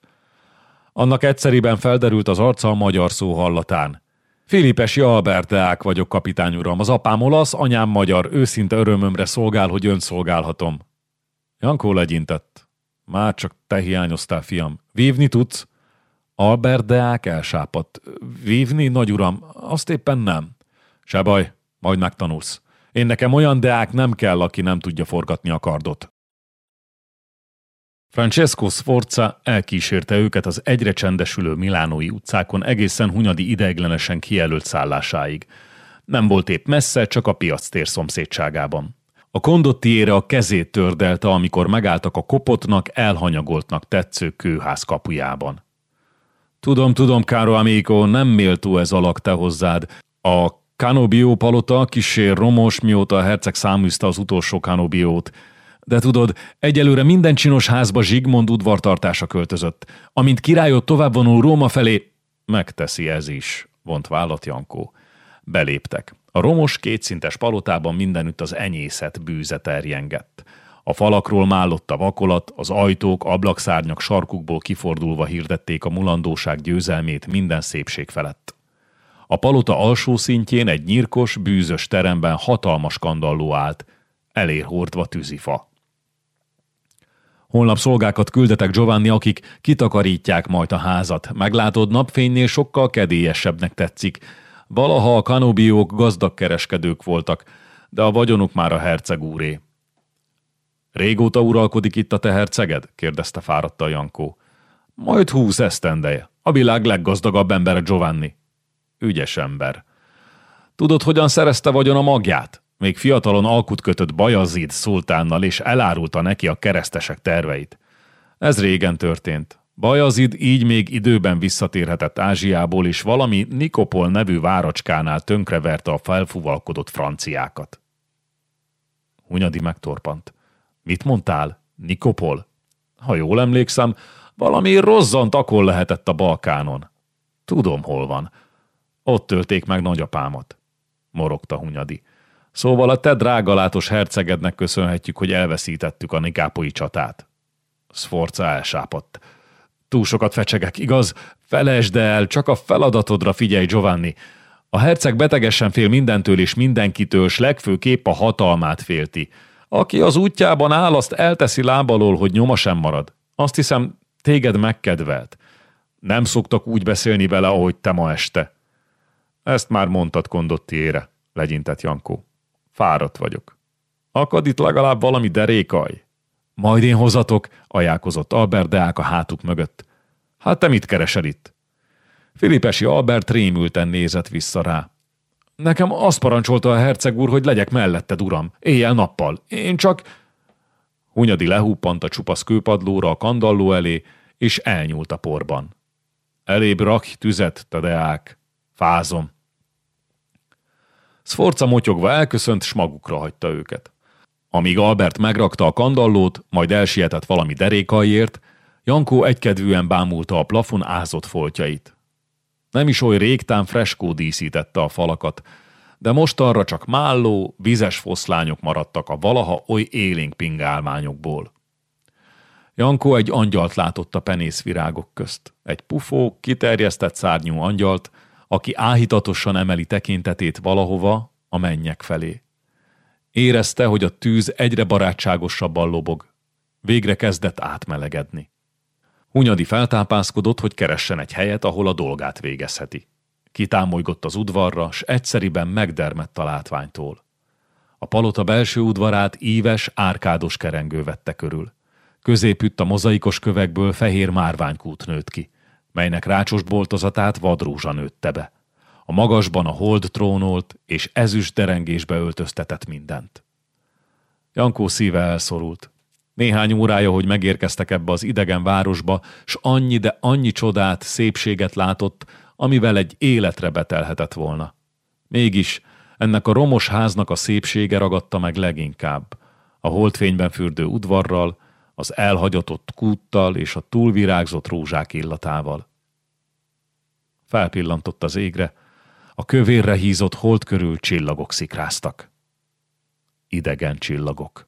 [SPEAKER 1] Annak egyszeriben felderült az arca a magyar szó hallatán. Filipes Jalberteák vagyok, kapitány uram. Az apám olasz, anyám magyar. Őszinte örömömre szolgál, hogy ön szolgálhatom. Jankó legyintett. Már csak te hiányoztál, fiam. Vívni tudsz? Albert Deák elsápadt. Vívni, nagy uram, azt éppen nem. Se baj, majd megtanulsz. Én nekem olyan deák nem kell, aki nem tudja forgatni a kardot. Francesco Sforza elkísérte őket az egyre csendesülő milánói utcákon egészen Hunyadi ideiglenesen kijelölt szállásáig. Nem volt épp messze, csak a piac tér szomszédságában. A kondottiére a kezét tördelte, amikor megálltak a kopotnak, elhanyagoltnak tetsző kőház kapujában. Tudom, tudom, Káro Amico, nem méltó ez alak te hozzád. A Canobio palota kísér romos, mióta a herceg száműzte az utolsó Canobiót. De tudod, egyelőre minden csinos házba Zsigmond udvartartása költözött. Amint királyot tovább vonul Róma felé, megteszi ez is, vont vállat Jankó. Beléptek. A romos, kétszintes palotában mindenütt az enyészet bűze terjengett. A falakról mállott a vakolat, az ajtók, ablakszárnyak sarkukból kifordulva hirdették a mulandóság győzelmét minden szépség felett. A palota alsó szintjén egy nyírkos, bűzös teremben hatalmas kandalló állt, elérhordva tűzifa. Holnap szolgákat küldetek Giovanni, akik kitakarítják majd a házat. Meglátod, napfénynél sokkal kedélyesebbnek tetszik. Valaha a kanobiók gazdag kereskedők voltak, de a vagyonuk már a herceg úré. Régóta uralkodik itt a te herceged? kérdezte fáradta Jankó. Majd húsz esztendeje. A világ leggazdagabb embere Giovanni. Ügyes ember. Tudod, hogyan szerezte vagyon a magját? Még fiatalon alkut kötött Bajazid szultánnal, és elárulta neki a keresztesek terveit. Ez régen történt. Bajazid így még időben visszatérhetett Ázsiából, és valami Nikopol nevű váracskánál tönkreverte a felfuvalkodott franciákat. Hunyadi megtorpant. Mit mondtál? Nikopol? Ha jól emlékszem, valami rozzant akol lehetett a Balkánon. Tudom, hol van. Ott tölték meg nagyapámat, morogta Hunyadi. Szóval a te drágalátos hercegednek köszönhetjük, hogy elveszítettük a nikápoi csatát. Sforza elsápadt. Túl sokat fecsegek, igaz? Felesd el, csak a feladatodra figyelj, Giovanni. A herceg betegesen fél mindentől és mindenkitől, s legfőképp a hatalmát félti. Aki az útjában áll, azt elteszi lábalól, hogy nyoma sem marad. Azt hiszem, téged megkedvelt. Nem szoktak úgy beszélni vele, ahogy te ma este. Ezt már mondtad kondottiére, legyintett Jankó. Fáradt vagyok. Akad itt legalább valami derékaj? Majd én hozatok, ajánlkozott Albert Deák a hátuk mögött. Hát te mit keresel itt? Filipesi Albert rémülten nézett vissza rá. Nekem azt parancsolta a herceg úr, hogy legyek melletted, uram, éjjel-nappal. Én csak... Hunyadi lehúppant a csupasz kőpadlóra a kandalló elé, és elnyúlt a porban. Elébb rakj tüzet, Tadeák. Fázom. Sforca motyogva elköszönt, s magukra hagyta őket. Amíg Albert megrakta a kandallót, majd elsietett valami derékaiért, Jankó egykedvűen bámulta a plafon ázott foltjait. Nem is oly régtán freskó díszítette a falakat, de most arra csak málló, vizes foszlányok maradtak a valaha oly élénk pingálmányokból. Jankó egy angyalt látott a penészvirágok közt. Egy pufó, kiterjesztett szárnyú angyalt, aki áhítatosan emeli tekintetét valahova a mennyek felé. Érezte, hogy a tűz egyre barátságosabban lobog. Végre kezdett átmelegedni. Hunyadi feltápászkodott, hogy keressen egy helyet, ahol a dolgát végezheti. Kitámolygott az udvarra, s egyszeriben megdermett a látványtól. A palota belső udvarát íves, árkádos kerengő vette körül. Középütt a mozaikos kövekből fehér márványkút nőtt ki, melynek rácsos boltozatát vadrózsa nőtte be. A magasban a hold trónolt, és ezüst derengésbe öltöztetett mindent. Jankó szíve elszorult. Néhány órája, hogy megérkeztek ebbe az idegen városba, s annyi, de annyi csodát, szépséget látott, amivel egy életre betelhetett volna. Mégis ennek a romos háznak a szépsége ragadta meg leginkább. A holdfényben fürdő udvarral, az elhagyatott kúttal és a túlvirágzott rózsák illatával. Felpillantott az égre, a kövérre hízott hold körül csillagok szikráztak. Idegen csillagok.